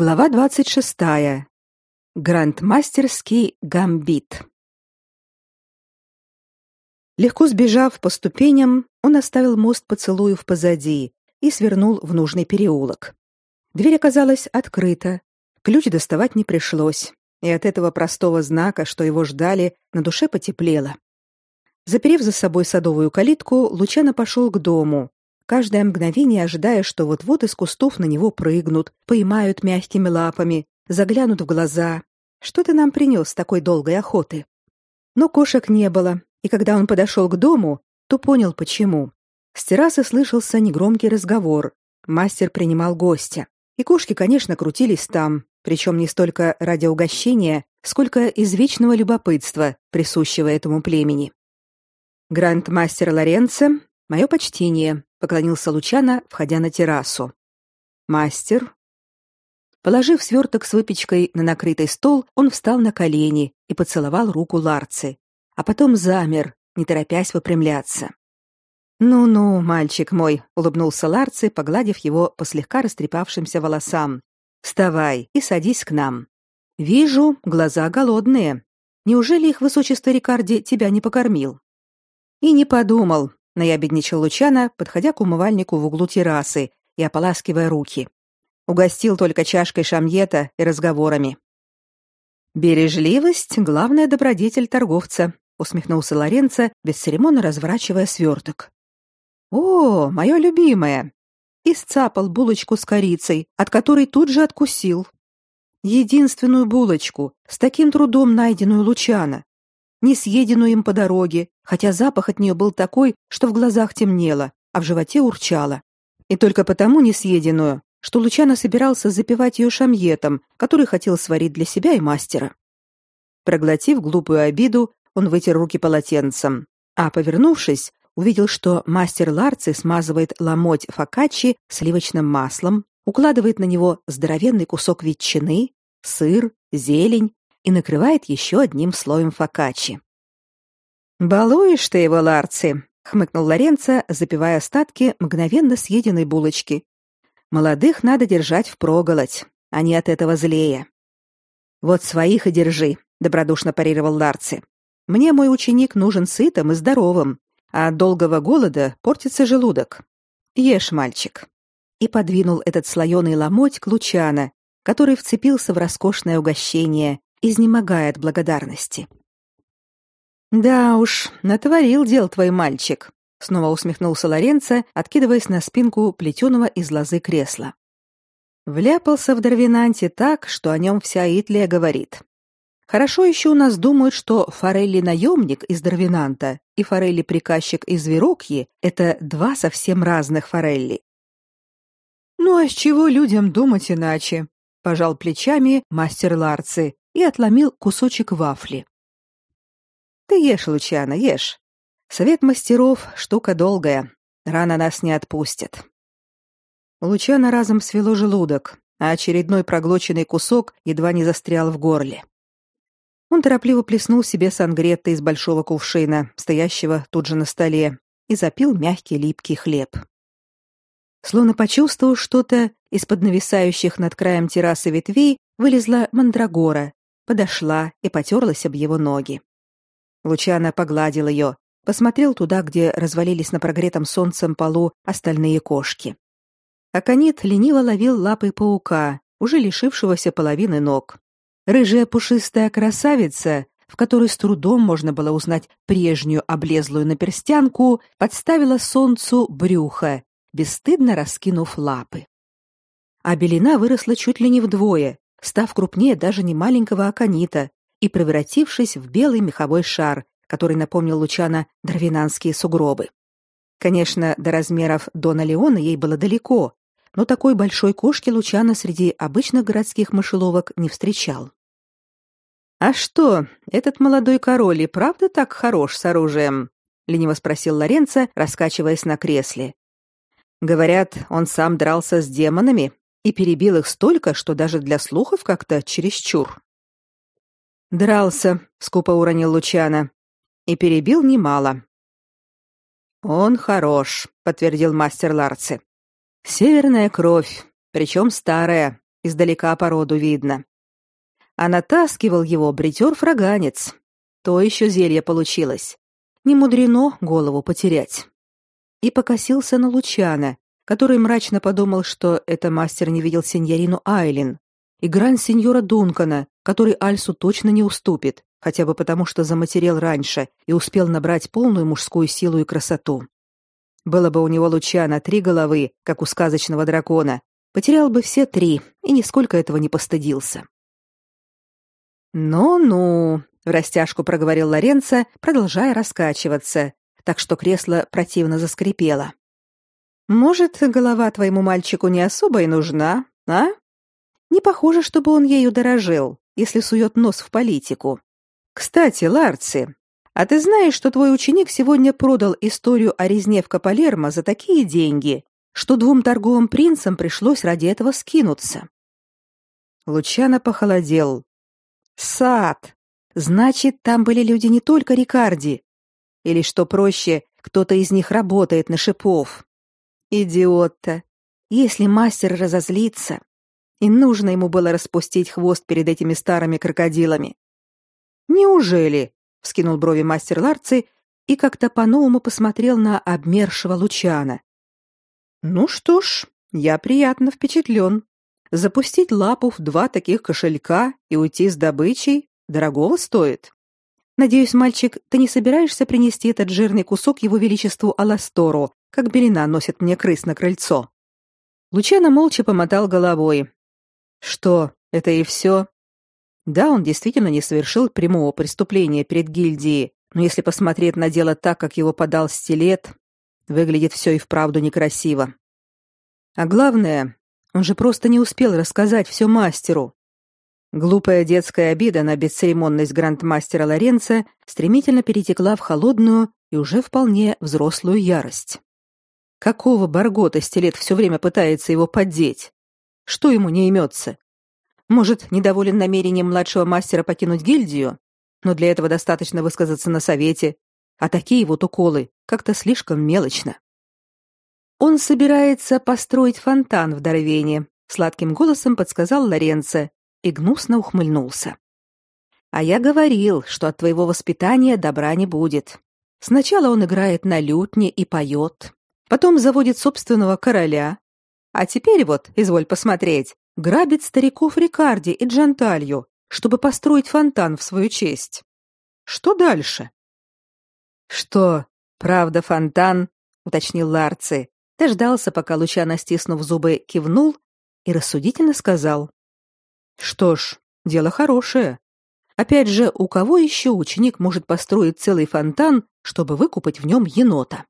Глава 26. Грандмастерский гамбит. Легко сбежав по ступеням, он оставил мост поцелуев позади и свернул в нужный переулок. Дверь оказалась открыта. Ключ доставать не пришлось, и от этого простого знака, что его ждали, на душе потеплело. Заперев за собой садовую калитку, Лучано пошел к дому, каждое мгновение ожидая, что вот-вот из кустов на него прыгнут, поймают мягкими лапами, заглянут в глаза. Что ты нам принес с такой долгой охоты? Но кошек не было, и когда он подошел к дому, то понял почему. С террасы слышался негромкий разговор. Мастер принимал гостя. И кошки, конечно, крутились там, причем не столько ради угощения, сколько из вечного любопытства, присущего этому племени. Гранд-мастер Лоренцо, мое почтение, поклонился Лучано, входя на террасу. Мастер. Положив сверток с выпечкой на накрытый стол, он встал на колени и поцеловал руку Ларцы, а потом замер, не торопясь выпрямляться. «Ну-ну, мальчик мой», — улыбнулся Ларци, погладив его по слегка растрепавшимся волосам. «Вставай и садись к нам. Вижу, глаза голодные. Неужели их высочество Рикарди тебя не покормил?» «И не подумал», наябедничал Лучано, подходя к умывальнику в углу террасы и ополаскивая руки. Угостил только чашкой шамьета и разговорами. Бережливость главная добродетель торговца, усмехнулся Лоренцо, бесцеремонно разворачивая сверток. О, мое любимое. И сцапал булочку с корицей, от которой тут же откусил. Единственную булочку, с таким трудом найденную Лучано не съеденную им по дороге, хотя запах от нее был такой, что в глазах темнело, а в животе урчало. И только потому не съеденную, что Лучано собирался запивать ее шамьетом, который хотел сварить для себя и мастера. Проглотив глупую обиду, он вытер руки полотенцем, а, повернувшись, увидел, что мастер Ларци смазывает ломоть фокаччи сливочным маслом, укладывает на него здоровенный кусок ветчины, сыр, зелень и накрывает еще одним слоем фокаччи. «Балуешь ты его, Ларци!» — хмыкнул Лоренцо, запивая остатки мгновенно съеденной булочки. «Молодых надо держать впроголодь, они от этого злее». «Вот своих и держи», — добродушно парировал Ларци. «Мне мой ученик нужен сытым и здоровым, а от долгого голода портится желудок. Ешь, мальчик». И подвинул этот слоеный ломоть к Лучано, который вцепился в роскошное угощение изнемогая от благодарности. Да уж, натворил дел твой мальчик, снова усмехнулся Лоренцо, откидываясь на спинку плетеного из лозы кресла. Вляпался в Дарвинанте так, что о нем вся Итлия говорит. Хорошо еще у нас думают, что Форелли наемник из Дарвинанта и Форелли приказчик из Верокьи это два совсем разных Форелли. Ну а с чего людям думать иначе? пожал плечами мастер Ларци, и отломил кусочек вафли. Ты ешь, Лучано, ешь. Совет мастеров штука долгая. Рано нас не отпустят. Лучано разом свело желудок, а очередной проглоченный кусок едва не застрял в горле. Он торопливо плеснул себе сангретто из большого кувшина, стоящего тут же на столе, и запил мягкий липкий хлеб. Словно почувствовав что-то, из-под нависающих над краем террасы ветвей вылезла мандрагора подошла и потерлась об его ноги. Лучано погладил ее, посмотрел туда, где развалились на прогретом солнцем полу остальные кошки. Аконит лениво ловил лапой паука, уже лишившегося половины ног. Рыжая пушистая красавица, в которой с трудом можно было узнать прежнюю облезлую наперстянку, подставила солнцу брюхо, бесстыдно раскинув лапы. А белина выросла чуть ли не вдвое, став крупнее даже не маленького аконита и превратившись в белый меховой шар, который напомнил Лучана дарвинанские сугробы. Конечно, до размеров Дона Леона ей было далеко, но такой большой кошки Лучана среди обычных городских мышеловок не встречал. А что, этот молодой король и правда так хорош с оружием? лениво спросил Лоренцо, раскачиваясь на кресле. Говорят, он сам дрался с демонами и перебил их столько, что даже для слухов как-то чересчур. Дрался, скупо уронил Лучана, и перебил немало. Он хорош, подтвердил мастер Ларци. Северная кровь, причем старая, издалека породу видно. А натаскивал его бритер-фраганец. То еще зелье получилось. Не мудрено голову потерять. И покосился на Лучана, который мрачно подумал, что это мастер не видел сеньорину Айлин, и грань сеньора Дункана, который Альсу точно не уступит, хотя бы потому, что заматерел раньше и успел набрать полную мужскую силу и красоту. Было бы у него Лучана три головы, как у сказочного дракона, потерял бы все три и нисколько этого не постыдился. «Ну-ну», — в растяжку проговорил Лоренцо, продолжая раскачиваться, так что кресло противно заскрипело. «Может, голова твоему мальчику не особо и нужна, а? Не похоже, чтобы он ею дорожил, если сует нос в политику. Кстати, Ларци, а ты знаешь, что твой ученик сегодня продал историю о резне в Капалермо за такие деньги, что двум торговым принцам пришлось ради этого скинуться?» Лучано похолодел. «Сад! Значит, там были люди не только Рикарди. Или, что проще, кто-то из них работает на шипов. Идиот-то! Если мастер разозлится, и нужно ему было распустить хвост перед этими старыми крокодилами. Неужели? вскинул брови мастер Ларци и как-то по-новому посмотрел на обмершего Лучана. Ну что ж, я приятно впечатлен. Запустить лапу в два таких кошелька и уйти с добычей дорогого стоит. Надеюсь, мальчик, ты не собираешься принести этот жирный кусок его величеству Аластору, как белина носит мне крыс на крыльцо. Лучано молча помотал головой. Что, это и все? Да, он действительно не совершил прямого преступления перед гильдией, но если посмотреть на дело так, как его подал стилет, выглядит все и вправду некрасиво. А главное, он же просто не успел рассказать все мастеру. Глупая детская обида на бесцеремонность грандмастера Лоренца стремительно перетекла в холодную и уже вполне взрослую ярость. Какого Баргота стилет все время пытается его поддеть? Что ему не имется? Может, недоволен намерением младшего мастера покинуть гильдию? Но для этого достаточно высказаться на совете. А такие вот уколы как-то слишком мелочно. Он собирается построить фонтан в Дорвене, сладким голосом подсказал Лоренцо и гнусно ухмыльнулся. А я говорил, что от твоего воспитания добра не будет. Сначала он играет на лютне и поет, потом заводит собственного короля. А теперь вот, изволь посмотреть, грабит стариков Рикарди и Джанталью, чтобы построить фонтан в свою честь. Что дальше? Что, правда фонтан? уточнил Ларци. Дождался, пока Лучано, стиснув зубы, кивнул и рассудительно сказал: Что ж, дело хорошее. Опять же, у кого еще ученик может построить целый фонтан, чтобы выкупать в нем енота?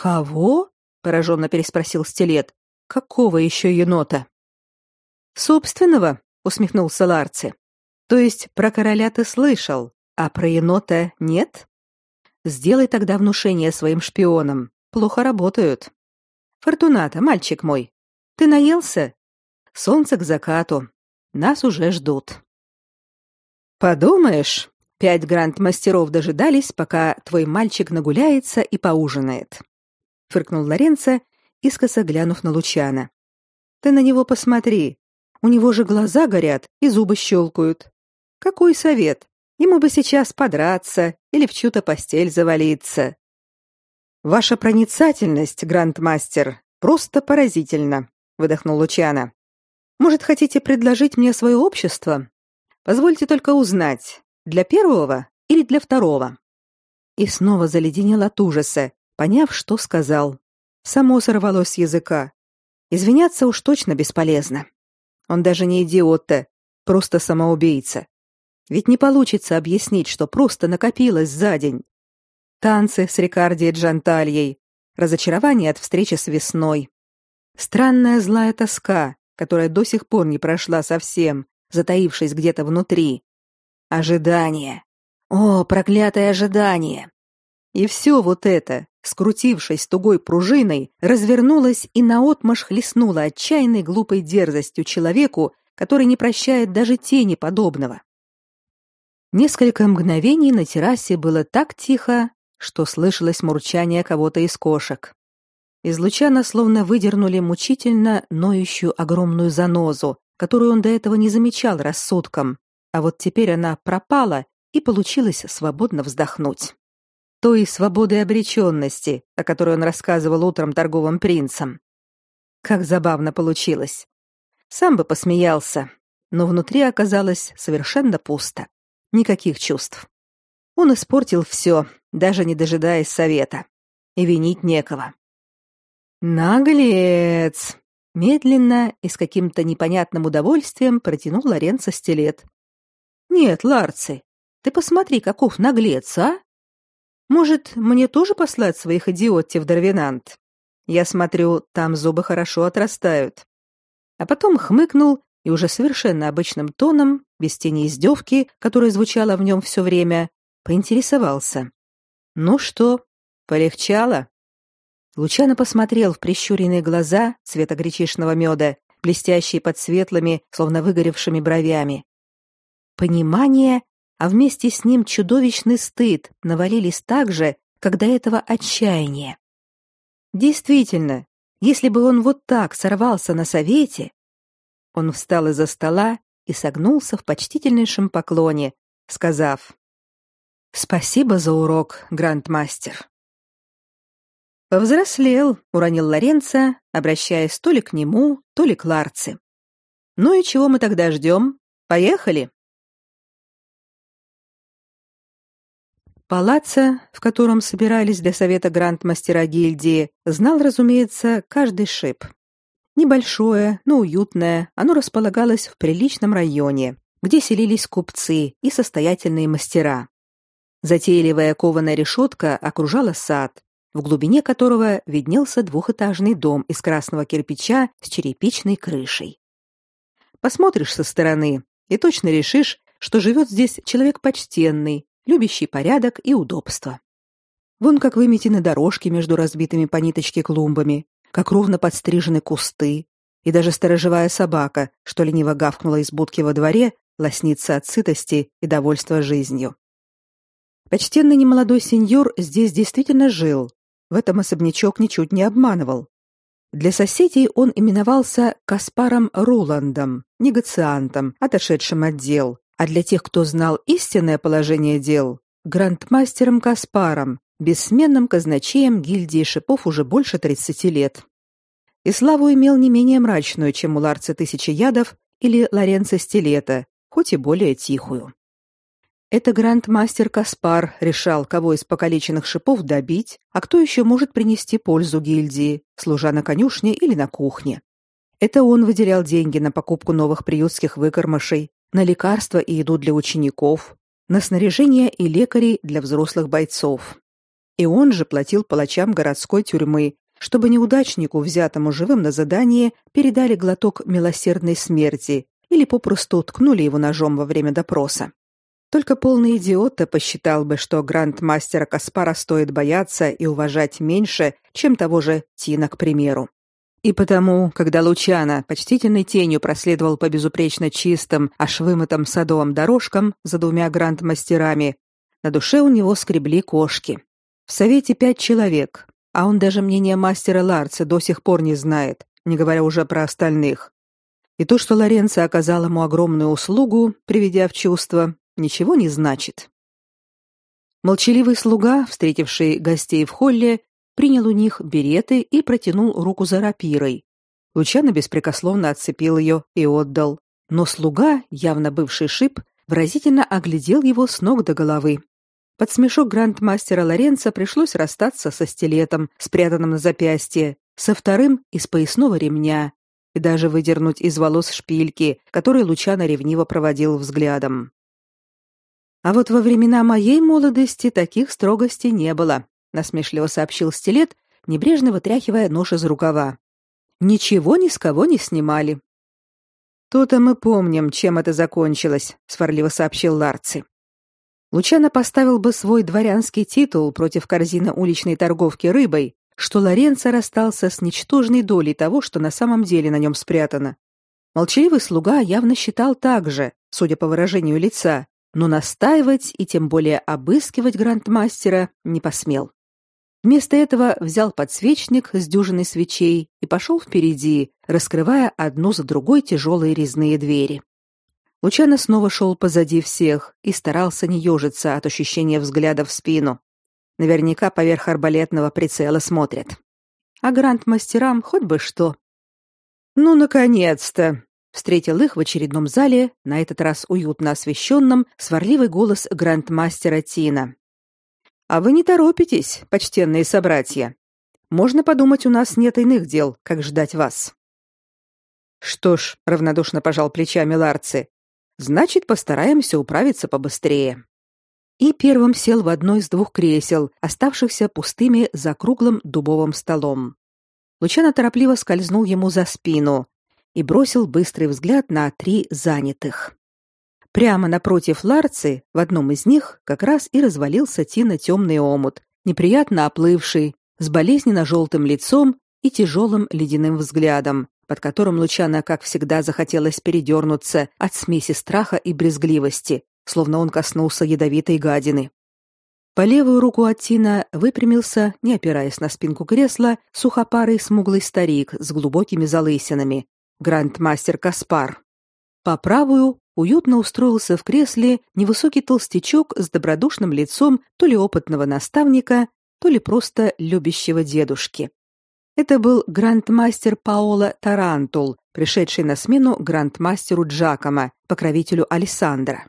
Кого? пораженно переспросил Стилет. Какого еще енота? Собственного, усмехнулся Ларци. То есть про короля ты слышал, а про енота нет? Сделай тогда внушение своим шпионам. Плохо работают. Фортуната, мальчик мой, ты наелся? Солнце к закату. Нас уже ждут. Подумаешь, пять гранд-мастеров дожидались, пока твой мальчик нагуляется и поужинает фыркнул Лоренцо, искоса глянув на Лучана. Ты на него посмотри. У него же глаза горят и зубы щелкают. Какой совет? Ему бы сейчас подраться или в чью-то постель завалиться. Ваша проницательность, грандмастер, просто поразительна, выдохнул Лучано. Может, хотите предложить мне свое общество? Позвольте только узнать, для первого или для второго? И снова заледенел от ужаса, поняв, что сказал. Само сорвалось с языка. Извиняться уж точно бесполезно. Он даже не идиот-то, просто самоубийца. Ведь не получится объяснить, что просто накопилось за день. Танцы с Рикарди и Джантальей, разочарование от встречи с весной. Странная злая тоска, которая до сих пор не прошла совсем, затаившись где-то внутри. Ожидание. О, проклятое ожидание. И все вот это, скрутившись тугой пружиной, развернулась и наотмашь хлестнула отчаянной глупой дерзостью человеку, который не прощает даже тени подобного. Несколько мгновений на террасе было так тихо, что слышалось мурчание кого-то из кошек. Из Лучана словно выдернули мучительно ноющую огромную занозу, которую он до этого не замечал рассудком, а вот теперь она пропала, и получилось свободно вздохнуть. Той свободы обреченности, о которой он рассказывал утром торговым принцам. Как забавно получилось. Сам бы посмеялся, но внутри оказалось совершенно пусто. Никаких чувств. Он испортил все, даже не дожидаясь совета. И винить некого. Наглец! Медленно и с каким-то непонятным удовольствием протянул Лоренцо стилет. Нет, Ларци, ты посмотри, каков наглец, а? Может, мне тоже послать своих идиотов в Дарвинант? Я смотрю, там зубы хорошо отрастают. А потом хмыкнул и уже совершенно обычным тоном, без тени издевки, которая звучала в нем все время, поинтересовался. «Ну что, полегчало?» Лучано посмотрел в прищуренные глаза цвета гречишного меда, блестящие под светлыми, словно выгоревшими бровями. Понимание, а вместе с ним чудовищный стыд навалились так же, как до этого отчаяние. Действительно, если бы он вот так сорвался на совете, он встал из-за стола и согнулся в почтительнейшем поклоне, сказав: "Спасибо за урок, грандмастер". Повзрослел, уронил Лоренцо, обращаясь то ли к нему, то ли к Ларце. Ну и чего мы тогда ждем? Поехали. Палаццо, в котором собирались для совета грандмастера гильдии, знал, разумеется, каждый шип. Небольшое, но уютное, оно располагалось в приличном районе, где селились купцы и состоятельные мастера. Затейливая кованая решетка окружала сад, в глубине которого виднелся двухэтажный дом из красного кирпича с черепичной крышей. Посмотришь со стороны и точно решишь, что живет здесь человек почтенный, любящий порядок и удобство. Вон как выметены дорожки между разбитыми по ниточке клумбами, как ровно подстрижены кусты, и даже сторожевая собака, что лениво гавкнула из будки во дворе, лоснится от сытости и довольства жизнью. Почтенный немолодой сеньор здесь действительно жил. В этом особнячок ничуть не обманывал. Для соседей он именовался Каспаром Руландом, негациантом, отошедшим от дел, а для тех, кто знал истинное положение дел, грандмастером Каспаром, бессменным казначеем гильдии шипов уже больше 30 лет. И славу имел не менее мрачную, чем у Ларца Тысячи Ядов или Лоренцо Стилета, хоть и более тихую. Это грандмастер Каспар решал, кого из покалеченных шипов добить, а кто еще может принести пользу гильдии, служа на конюшне или на кухне. Это он выделял деньги на покупку новых приютских выкормышей, на лекарства и еду для учеников, на снаряжение и лекарей для взрослых бойцов. И он же платил палачам городской тюрьмы, чтобы неудачнику, взятому живым на задание, передали глоток милосердной смерти или попросту ткнули его ножом во время допроса. Только полный идиот посчитал бы, что грандмастера Каспара стоит бояться и уважать меньше, чем того же Тина, к примеру. И потому, когда Лучана почтительной тенью проследовал по безупречно чистым, аж вымытым садовым дорожкам за двумя гранд-мастерами, на душе у него скребли кошки. В совете пять человек, а он даже мнение мастера Ларца до сих пор не знает, не говоря уже про остальных. И то, что Лоренцо оказал ему огромную услугу, приведя в чувство, ничего не значит. Молчаливый слуга, встретивший гостей в холле, принял у них береты и протянул руку за рапирой. Лучано беспрекословно отцепил ее и отдал. Но слуга, явно бывший шип, выразительно оглядел его с ног до головы. Под смешок грандмастера Лоренца пришлось расстаться со стилетом, спрятанным на запястье, со вторым из поясного ремня и даже выдернуть из волос шпильки, которые Лучано ревниво проводил взглядом. А вот во времена моей молодости таких строгостей не было, насмешливо сообщил Стилет, небрежно вытряхивая нож из рукава. Ничего ни с кого не снимали. То-то мы помним, чем это закончилось, сварливо сообщил Ларци. Лучано поставил бы свой дворянский титул против корзины уличной торговки рыбой, что Лоренцо расстался с ничтожной долей того, что на самом деле на нем спрятано. Молчаливый слуга явно считал так же, судя по выражению лица, но настаивать и тем более обыскивать грандмастера не посмел. Вместо этого взял подсвечник с дюжиной свечей и пошел впереди, раскрывая одну за другой тяжелые резные двери. Лучано снова шел позади всех и старался не ежиться от ощущения взгляда в спину. Наверняка поверх арбалетного прицела смотрят. А гранд-мастерам хоть бы что. Ну, наконец-то! Встретил их в очередном зале, на этот раз уютно освещенном, сварливый голос гранд-мастера Тина. А вы не торопитесь, почтенные собратья. Можно подумать, у нас нет иных дел, как ждать вас. Что ж, равнодушно пожал плечами Ларци. Значит, постараемся управиться побыстрее. И первым сел в одно из двух кресел, оставшихся пустыми за круглым дубовым столом. Лучано торопливо скользнул ему за спину и бросил быстрый взгляд на три занятых. Прямо напротив Ларцы, в одном из них, как раз и развалился Тина темный омут, неприятно оплывший, с болезненно желтым лицом и тяжелым ледяным взглядом, под которым Лучана, как всегда, захотелось передернуться от смеси страха и брезгливости, словно он коснулся ядовитой гадины. По левую руку от Тина выпрямился, не опираясь на спинку кресла, сухопарый смуглый старик с глубокими залысинами, грандмастер Каспар. По правую уютно устроился в кресле невысокий толстячок с добродушным лицом то ли опытного наставника, то ли просто любящего дедушки. Это был грандмастер Паоло Тарантул, пришедший на смену грандмастеру Джакомо, покровителю Алессандра.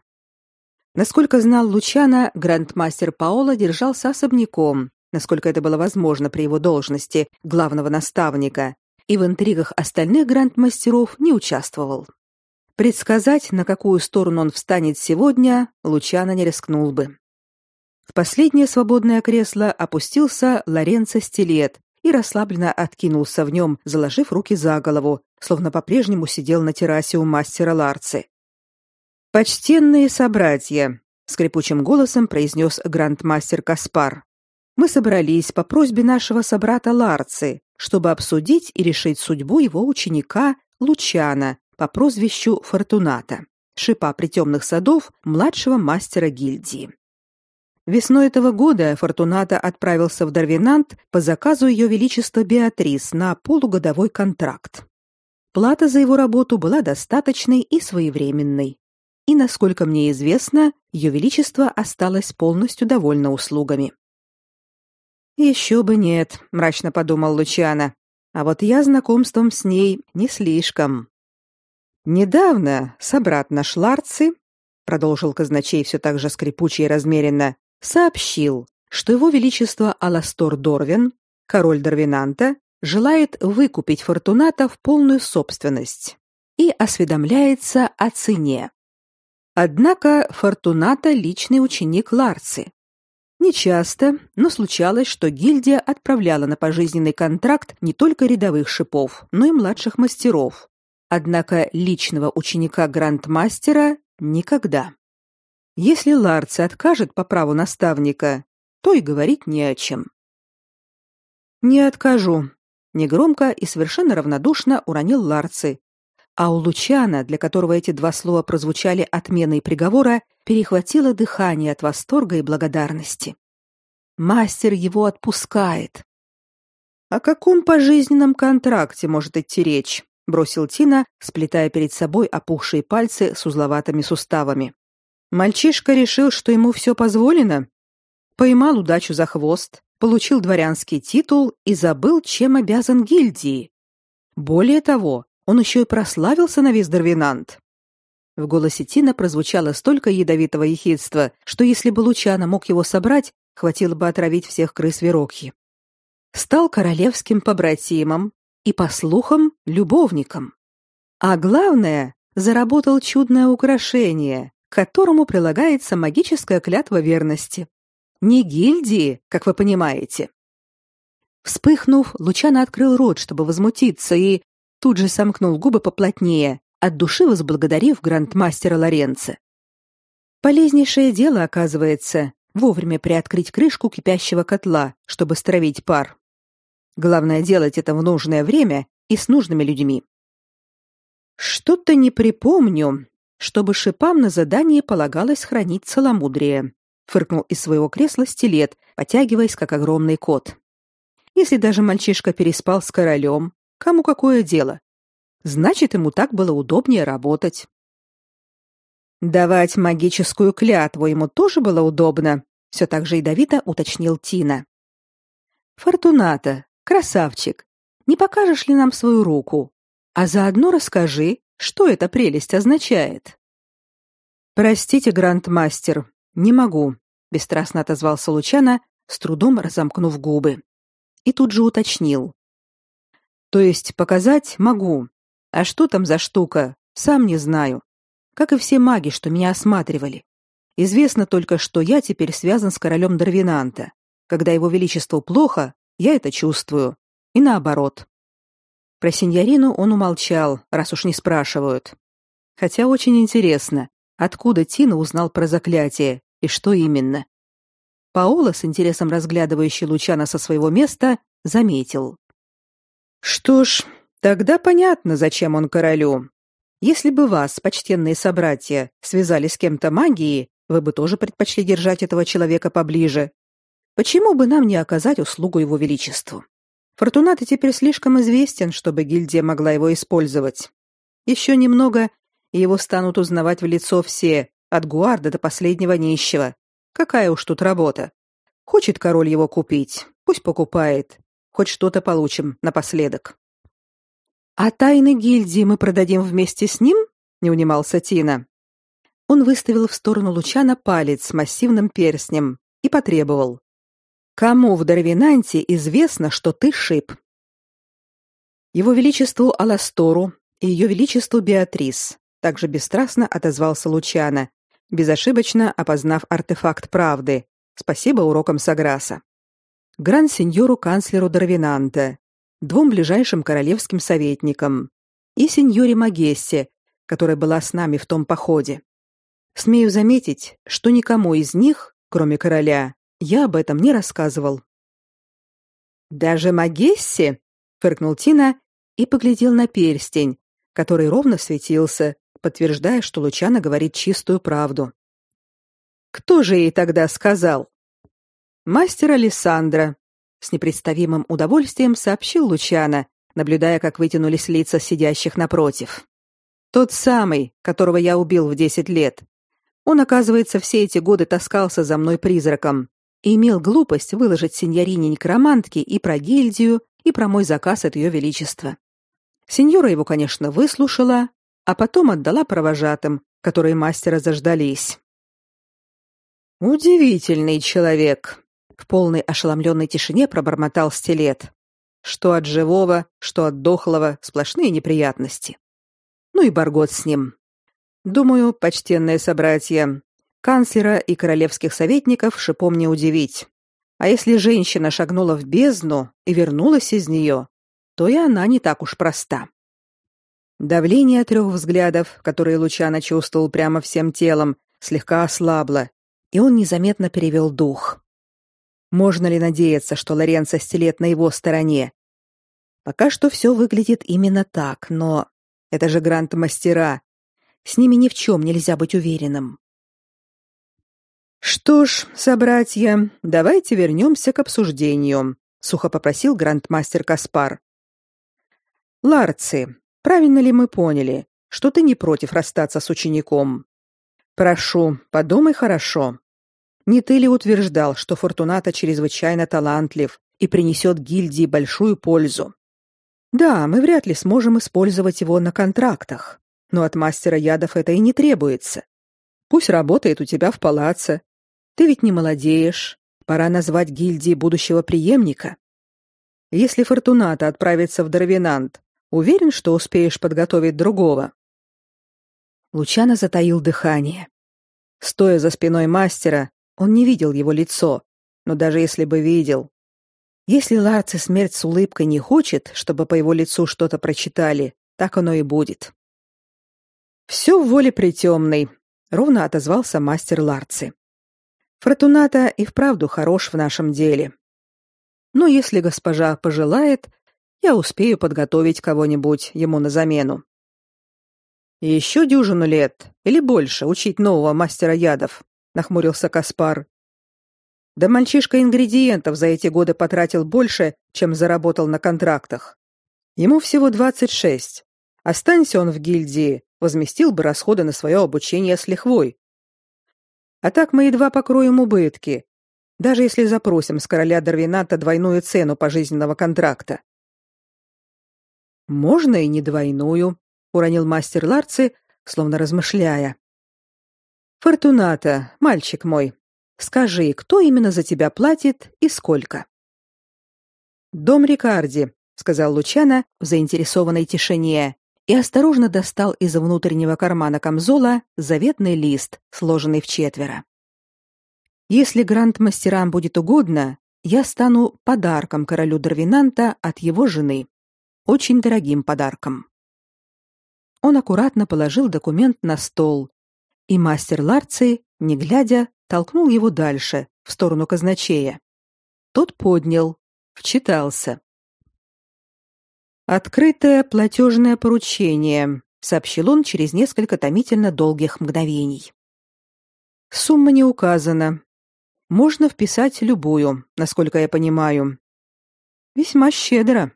Насколько знал Лучано, грандмастер Паоло держался особняком, насколько это было возможно при его должности главного наставника, и в интригах остальных грандмастеров не участвовал. Предсказать, на какую сторону он встанет сегодня, Лучано не рискнул бы. В последнее свободное кресло опустился Лоренцо Стилет, и расслабленно откинулся в нем, заложив руки за голову, словно по-прежнему сидел на террасе у мастера Ларцы. «Почтенные собратья», — скрипучим голосом произнес грандмастер Каспар, «мы собрались по просьбе нашего собрата Ларцы, чтобы обсудить и решить судьбу его ученика Лучана по прозвищу Фортуната, шипа притемных садов, младшего мастера гильдии. Весной этого года Фортуната отправился в Дарвинант по заказу Ее Величества Беатрис на полугодовой контракт. Плата за его работу была достаточной и своевременной. И, насколько мне известно, Ее Величество осталось полностью довольно услугами. «Еще бы нет», — мрачно подумал Лучано. «А вот я знакомством с ней не слишком». «Недавно собрат наш Ларци», — продолжил казначей все так же скрипуче и размеренно, сообщил, что его величество Аластор Дорвин, король Дарвинанта, желает выкупить Фортуната в полную собственность и осведомляется о цене. Однако Фортуната личный ученик Ларци. Нечасто, но случалось, что гильдия отправляла на пожизненный контракт не только рядовых шипов, но и младших мастеров. Однако личного ученика грандмастера никогда. Если Ларци откажет по праву наставника, то и говорить не о чем. Не откажу, негромко и совершенно равнодушно уронил Ларци. А у Лучана, для которого эти два слова прозвучали отменой приговора, перехватило дыхание от восторга и благодарности. Мастер его отпускает. О каком пожизненном контракте может идти речь? Бросил Тина, сплетая перед собой опухшие пальцы с узловатыми суставами. Мальчишка решил, что ему все позволено, поймал удачу за хвост, получил дворянский титул и забыл, чем обязан гильдии. Более того, он еще и прославился на весь Дарвинант. В голосе Тина прозвучало столько ядовитого ехидства, что если бы Лучано мог его собрать, хватило бы отравить всех крыс Верокхи. Стал королевским побратимом и, по слухам, любовником. А главное, заработал чудное украшение, к которому прилагается магическая клятва верности. Не гильдии, как вы понимаете. Вспыхнув, Лучано открыл рот, чтобы возмутиться, и тут же сомкнул губы поплотнее, от души возблагодарив грандмастера Лоренца. Полезнейшее дело, оказывается, вовремя приоткрыть крышку кипящего котла, чтобы стравить пар. Главное делать это в нужное время и с нужными людьми. Что-то не припомню, чтобы шипам на задание полагалось хранить целомудрие. Фыркнул из своего кресла стилет, потягиваясь как огромный кот. Если даже мальчишка переспал с королем, кому какое дело? Значит, ему так было удобнее работать. Давать магическую клятву ему тоже было удобно, все так же ядовито уточнил Тина. Фортуната, красавчик, не покажешь ли нам свою руку? А заодно расскажи, что эта прелесть означает. Простите, грандмастер, не могу, бесстрастно отозвался Лучана, с трудом разомкнув губы. И тут же уточнил: То есть показать могу. А что там за штука, сам не знаю. Как и все маги, что меня осматривали. Известно только, что я теперь связан с королем Дарвинанта. Когда его величеству плохо, я это чувствую. И наоборот. Про сеньорину он умолчал, раз уж не спрашивают. Хотя очень интересно, откуда Тина узнал про заклятие и что именно. Паоло, с интересом разглядывающий Лучана со своего места, заметил. «Что ж, тогда понятно, зачем он королю. Если бы вас, почтенные собратья, связали с кем-то магией, вы бы тоже предпочли держать этого человека поближе. Почему бы нам не оказать услугу его величеству? Фортунатый теперь слишком известен, чтобы гильдия могла его использовать. Еще немного, и его станут узнавать в лицо все, от Гуарда до последнего нищего. Какая уж тут работа. Хочет король его купить, пусть покупает. Хоть что-то получим напоследок. А тайны гильдии мы продадим вместе с ним? Не унимался Тина. Он выставил в сторону Лучана палец с массивным перстнем и потребовал: "Кому в Дарвинанте известно, что ты шип?" Его величеству Аластору и ее величеству Беатрис, также бесстрастно отозвался Лучана, безошибочно опознав артефакт правды. Спасибо урокам Саграса. Гран-сеньору канцлеру Дарвинанте, двум ближайшим королевским советникам и сеньоре Магессе, которая была с нами в том походе. Смею заметить, что никому из них, кроме короля, я об этом не рассказывал. Даже Магессе, фыркнул Тина и поглядел на перстень, который ровно светился, подтверждая, что Лучана говорит чистую правду. Кто же ей тогда сказал? Мастер Алессандро, с непредставимым удовольствием сообщил Лучана, наблюдая, как вытянулись лица сидящих напротив. Тот самый, которого я убил в десять лет. Он, оказывается, все эти годы таскался за мной призраком и имел глупость выложить сеньорине некромантке и про гильдию, и про мой заказ от ее величества. Сеньора его, конечно, выслушала, а потом отдала провожатым, которые мастера заждались. Удивительный человек, в полной ошеломленной тишине пробормотал стилет. Что от живого, что от дохлого, сплошные неприятности. Ну и Баргот с ним. Думаю, почтенные собратья, канцлера и королевских советников шипом не удивить. А если женщина шагнула в бездну и вернулась из нее, то и она не так уж проста. Давление трех взглядов, которые Лучано чувствовал прямо всем телом, слегка ослабло, и он незаметно перевел дух. Можно ли надеяться, что Лоренцо стилет на его стороне? Пока что все выглядит именно так, но это же гранд-мастера. С ними ни в чем нельзя быть уверенным. Что ж, собратья, давайте вернемся к обсуждению, сухо попросил грандмастер Каспар. Ларци, Правильно ли мы поняли, что ты не против расстаться с учеником? Прошу, подумай хорошо. Не ты ли утверждал, что Фортуната чрезвычайно талантлив и принесет гильдии большую пользу? Да, мы вряд ли сможем использовать его на контрактах, но от мастера ядов это и не требуется. Пусть работает у тебя в палаце. Ты ведь не молодеешь. Пора назвать гильдии будущего преемника. Если Фортуната отправится в Дарвинант, Уверен, что успеешь подготовить другого. Лучано затаил дыхание. Стоя за спиной мастера, он не видел его лицо, но даже если бы видел, если Ларци смерть с улыбкой не хочет, чтобы по его лицу что-то прочитали, так оно и будет. Все в воле притемной, ровно отозвался мастер Ларци. Фортуната и вправду хорош в нашем деле. Но если госпожа пожелает, я успею подготовить кого-нибудь ему на замену. еще дюжину лет или больше учить нового мастера ядов, нахмурился Каспар. Да мальчишка ингредиентов за эти годы потратил больше, чем заработал на контрактах. Ему всего 26. Останься он в гильдии, возместил бы расходы на свое обучение с лихвой. А так мы едва покроем убытки, даже если запросим с короля Дарвината двойную цену пожизненного контракта. Можно и не двойную, уронил мастер Ларци, словно размышляя. Фортуната, мальчик мой, скажи, кто именно за тебя платит и сколько? Дом Рикарди, сказал Лучана в заинтересованной тишине и осторожно достал из внутреннего кармана камзола заветный лист, сложенный в четверо. Если гранд-мастерам будет угодно, я стану подарком королю Дарвинанта от его жены. Очень дорогим подарком. Он аккуратно положил документ на стол, и мастер Ларци, не глядя, толкнул его дальше, в сторону казначея. Тот поднял, вчитался. Открытое платежное поручение, сообщил он через несколько томительно долгих мгновений. Сумма не указана, можно вписать любую, насколько я понимаю. Весьма щедро.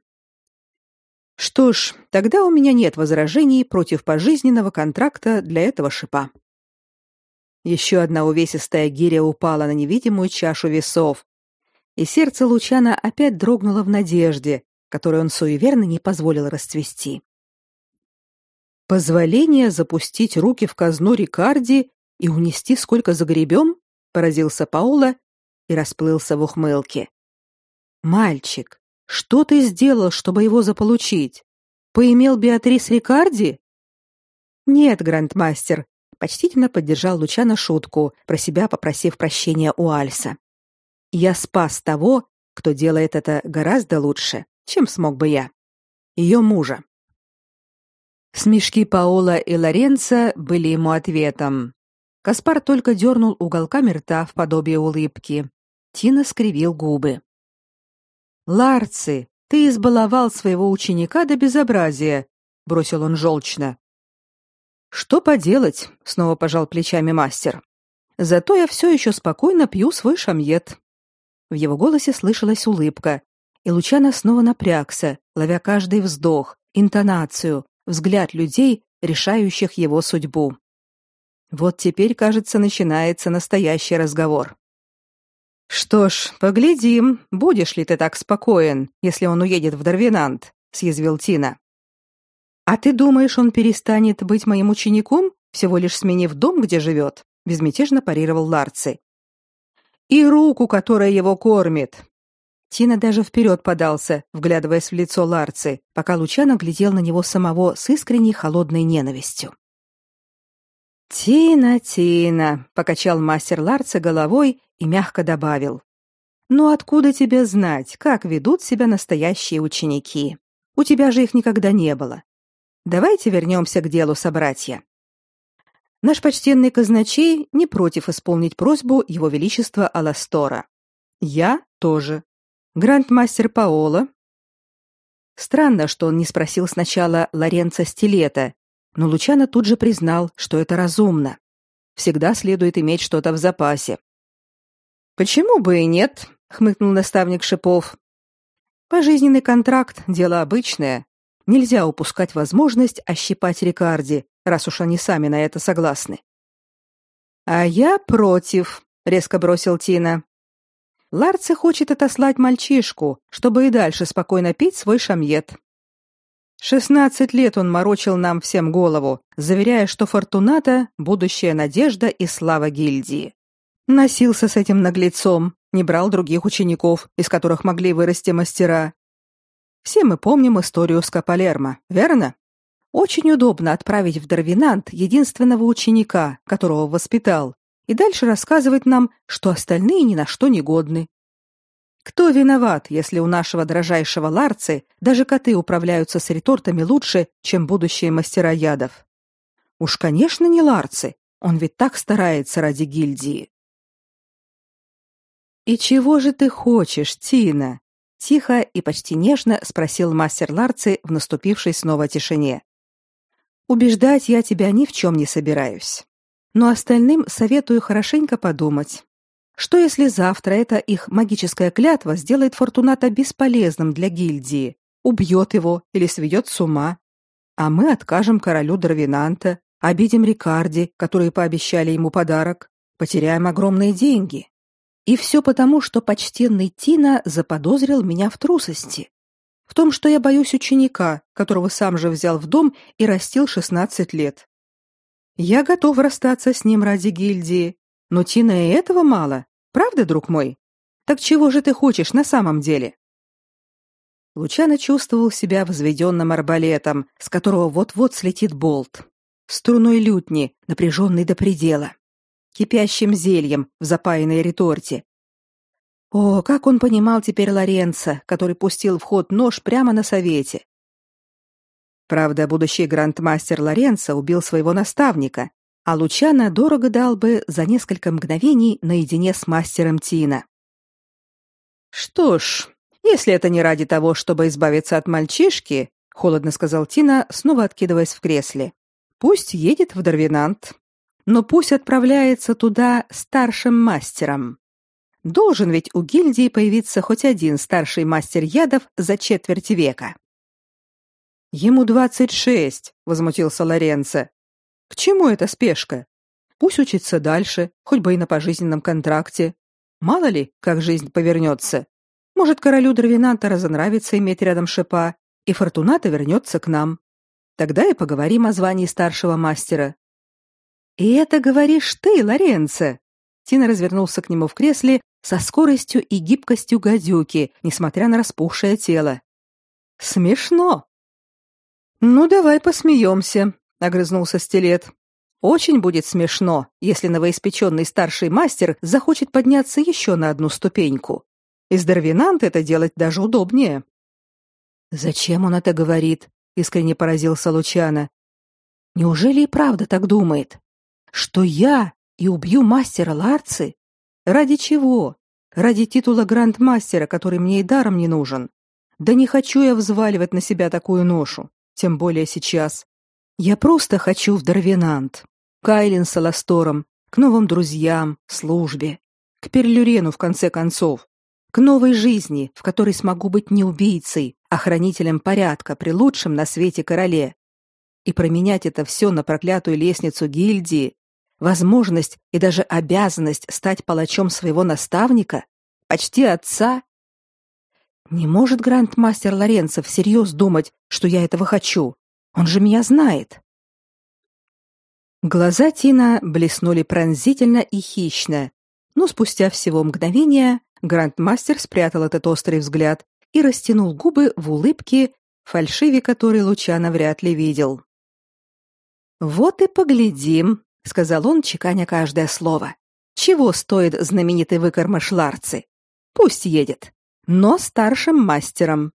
Что ж, тогда у меня нет возражений против пожизненного контракта для этого шипа. Еще одна увесистая гиря упала на невидимую чашу весов, и сердце Лучана опять дрогнуло в надежде, которой он суеверно не позволил расцвести. Позволение запустить руки в казну Рикарди и унести сколько загребем? поразился Паула и расплылся в ухмылке. Мальчик, что ты сделал, чтобы его заполучить? Поимел Беатрис Рикарди? Нет, грандмастер, почтительно поддержал Лучано шутку, про себя попросив прощения у Альса. Я спас того, кто делает это гораздо лучше, чем смог бы я. Ее мужа. Смешки Паула и Лоренца были ему ответом. Каспар только дернул уголками рта в подобие улыбки. Тина скривил губы. Ларци, ты избаловал своего ученика до безобразия, бросил он желчно. Что поделать? снова пожал плечами мастер. Зато я все еще спокойно пью свой шамьет. В его голосе слышалась улыбка, и Лучано снова напрягся, ловя каждый вздох, интонацию, взгляд людей, решающих его судьбу. Вот теперь, кажется, начинается настоящий разговор. Что ж, поглядим, будешь ли ты так спокоен, если он уедет в Дарвинант, съязвил Тина. А ты думаешь, он перестанет быть моим учеником, всего лишь сменив дом, где живет?» — безмятежно парировал Ларци. И руку, которая его кормит. Тина даже вперед подался, вглядываясь в лицо Ларци, пока Лучано глядел на него самого с искренней холодной ненавистью. Тина, Тина, покачал мастер Ларца головой и мягко добавил: "Ну откуда тебе знать, как ведут себя настоящие ученики? У тебя же их никогда не было. Давайте вернемся к делу, собратья. Наш почтенный казначей не против исполнить просьбу его величества Аластора. Я тоже. Грандмастер Паоло. Странно, что он не спросил сначала Лоренца Стилета, но Лучано тут же признал, что это разумно. Всегда следует иметь что-то в запасе. Почему бы и нет, хмыкнул наставник Шипов. Пожизненный контракт дело обычное. Нельзя упускать возможность ощипать Рикарди, раз уж они сами на это согласны. А я против, резко бросил Тина. Ларце хочет отослать мальчишку, чтобы и дальше спокойно пить свой шамьет. Шестнадцать лет он морочил нам всем голову, заверяя, что Фортуната — будущая надежда и слава гильдии. Носился с этим наглецом, не брал других учеников, из которых могли вырасти мастера. Все мы помним историю с Капалермо, верно? Очень удобно отправить в Дарвинант единственного ученика, которого воспитал, и дальше рассказывать нам, что остальные ни на что не годны. Кто виноват, если у нашего дрожайшего Ларцы даже коты управляются с ретортами лучше, чем будущие мастера ядов? Уж, конечно, не Ларцы. Он ведь так старается ради гильдии. И чего же ты хочешь, Тина? тихо и почти нежно спросил мастер Ларцы в наступившей снова тишине. Убеждать я тебя ни в чем не собираюсь. Но остальным советую хорошенько подумать. Что если завтра эта их магическая клятва сделает Фортуната бесполезным для гильдии, убьет его или сведет с ума? А мы откажем королю Дарвинанта, обидим Рикарди, которые пообещали ему подарок, потеряем огромные деньги. И все потому, что почтенный Тина заподозрил меня в трусости. В том, что я боюсь ученика, которого сам же взял в дом и растил 16 лет. Я готов расстаться с ним ради гильдии, но Тина и этого мало. Правда, друг мой? Так чего же ты хочешь на самом деле? Лучано чувствовал себя возведенным арбалетом, с которого вот-вот слетит болт. Струной лютни, напряженной до предела. Кипящим зельем в запаянной реторте. О, как он понимал теперь Лоренца, который пустил в ход нож прямо на совете. Правда, будущий грандмастер Лоренца убил своего наставника, а Лучано дорого дал бы за несколько мгновений наедине с мастером Тина. Что ж, если это не ради того, чтобы избавиться от мальчишки, холодно сказал Тина, снова откидываясь в кресле. Пусть едет в Дарвинант, но пусть отправляется туда старшим мастером. Должен ведь у гильдии появиться хоть один старший мастер ядов за четверть века. Ему двадцать шесть, возмутился Лоренцо. К чему эта спешка? Пусть учится дальше, хоть бы и на пожизненном контракте. Мало ли, как жизнь повернется. Может, королю Дравинанта разонравится иметь рядом шипа, и Фортуната вернется к нам. Тогда и поговорим о звании старшего мастера. И это говоришь ты, Лоренцо. Тина развернулся к нему в кресле со скоростью и гибкостью гадюки, несмотря на распухшее тело. Смешно. Ну давай посмеемся, огрызнулся Стилет. Очень будет смешно, если новоиспеченный старший мастер захочет подняться еще на одну ступеньку. Из Дарвинант это делать даже удобнее. Зачем он это говорит? искренне поразился Лучано. Неужели и правда так думает? Что я и убью мастера Ларцы? Ради чего? Ради титула грандмастера, который мне и даром не нужен. Да не хочу я взваливать на себя такую ношу тем более сейчас. Я просто хочу в Дарвинант, к Айлин с Аластором, к новым друзьям, службе, к Перлюрену в конце концов, к новой жизни, в которой смогу быть не убийцей, а хранителем порядка при лучшем на свете короле. И променять это все на проклятую лестницу гильдии, возможность и даже обязанность стать палачом своего наставника, почти отца, не может грандмастер Лоренцо всерьез думать, что я этого хочу. Он же меня знает. Глаза Тина блеснули пронзительно и хищно, но спустя всего мгновение грандмастер спрятал этот острый взгляд и растянул губы в улыбке, фальшиве которой Лучано вряд ли видел. Вот и поглядим, сказал он, чеканя каждое слово. Чего стоит знаменитый выкормыш Ларцы? Пусть едет но старшим мастером,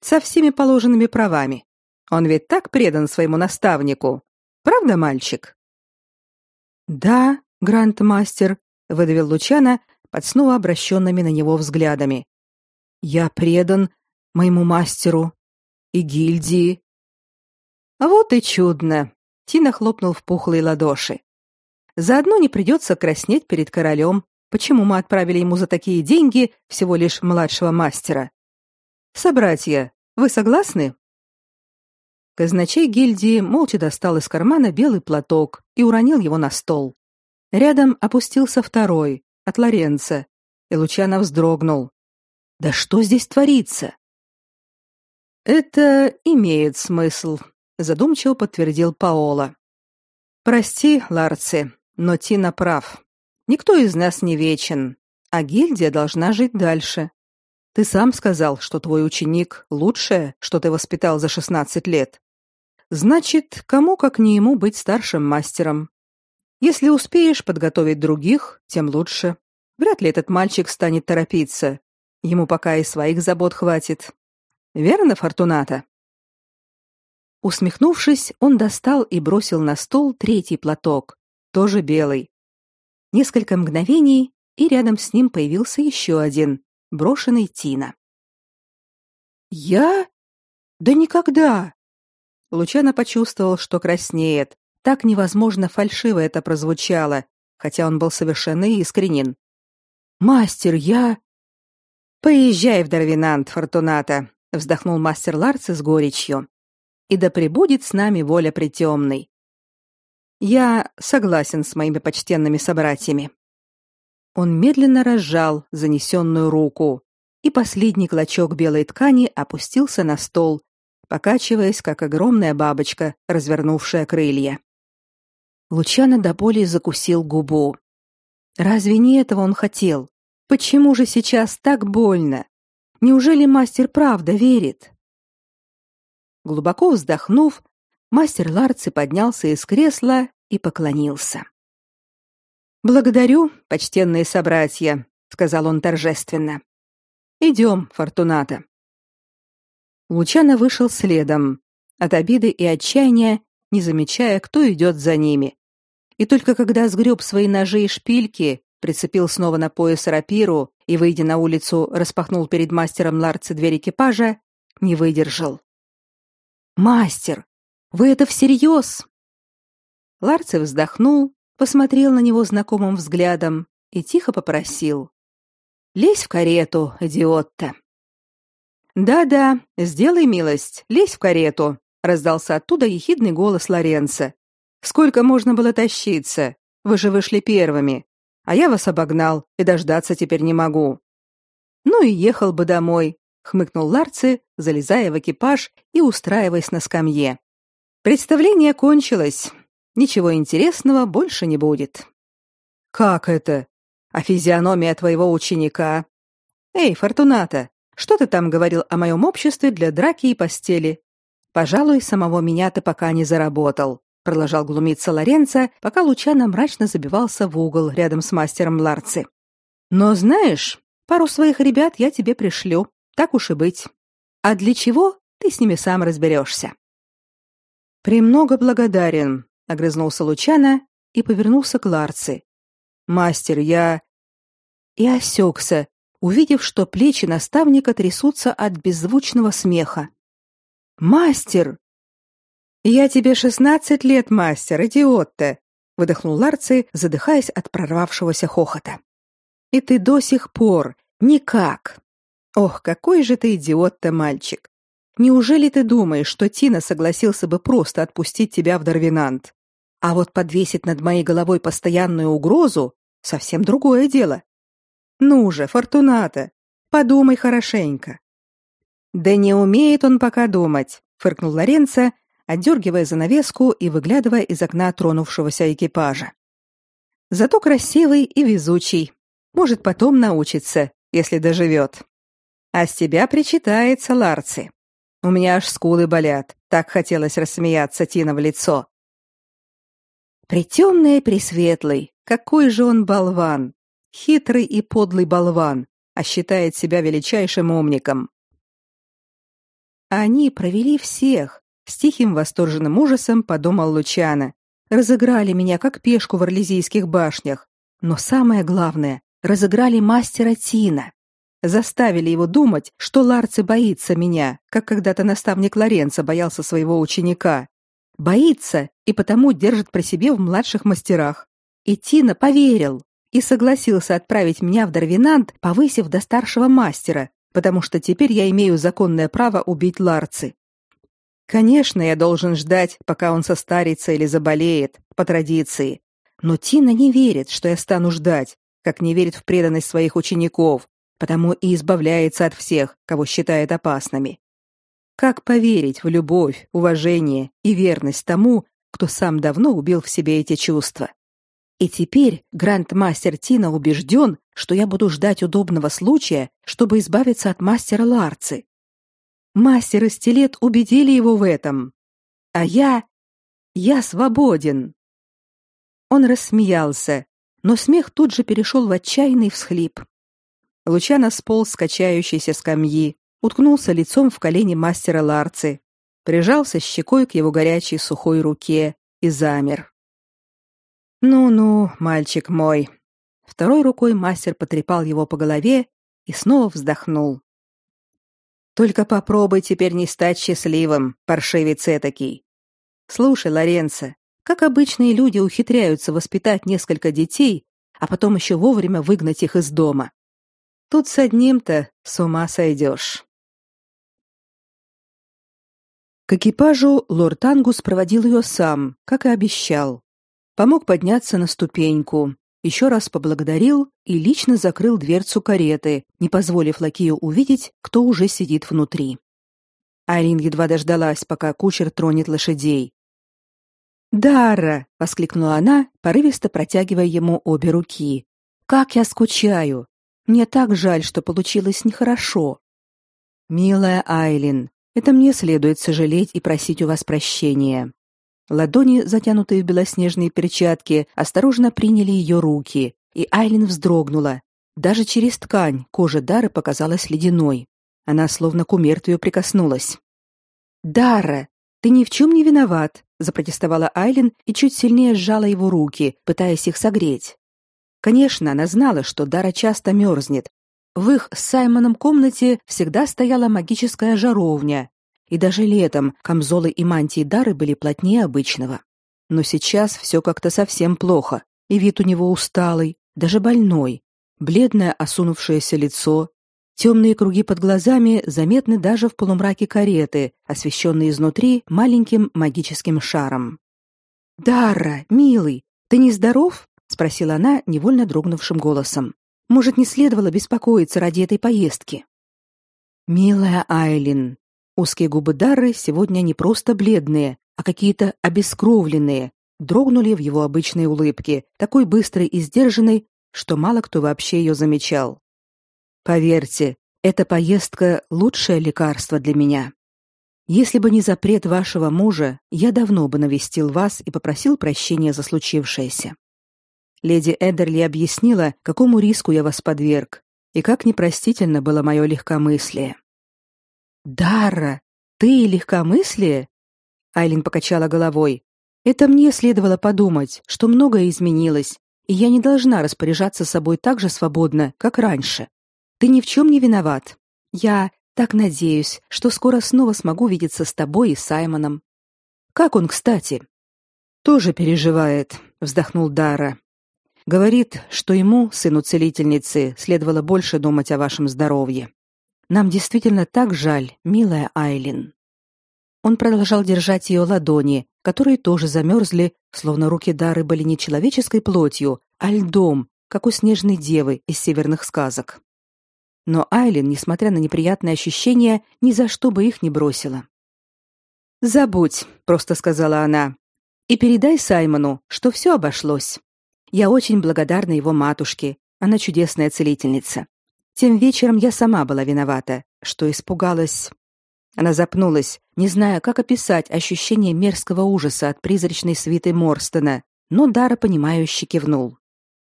со всеми положенными правами. Он ведь так предан своему наставнику. Правда, мальчик? Да, гранд-мастер, выдавил Лучана под снова обращенными на него взглядами. Я предан моему мастеру и гильдии. Вот и чудно. Тина хлопнул в пухлые ладоши. Заодно не придется краснеть перед королем Почему мы отправили ему за такие деньги всего лишь младшего мастера? Собратья, вы согласны? Казначей гильдии молча достал из кармана белый платок и уронил его на стол. Рядом опустился второй, от Лоренца, и Лучано вздрогнул. Да что здесь творится? Это имеет смысл, задумчиво подтвердил Паола. Прости, Ларци, но Тина прав. Никто из нас не вечен, а гильдия должна жить дальше. Ты сам сказал, что твой ученик лучшее, что ты воспитал за 16 лет. Значит, кому как не ему быть старшим мастером. Если успеешь подготовить других, тем лучше. Вряд ли этот мальчик станет торопиться. Ему пока и своих забот хватит. Верно, Фортуната? Усмехнувшись, он достал и бросил на стол третий платок, тоже белый. Несколько мгновений, и рядом с ним появился еще один, брошенный Тина. Я? Да никогда. Лучано почувствовал, что краснеет. Так невозможно фальшиво это прозвучало, хотя он был совершенно искренен. Мастер, я Поезжай в Дарвинант, Фортуната, вздохнул мастер Ларц с горечью. И да пребудет с нами воля притемной. Я согласен с моими почтенными собратьями. Он медленно разжал занесенную руку, и последний клочок белой ткани опустился на стол, покачиваясь, как огромная бабочка, развернувшая крылья. Лучано до боли закусил губу. Разве не этого он хотел? Почему же сейчас так больно? Неужели мастер правда верит? Глубоко вздохнув, мастер Ларци поднялся из кресла и поклонился. Благодарю, почтенные собратья, сказал он торжественно. Идем, Фортуната. Лучано вышел следом, от обиды и отчаяния, не замечая, кто идет за ними. И только когда сгреб свои ножи и шпильки, прицепил снова на пояс рапиру и, выйдя на улицу, распахнул перед мастером Ларци дверь экипажа, не выдержал. «Мастер, вы это всерьез?» Ларци вздохнул, посмотрел на него знакомым взглядом и тихо попросил. «Лезь в карету, идиот-то!» «Да-да, сделай милость, лезь в карету», — раздался оттуда ехидный голос Лоренца. «Сколько можно было тащиться? Вы же вышли первыми а я вас обогнал и дождаться теперь не могу. Ну и ехал бы домой, хмыкнул Ларци, залезая в экипаж и устраиваясь на скамье. Представление кончилось. Ничего интересного больше не будет. Как это? А физиономия твоего ученика? Эй, Фортуната, что ты там говорил о моем обществе для драки и постели? Пожалуй, самого меня ты пока не заработал продолжал глумиться Лоренцо, пока Лучано мрачно забивался в угол рядом с мастером Ларци. Но знаешь, пару своих ребят я тебе пришлю, так уж и быть. А для чего, ты с ними сам разберешься. Премного благодарен, огрызнулся Лучано и повернулся к Ларци. Мастер, я и осекся, увидев, что плечи наставника трясутся от беззвучного смеха. Мастер, «Я тебе шестнадцать лет, мастер, идиот-то!» — выдохнул Ларци, задыхаясь от прорвавшегося хохота. «И ты до сих пор никак! Ох, какой же ты идиот-то, мальчик! Неужели ты думаешь, что Тина согласился бы просто отпустить тебя в Дарвинант? А вот подвесить над моей головой постоянную угрозу — совсем другое дело. Ну же, Фортуната, подумай хорошенько». «Да не умеет он пока думать», — фыркнул Лоренцо, отдергивая занавеску и выглядывая из окна тронувшегося экипажа. Зато красивый и везучий. Может, потом научится, если доживет. А с тебя причитается, Ларци. У меня аж скулы болят. Так хотелось рассмеяться Тина в лицо. Притемный и пресветлый, какой же он болван. Хитрый и подлый болван, а считает себя величайшим умником. Они провели всех, с тихим восторженным ужасом подумал Лучано. Разыграли меня как пешку в Орлезийских башнях. Но самое главное, разыграли мастера Тина. Заставили его думать, что Ларци боится меня, как когда-то наставник Лоренцо боялся своего ученика. Боится и потому держит при себе в младших мастерах. И Тина поверил и согласился отправить меня в Дарвинант, повысив до старшего мастера, потому что теперь я имею законное право убить Ларци. Конечно, я должен ждать, пока он состарится или заболеет, по традиции. Но Тина не верит, что я стану ждать, как не верит в преданность своих учеников, потому и избавляется от всех, кого считает опасными. Как поверить в любовь, уважение и верность тому, кто сам давно убил в себе эти чувства? И теперь гранд-мастер Тина убежден, что я буду ждать удобного случая, чтобы избавиться от мастера Ларцы, Мастер и стилет убедили его в этом. А я... я свободен. Он рассмеялся, но смех тут же перешел в отчаянный всхлип. Лучано сполз с качающейся скамьи, уткнулся лицом в колени мастера Ларцы, прижался щекой к его горячей сухой руке и замер. «Ну-ну, мальчик мой». Второй рукой мастер потрепал его по голове и снова вздохнул. Только попробуй теперь не стать счастливым, паршивец этакий. Слушай, Лоренцо, как обычные люди ухитряются воспитать несколько детей, а потом еще вовремя выгнать их из дома. Тут с одним-то с ума сойдешь. К экипажу лорд Ангус проводил ее сам, как и обещал. Помог подняться на ступеньку, еще раз поблагодарил и лично закрыл дверцу кареты, не позволив лакею увидеть, кто уже сидит внутри. Айлин едва дождалась, пока кучер тронет лошадей. «Дара!» — воскликнула она, порывисто протягивая ему обе руки. «Как я скучаю! Мне так жаль, что получилось нехорошо!» «Милая Айлин, это мне следует сожалеть и просить у вас прощения. Ладони, затянутые в белоснежные перчатки, осторожно приняли ее руки, и Айлин вздрогнула. Даже через ткань кожа Дары показалась ледяной. Она словно к умертвию прикоснулась. «Дара, ты ни в чем не виноват», — запротестовала Айлин и чуть сильнее сжала его руки, пытаясь их согреть. Конечно, она знала, что Дара часто мерзнет, в их с Саймоном комнате всегда стояла магическая жаровня, и даже летом камзолы и мантии Дары были плотнее обычного. Но сейчас все как-то совсем плохо, и вид у него усталый, даже больной, бледное осунувшееся лицо, темные круги под глазами заметны даже в полумраке кареты, освещенной изнутри маленьким магическим шаром. «Дара, милый, ты не здоров?» — спросила она невольно дрогнувшим голосом. Может, не следовало беспокоиться ради этой поездки? Милая Айлин, узкие губы Дары сегодня не просто бледные, а какие-то обескровленные, дрогнули в его обычной улыбке, такой быстрой и сдержанной, что мало кто вообще ее замечал. Поверьте, эта поездка лучшее лекарство для меня. Если бы не запрет вашего мужа, я давно бы навестил вас и попросил прощения за случившееся. Леди Эдерли объяснила, какому риску я вас подверг, и как непростительно было мое легкомыслие. «Дара, ты и легкомыслие?» Айлин покачала головой. «Это мне следовало подумать, что многое изменилось, и я не должна распоряжаться собой так же свободно, как раньше. Ты ни в чем не виноват. Я так надеюсь, что скоро снова смогу видеться с тобой и Саймоном. Как он, кстати?» «Тоже переживает», — вздохнул Дара. Говорит, что ему, сыну целительницы, следовало больше думать о вашем здоровье. Нам действительно так жаль, милая Айлин. Он продолжал держать ее ладони, которые тоже замерзли, словно руки Дары были не человеческой плотью, а льдом, как у снежной девы из северных сказок. Но Айлин, несмотря на неприятные ощущения, ни за что бы их не бросила. «Забудь», — просто сказала она, — «и передай Саймону, что все обошлось». Я очень благодарна его матушке. Она чудесная целительница. Тем вечером я сама была виновата, что испугалась. Она запнулась, не зная, как описать ощущение мерзкого ужаса от призрачной свиты Морстона, но Дара понимающе кивнул.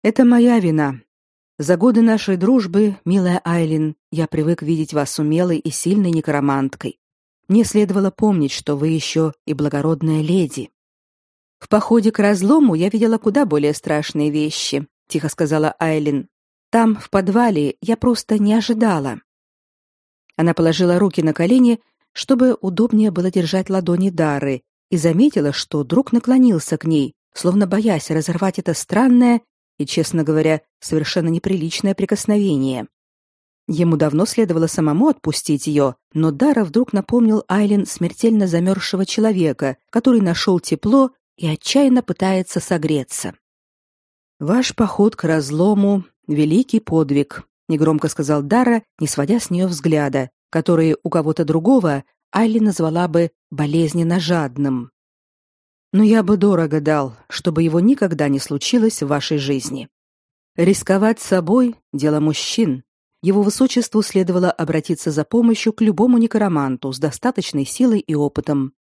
Это моя вина. За годы нашей дружбы, милая Айлин, я привык видеть вас умелой и сильной некроманткой. Мне следовало помнить, что вы еще и благородная леди. В походе к разлому я видела куда более страшные вещи, тихо сказала Айлин. Там, в подвале, я просто не ожидала. Она положила руки на колени, чтобы удобнее было держать ладони Дары, и заметила, что друг наклонился к ней, словно боясь разорвать это странное и, честно говоря, совершенно неприличное прикосновение. Ему давно следовало самому отпустить ее, но Дара вдруг напомнил Айлин смертельно замерзшего человека, который нашел тепло и отчаянно пытается согреться. Ваш поход к разлому великий подвиг, негромко сказал Дара, не сводя с нее взгляда, который у кого-то другого Айли назвала бы болезненно жадным. Но я бы дорого дал, чтобы его никогда не случилось в вашей жизни. Рисковать собой дело мужчин. Его высочеству следовало обратиться за помощью к любому некроманту с достаточной силой и опытом,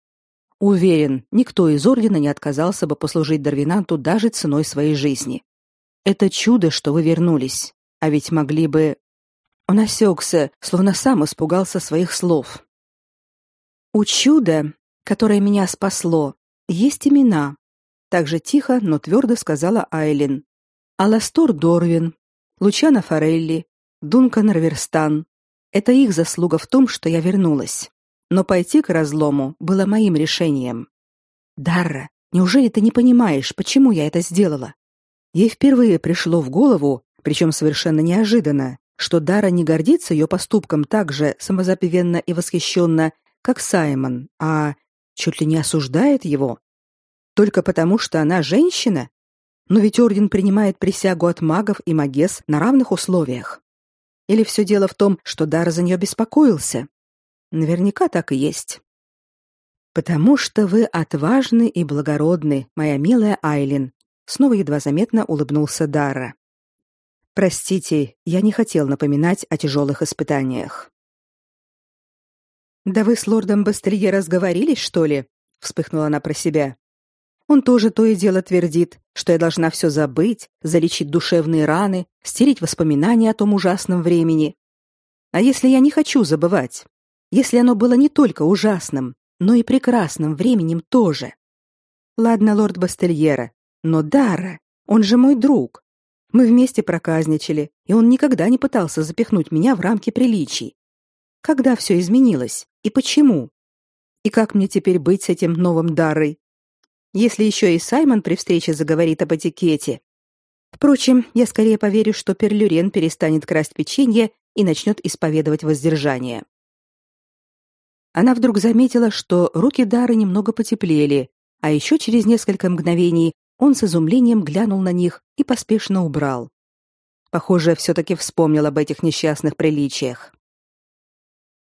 Уверен, никто из ордена не отказался бы послужить Дарвинанту даже ценой своей жизни. Это чудо, что вы вернулись. А ведь могли бы Он осекся, словно сам испугался своих слов. У чуда, которое меня спасло, есть имена. Так же тихо, но твердо сказала Айлин. Аластор Дорвин, Лучано Форелли, Дункан Раверстан. Это их заслуга в том, что я вернулась но пойти к разлому было моим решением. Дарра, неужели ты не понимаешь, почему я это сделала? Ей впервые пришло в голову, причем совершенно неожиданно, что Дара не гордится ее поступком так же самозабвенно и восхищенно, как Саймон, а чуть ли не осуждает его. Только потому, что она женщина? Но ведь орден принимает присягу от магов и магес на равных условиях. Или все дело в том, что Дара за нее беспокоился? Наверняка так и есть. Потому что вы отважны и благородны, моя милая Айлин, снова едва заметно улыбнулся Дара. Простите, я не хотел напоминать о тяжелых испытаниях. Да вы с лордом Бастрие разговорились, что ли? вспыхнула она про себя. Он тоже то и дело твердит, что я должна все забыть, залечить душевные раны, стереть воспоминания о том ужасном времени. А если я не хочу забывать? Если оно было не только ужасным, но и прекрасным временем тоже? Ладно, лорд Бастельера, но Дара, он же мой друг. Мы вместе проказничали, и он никогда не пытался запихнуть меня в рамки приличий. Когда все изменилось и почему? И как мне теперь быть с этим новым Дарой? если еще и Саймон при встрече заговорит об этикете. Впрочем, я скорее поверю, что Перлюрен перестанет красть печенье и начнет исповедовать воздержание. Она вдруг заметила, что руки Дары немного потеплели, а еще через несколько мгновений он с изумлением глянул на них и поспешно убрал. Похоже, все-таки вспомнил об этих несчастных приличиях.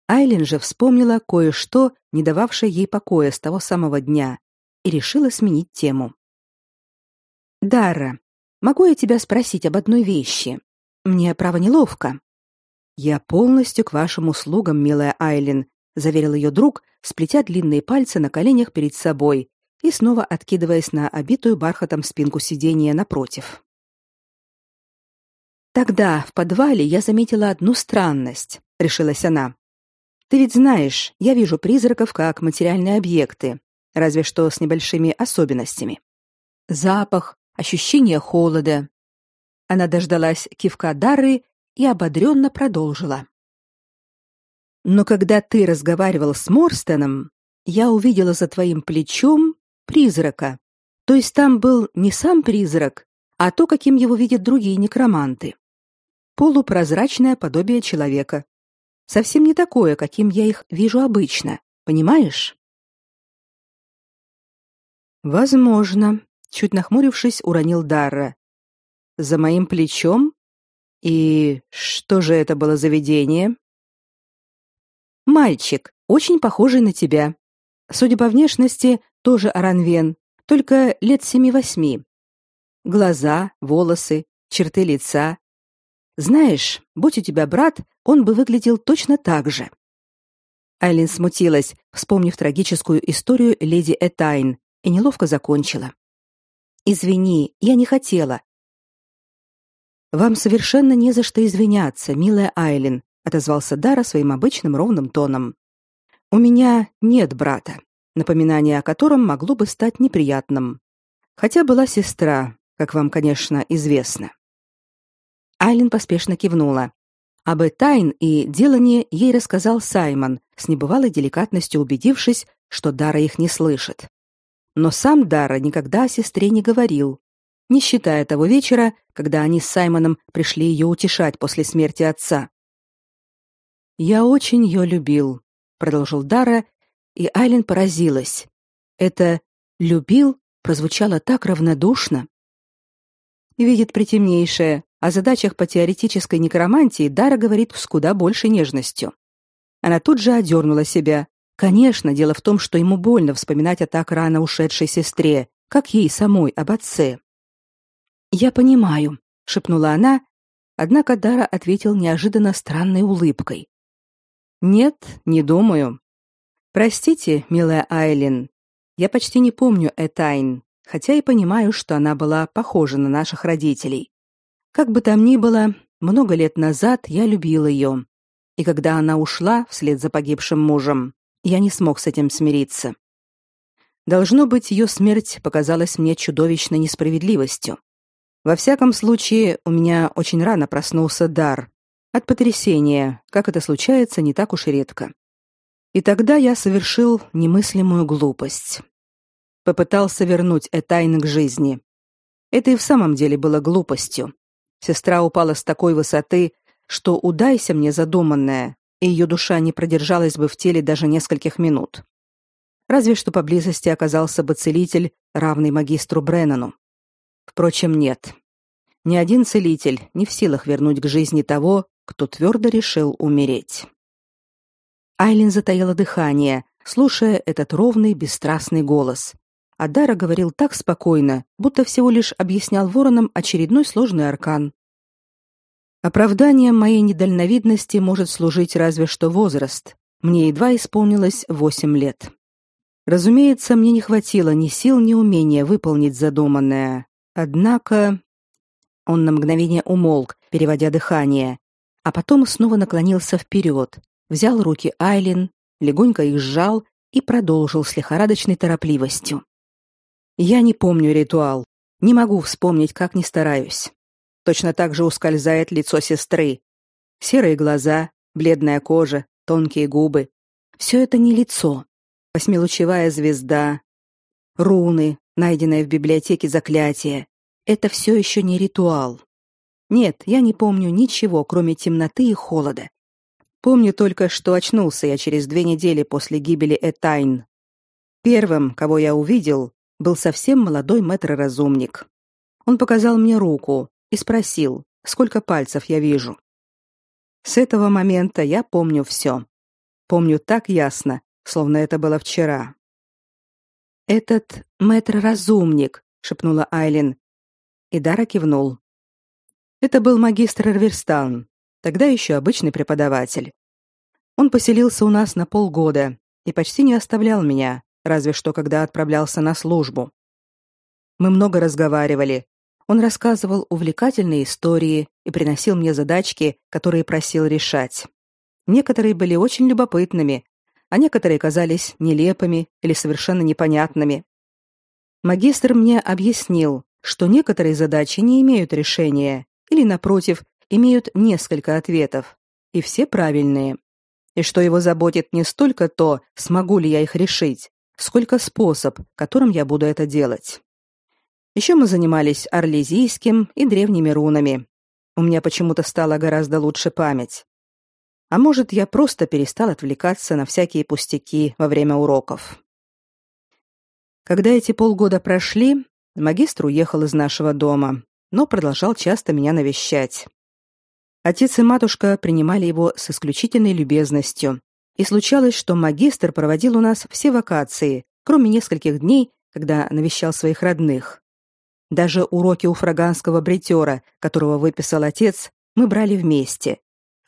Айлин же вспомнила кое-что, не дававшее ей покоя с того самого дня, и решила сменить тему. Дара, могу я тебя спросить об одной вещи? Мне право неловко. Я полностью к вашим услугам, милая Айлин, заверил ее друг, сплетя длинные пальцы на коленях перед собой и снова откидываясь на обитую бархатом спинку сиденья напротив. Тогда в подвале я заметила одну странность, решилась она. Ты ведь знаешь, я вижу призраков как материальные объекты, разве что с небольшими особенностями. Запах, ощущение холода. Она дождалась кивка Дары и ободренно продолжила. Но когда ты разговаривал с Морстоном, я увидела за твоим плечом призрака. То есть там был не сам призрак, а то, каким его видят другие некроманты. Полупрозрачное подобие человека. Совсем не такое, каким я их вижу обычно, понимаешь? Возможно, чуть нахмурившись, уронил Дарра. За моим плечом? И что же это было за видение? Мальчик, очень похожий на тебя. Судя по внешности, тоже Аранвен, только лет семи-восьми. Глаза, волосы, черты лица. Знаешь, будь у тебя брат, он бы выглядел точно так же. Айлин смутилась, вспомнив трагическую историю леди Этайн, и неловко закончила. Извини, я не хотела. Вам совершенно не за что извиняться, милая Айлин, отозвался Дара своим обычным ровным тоном. У меня нет брата, напоминание о котором могло бы стать неприятным. Хотя была сестра, как вам, конечно, известно. Айлин поспешно кивнула. Об Этайн и делании ей рассказал Саймон, с небывалой деликатностью убедившись, что Дара их не слышит. Но сам Дара никогда о сестре не говорил, не считая того вечера, когда они с Саймоном пришли ее утешать после смерти отца. «Я очень ее любил», — продолжил Дара, и Айлен поразилась. Это «любил» прозвучало так равнодушно. Видит притемнейшее, о задачах по теоретической некромантии Дара говорит с куда большей нежностью. Она тут же одернула себя, Конечно, дело в том, что ему больно вспоминать о так рано ушедшей сестре, как ей самой об отце. Я понимаю, шепнула она, однако Дара ответил неожиданно странной улыбкой. Нет, не думаю. Простите, милая Айлин, я почти не помню Этайн, хотя и понимаю, что она была похожа на наших родителей. Как бы там ни было, много лет назад я любил ее, и когда она ушла вслед за погибшим мужем, я не смог с этим смириться. Должно быть, ее смерть показалась мне чудовищной несправедливостью. Во всяком случае, у меня очень рано проснулся дар от потрясения, как это случается не так уж и редко. И тогда я совершил немыслимую глупость. Попытался вернуть Этайн к жизни. Это и в самом деле было глупостью. Сестра упала с такой высоты, что удайся мне задуманное, и ее душа не продержалась бы в теле даже нескольких минут. Разве что поблизости оказался бы целитель, равный магистру Бреннану. Впрочем, нет. Ни один целитель не в силах вернуть к жизни того, кто твердо решил умереть. Айлин затаила дыхание, слушая этот ровный, бесстрастный голос. А Дара говорил так спокойно, будто всего лишь объяснял воронам очередной сложный аркан. Оправданием моей недальновидности может служить разве что возраст. Мне едва исполнилось восемь лет. Разумеется, мне не хватило ни сил, ни умения выполнить задуманное. Однако он на мгновение умолк, переводя дыхание, а потом снова наклонился вперед, взял руки Айлин, легонько их сжал и продолжил с лихорадочной торопливостью. Я не помню ритуал, не могу вспомнить, как ни стараюсь. Точно так же ускользает лицо сестры. Серые глаза, бледная кожа, тонкие губы. Все это не лицо. Восьмилучевая звезда, руны, найденные в библиотеке заклятия. Это все еще не ритуал. Нет, я не помню ничего, кроме темноты и холода. Помню только, что очнулся я через две недели после гибели Этайн. Первым, кого я увидел, был совсем молодой мэтр-разумник. Он показал мне руку и спросил, сколько пальцев я вижу. С этого момента я помню все. Помню так ясно, словно это было вчера. «Этот мэтр-разумник», — шепнула Айлин. И Дара кивнул. Это был магистр Эрверстан, тогда еще обычный преподаватель. Он поселился у нас на полгода и почти не оставлял меня, разве что когда отправлялся на службу. Мы много разговаривали. Он рассказывал увлекательные истории и приносил мне задачки, которые просил решать. Некоторые были очень любопытными, а некоторые казались нелепыми или совершенно непонятными. Магистр мне объяснил, что некоторые задачи не имеют решения или напротив, имеют несколько ответов, и все правильные. И что его заботит не столько то, смогу ли я их решить, сколько способ, которым я буду это делать. Еще мы занимались орлезийским и древними рунами. У меня почему-то стала гораздо лучше память. А может, я просто перестал отвлекаться на всякие пустяки во время уроков. Когда эти полгода прошли, магистр уехал из нашего дома, но продолжал часто меня навещать. Отец и матушка принимали его с исключительной любезностью, и случалось, что магистр проводил у нас все вакации, кроме нескольких дней, когда навещал своих родных. Даже уроки у фраганского бритера, которого выписал отец, мы брали вместе,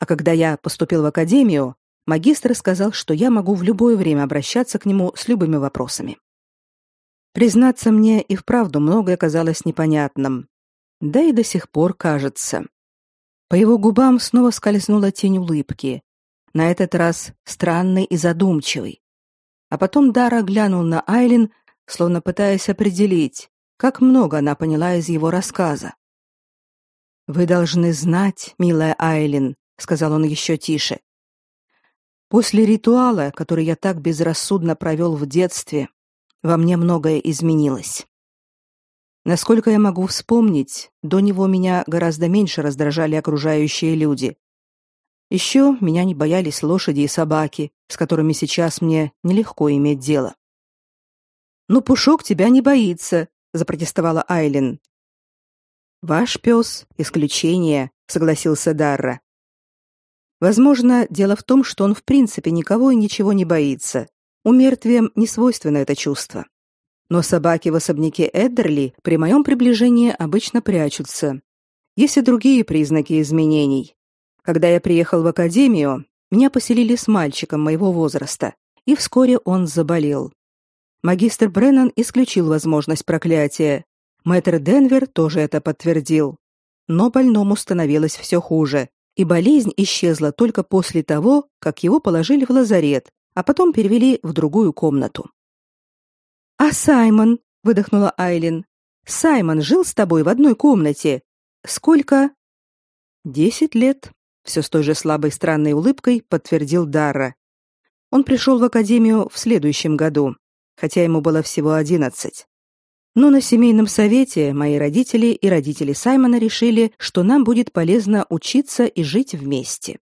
а когда я поступил в академию, магистр сказал, что я могу в любое время обращаться к нему с любыми вопросами. Признаться мне, и вправду многое казалось непонятным. Да и до сих пор кажется. По его губам снова скользнула тень улыбки, на этот раз странной и задумчивой. А потом Дара глянул на Айлин, словно пытаясь определить, как много она поняла из его рассказа. Вы должны знать, милая Айлин, сказал он еще тише. После ритуала, который я так безрассудно провел в детстве, во мне многое изменилось. Насколько я могу вспомнить, до него меня гораздо меньше раздражали окружающие люди. Еще меня не боялись лошади и собаки, с которыми сейчас мне нелегко иметь дело. «Ну, Пушок тебя не боится», — запротестовала Айлин. «Ваш пес — исключение», — согласился Дарра. Возможно, дело в том, что он в принципе никого и ничего не боится. У мертвем не свойственно это чувство. Но собаки в особняке Эддерли при моем приближении обычно прячутся. Есть и другие признаки изменений. Когда я приехал в академию, меня поселили с мальчиком моего возраста, и вскоре он заболел. Магистр Бреннан исключил возможность проклятия. Мэтр Денвер тоже это подтвердил. Но больному становилось все хуже, и болезнь исчезла только после того, как его положили в лазарет, а потом перевели в другую комнату. А Саймон, выдохнула Айлин. Саймон жил с тобой в одной комнате. Сколько? Десять лет. Все с той же слабой странной улыбкой подтвердил Дарра. Он пришел в академию в следующем году, хотя ему было всего одиннадцать. Но на семейном совете мои родители и родители Саймона решили, что нам будет полезно учиться и жить вместе.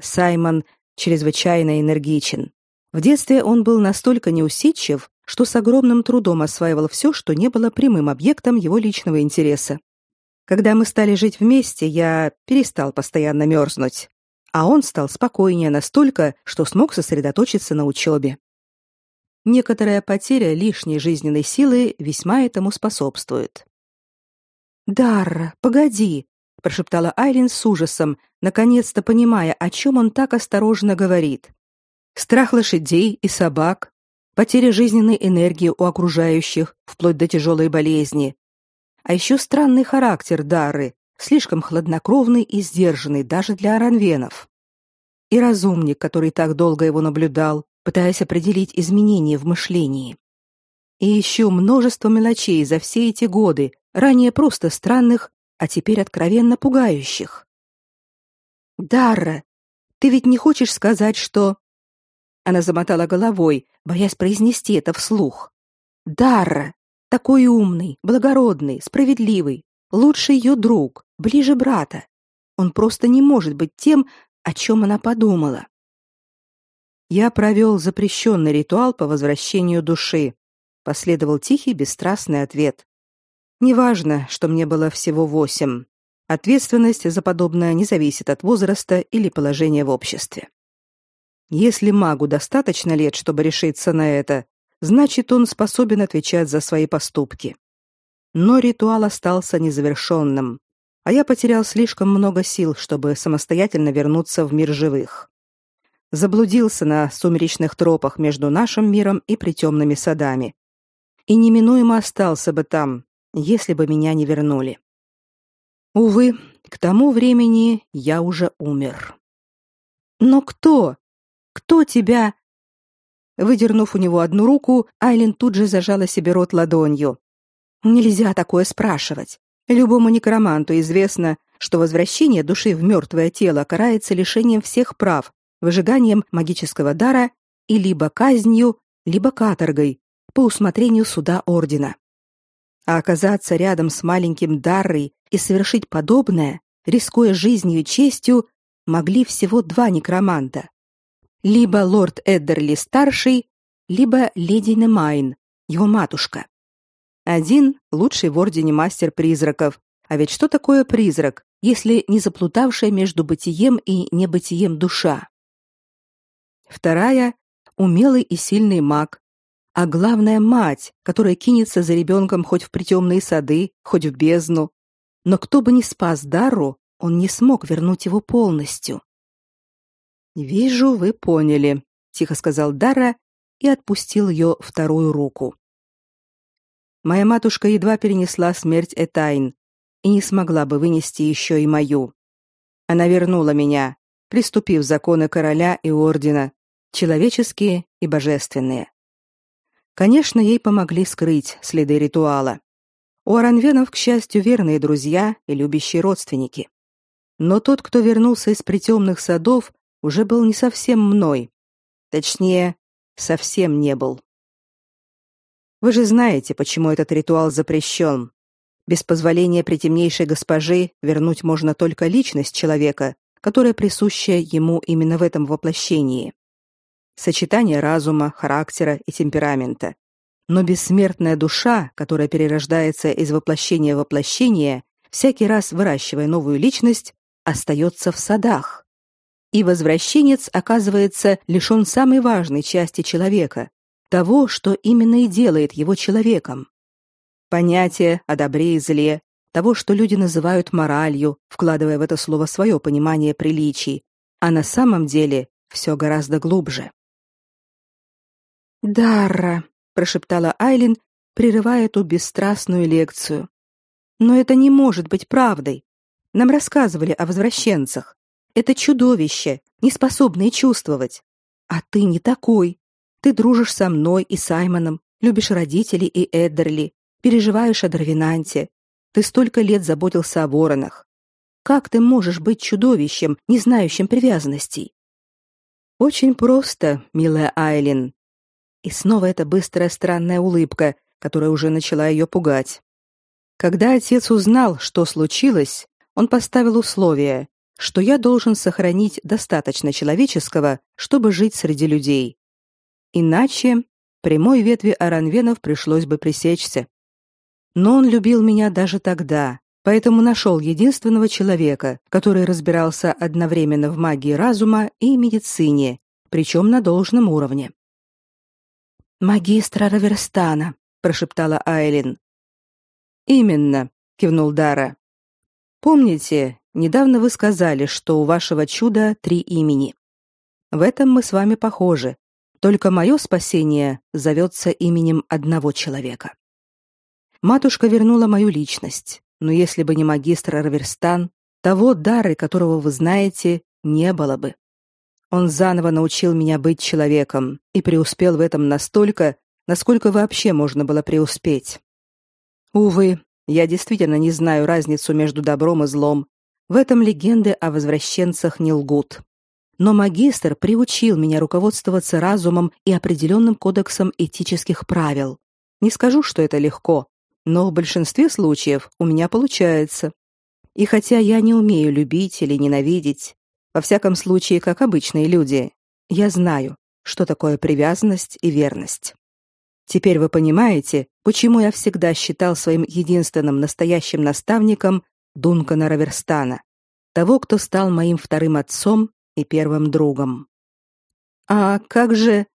Саймон чрезвычайно энергичен. В детстве он был настолько неусидчив, что с огромным трудом осваивал все, что не было прямым объектом его личного интереса. Когда мы стали жить вместе, я перестал постоянно мерзнуть, а он стал спокойнее настолько, что смог сосредоточиться на учебе. Некоторая потеря лишней жизненной силы весьма этому способствует. «Дарра, погоди!» – прошептала Айлин с ужасом, наконец-то понимая, о чем он так осторожно говорит. Страх лошадей и собак, потеря жизненной энергии у окружающих, вплоть до тяжелой болезни. А еще странный характер Дары, слишком хладнокровный и сдержанный даже для аранвенов. И разумник, который так долго его наблюдал, пытаясь определить изменения в мышлении. И еще множество мелочей за все эти годы, ранее просто странных, а теперь откровенно пугающих. Дарра, ты ведь не хочешь сказать, что Она замотала головой, боясь произнести это вслух. Дарра, такой умный, благородный, справедливый, лучший ее друг, ближе брата. Он просто не может быть тем, о чем она подумала. Я провел запрещенный ритуал по возвращению души. Последовал тихий, бесстрастный ответ. Неважно, что мне было всего восемь. Ответственность за подобное не зависит от возраста или положения в обществе. Если магу достаточно лет, чтобы решиться на это, значит, он способен отвечать за свои поступки. Но ритуал остался незавершенным, а я потерял слишком много сил, чтобы самостоятельно вернуться в мир живых заблудился на сумеречных тропах между нашим миром и притемными садами. И неминуемо остался бы там, если бы меня не вернули. Увы, к тому времени я уже умер. Но кто? Кто тебя? Выдернув у него одну руку, Айлин тут же зажала себе рот ладонью. Нельзя такое спрашивать. Любому некроманту известно, что возвращение души в мертвое тело карается лишением всех прав, выжиганием магического дара и либо казнью, либо каторгой по усмотрению суда ордена. А оказаться рядом с маленьким Даррой и совершить подобное, рискуя жизнью и честью, могли всего два некроманта. Либо лорд Эддерли старший, либо леди Немайн, его матушка. Один лучший в ордене мастер призраков. А ведь что такое призрак, если не заплутавшая между бытием и небытием душа? Вторая умелый и сильный маг, а главное мать, которая кинется за ребенком хоть в притемные сады, хоть в бездну. Но кто бы ни спас Дару, он не смог вернуть его полностью. Вижу, вы поняли, тихо сказал Дара и отпустил ее вторую руку. Моя матушка едва перенесла смерть Этайн и не смогла бы вынести еще и мою. Она вернула меня, приступив законы короля и ордена, человеческие и божественные. Конечно, ей помогли скрыть следы ритуала. У Аранвенов, к счастью, верные друзья и любящие родственники. Но тот, кто вернулся из притемных садов, уже был не совсем мной. Точнее, совсем не был. Вы же знаете, почему этот ритуал запрещен. Без позволения притемнейшей госпожи вернуть можно только личность человека, которая присуща ему именно в этом воплощении сочетание разума, характера и темперамента. Но бессмертная душа, которая перерождается из воплощения в воплощение, всякий раз выращивая новую личность, остается в садах. И возвращенец оказывается лишен самой важной части человека, того, что именно и делает его человеком. Понятие о добре и зле, того, что люди называют моралью, вкладывая в это слово свое понимание приличий, а на самом деле все гораздо глубже. «Дарра», — прошептала Айлин, прерывая эту бесстрастную лекцию. «Но это не может быть правдой. Нам рассказывали о возвращенцах. Это чудовище, не способное чувствовать. А ты не такой. Ты дружишь со мной и Саймоном, любишь родителей и Эддерли, переживаешь о Дарвинанте. Ты столько лет заботился о воронах. Как ты можешь быть чудовищем, не знающим привязанностей? Очень просто, милая Айлин. И снова эта быстрая странная улыбка, которая уже начала ее пугать. Когда отец узнал, что случилось, он поставил условие, что я должен сохранить достаточно человеческого, чтобы жить среди людей. Иначе прямой ветви Аранвенов пришлось бы пресечься. Но он любил меня даже тогда, поэтому нашел единственного человека, который разбирался одновременно в магии разума и медицине, причем на должном уровне. «Магистра Раверстана», — прошептала Айлин. «Именно», — кивнул Дара. «Помните, недавно вы сказали, что у вашего чуда три имени. В этом мы с вами похожи, только мое спасение зовется именем одного человека. Матушка вернула мою личность, но если бы не магистр Раверстан, того дары, которого вы знаете, не было бы. Он заново научил меня быть человеком и преуспел в этом настолько, насколько вообще можно было преуспеть. Увы, я действительно не знаю разницу между добром и злом. В этом легенды о возвращенцах не лгут. Но магистр приучил меня руководствоваться разумом и определенным кодексом этических правил. Не скажу, что это легко, но в большинстве случаев у меня получается. И хотя я не умею любить или ненавидеть, во всяком случае, как обычные люди, я знаю, что такое привязанность и верность. Теперь вы понимаете, почему я всегда считал своим единственным настоящим наставником Дункана Раверстана, того, кто стал моим вторым отцом и первым другом. А как же...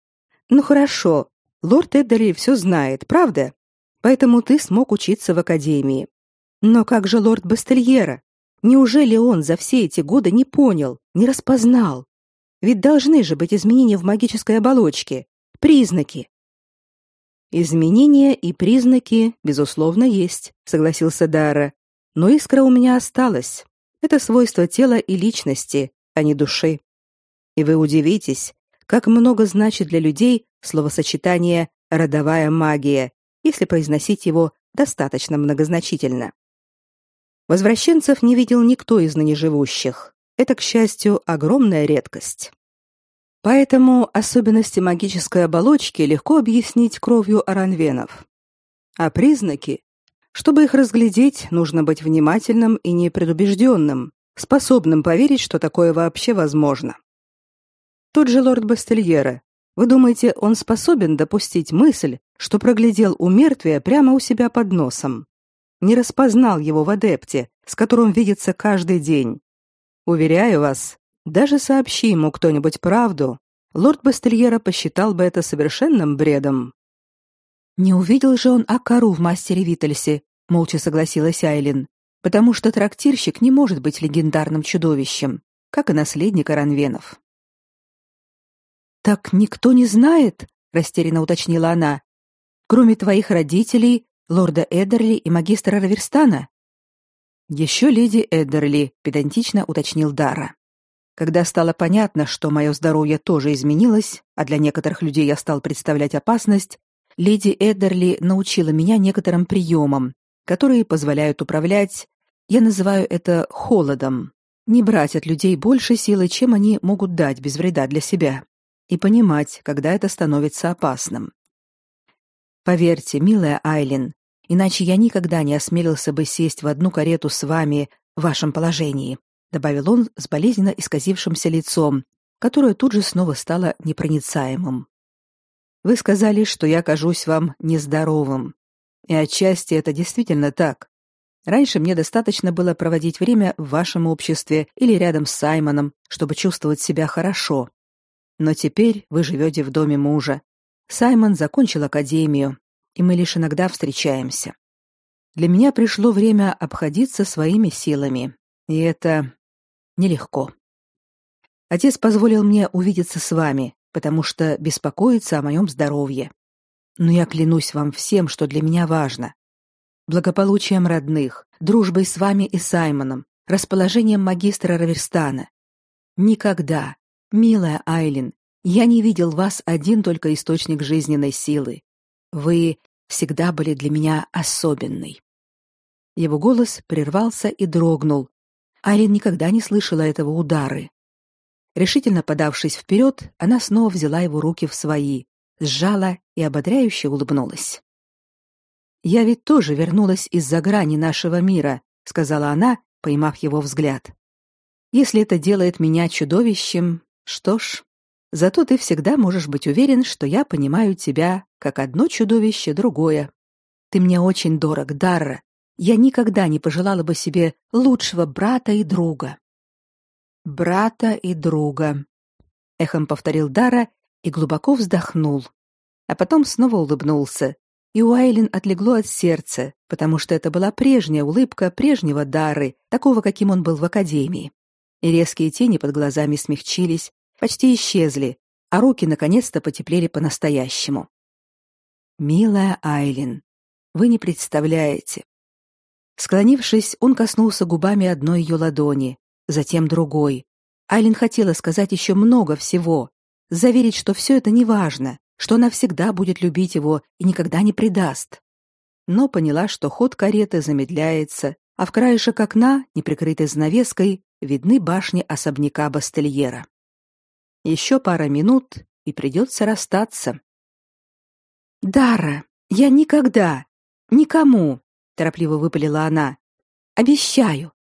Ну хорошо, лорд Эддерли все знает, правда? Поэтому ты смог учиться в академии. Но как же лорд Бастельера? Неужели он за все эти годы не понял, не распознал? Ведь должны же быть изменения в магической оболочке, признаки. Изменения и признаки, безусловно, есть, согласился Дара. Но искра у меня осталась. Это свойство тела и личности, а не души. И вы удивитесь, как много значит для людей словосочетание родовая магия, если произносить его достаточно многозначительно. Возвращенцев не видел никто из ныне живущих. Это, к счастью, огромная редкость. Поэтому особенности магической оболочки легко объяснить кровью аранвенов. А признаки? Чтобы их разглядеть, нужно быть внимательным и непредубежденным, способным поверить, что такое вообще возможно. Тот же лорд Бастельера. Вы думаете, он способен допустить мысль, что проглядел у мертвия прямо у себя под носом? не распознал его в адепте, с которым видится каждый день. Уверяю вас, даже сообщи ему кто-нибудь правду, лорд Бастельера посчитал бы это совершенным бредом. Не увидел же он Акару в мастере Витальсе, молча согласилась Айлин, потому что трактирщик не может быть легендарным чудовищем, как и наследник Аранвенов. Так никто не знает, растерянно уточнила она. Кроме твоих родителей, лорда Эдерли и магистра Раверстана? Еще леди Эдерли, педантично уточнил Дара. Когда стало понятно, что мое здоровье тоже изменилось, а для некоторых людей я стал представлять опасность, леди Эдерли научила меня некоторым приемам, которые позволяют управлять, я называю это холодом, не брать от людей больше силы, чем они могут дать без вреда для себя, и понимать, когда это становится опасным. Поверьте, милая Айлин, иначе я никогда не осмелился бы сесть в одну карету с вами в вашем положении, добавил он с болезненно исказившимся лицом, которое тут же снова стало непроницаемым. Вы сказали, что я кажусь вам нездоровым. И отчасти это действительно так. Раньше мне достаточно было проводить время в вашем обществе или рядом с Саймоном, чтобы чувствовать себя хорошо. Но теперь вы живете в доме мужа. Саймон закончил академию, и мы лишь иногда встречаемся. Для меня пришло время обходиться своими силами, и это нелегко. Отец позволил мне увидеться с вами, потому что беспокоится о моем здоровье. Но я клянусь вам всем, что для меня важно. Благополучием родных, дружбой с вами и Саймоном, расположением магистра Раверстана. Никогда, милая Айлин, я не видел вас один только источник жизненной силы. Вы всегда были для меня особенной. Его голос прервался и дрогнул. Айлин никогда не слышала этого удары. Решительно подавшись вперед, она снова взяла его руки в свои, сжала и ободряюще улыбнулась. Я ведь тоже вернулась из-за грани нашего мира, сказала она, поймав его взгляд. Если это делает меня чудовищем, что ж, зато ты всегда можешь быть уверен, что я понимаю тебя как одно чудовище другое. Ты мне очень дорог, Дарра. Я никогда не пожелала бы себе лучшего брата и друга. Брата и друга, эхом повторил Дара и глубоко вздохнул, а потом снова улыбнулся. И у Айлин отлегло от сердца, потому что это была прежняя улыбка прежнего Дары, такого, каким он был в академии. И резкие тени под глазами смягчились, почти исчезли, а руки наконец-то потеплели по-настоящему. Милая Айлин, вы не представляете. Склонившись, он коснулся губами одной ее ладони, затем другой. Айлин хотела сказать еще много всего, заверить, что все это не важно, что она всегда будет любить его и никогда не предаст. Но поняла, что ход кареты замедляется, а в краешек окна, неприкрытой занавеской, видны башни особняка Бастельера. Еще пара минут, и придется расстаться. «Дара, я никогда, никому!» — торопливо выпалила она. «Обещаю!»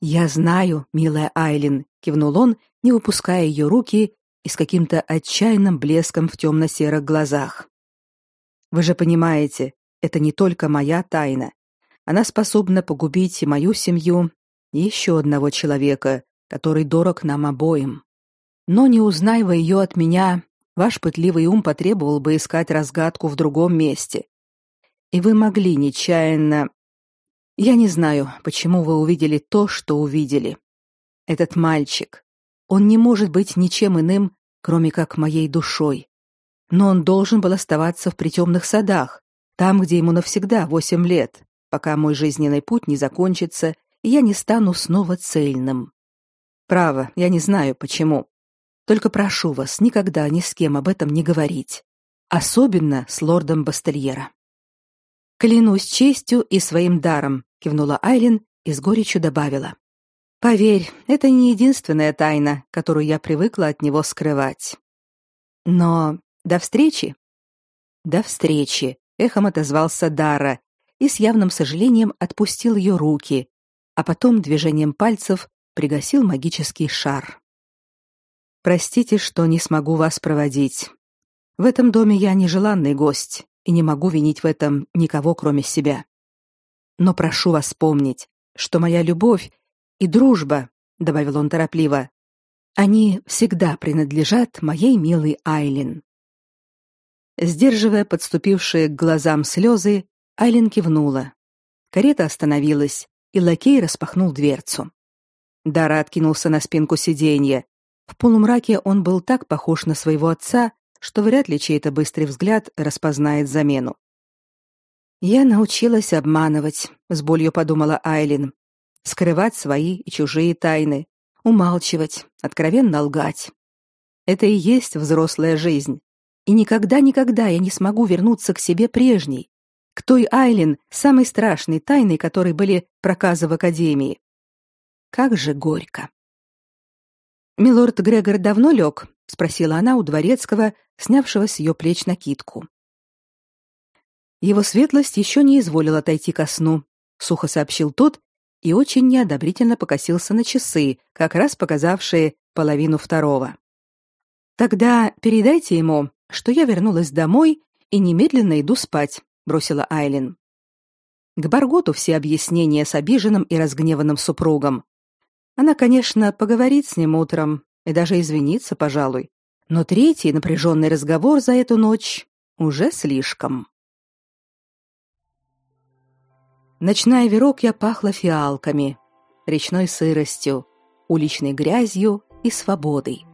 «Я знаю, милая Айлин», — кивнул он, не выпуская ее руки и с каким-то отчаянным блеском в темно-серых глазах. «Вы же понимаете, это не только моя тайна. Она способна погубить и мою семью, и еще одного человека, который дорог нам обоим. Но не узнай вы ее от меня, ваш пытливый ум потребовал бы искать разгадку в другом месте. И вы могли нечаянно... Я не знаю, почему вы увидели то, что увидели. Этот мальчик, он не может быть ничем иным, кроме как моей душой. Но он должен был оставаться в притемных садах, там, где ему навсегда восемь лет, пока мой жизненный путь не закончится, и я не стану снова цельным. Право, я не знаю почему. Только прошу вас никогда ни с кем об этом не говорить, особенно с лордом Бастельера. Клянусь честью и своим даром, кивнула Айлин и с горечью добавила: Поверь, это не единственная тайна, которую я привыкла от него скрывать. Но до встречи. До встречи, эхом отозвался Дара и с явным сожалением отпустил ее руки, а потом движением пальцев пригасил магический шар. Простите, что не смогу вас проводить. В этом доме я нежеланный гость и не могу винить в этом никого, кроме себя. Но прошу вас помнить, что моя любовь и дружба, добавил он торопливо, они всегда принадлежат моей милой Айлин. Сдерживая подступившие к глазам слезы, Айлин кивнула. Карета остановилась, и лакей распахнул дверцу. Дара откинулся на спинку сиденья, в полумраке он был так похож на своего отца, что вряд ли чей-то быстрый взгляд распознает замену. Я научилась обманывать, с болью подумала Айлин, скрывать свои и чужие тайны, умалчивать, откровенно лгать. Это и есть взрослая жизнь. И никогда-никогда я не смогу вернуться к себе прежней, к той Айлин, самой страшной тайной, которой были проказы в академии. Как же горько. Милорд Грегор давно лег?» — спросила она у дворецкого, снявшего с ее плеч накидку. Его светлость еще не изволил отойти ко сну, сухо сообщил тот и очень неодобрительно покосился на часы, как раз показавшие половину второго. Тогда передайте ему, что я вернулась домой и немедленно иду спать, бросила Айлин. К Барготу все объяснения с обиженным и разгневанным супругом, она, конечно, поговорит с ним утром и даже извинится, пожалуй. Но третий напряженный разговор за эту ночь уже слишком. Ночная верокья пахла фиалками, речной сыростью, уличной грязью и свободой.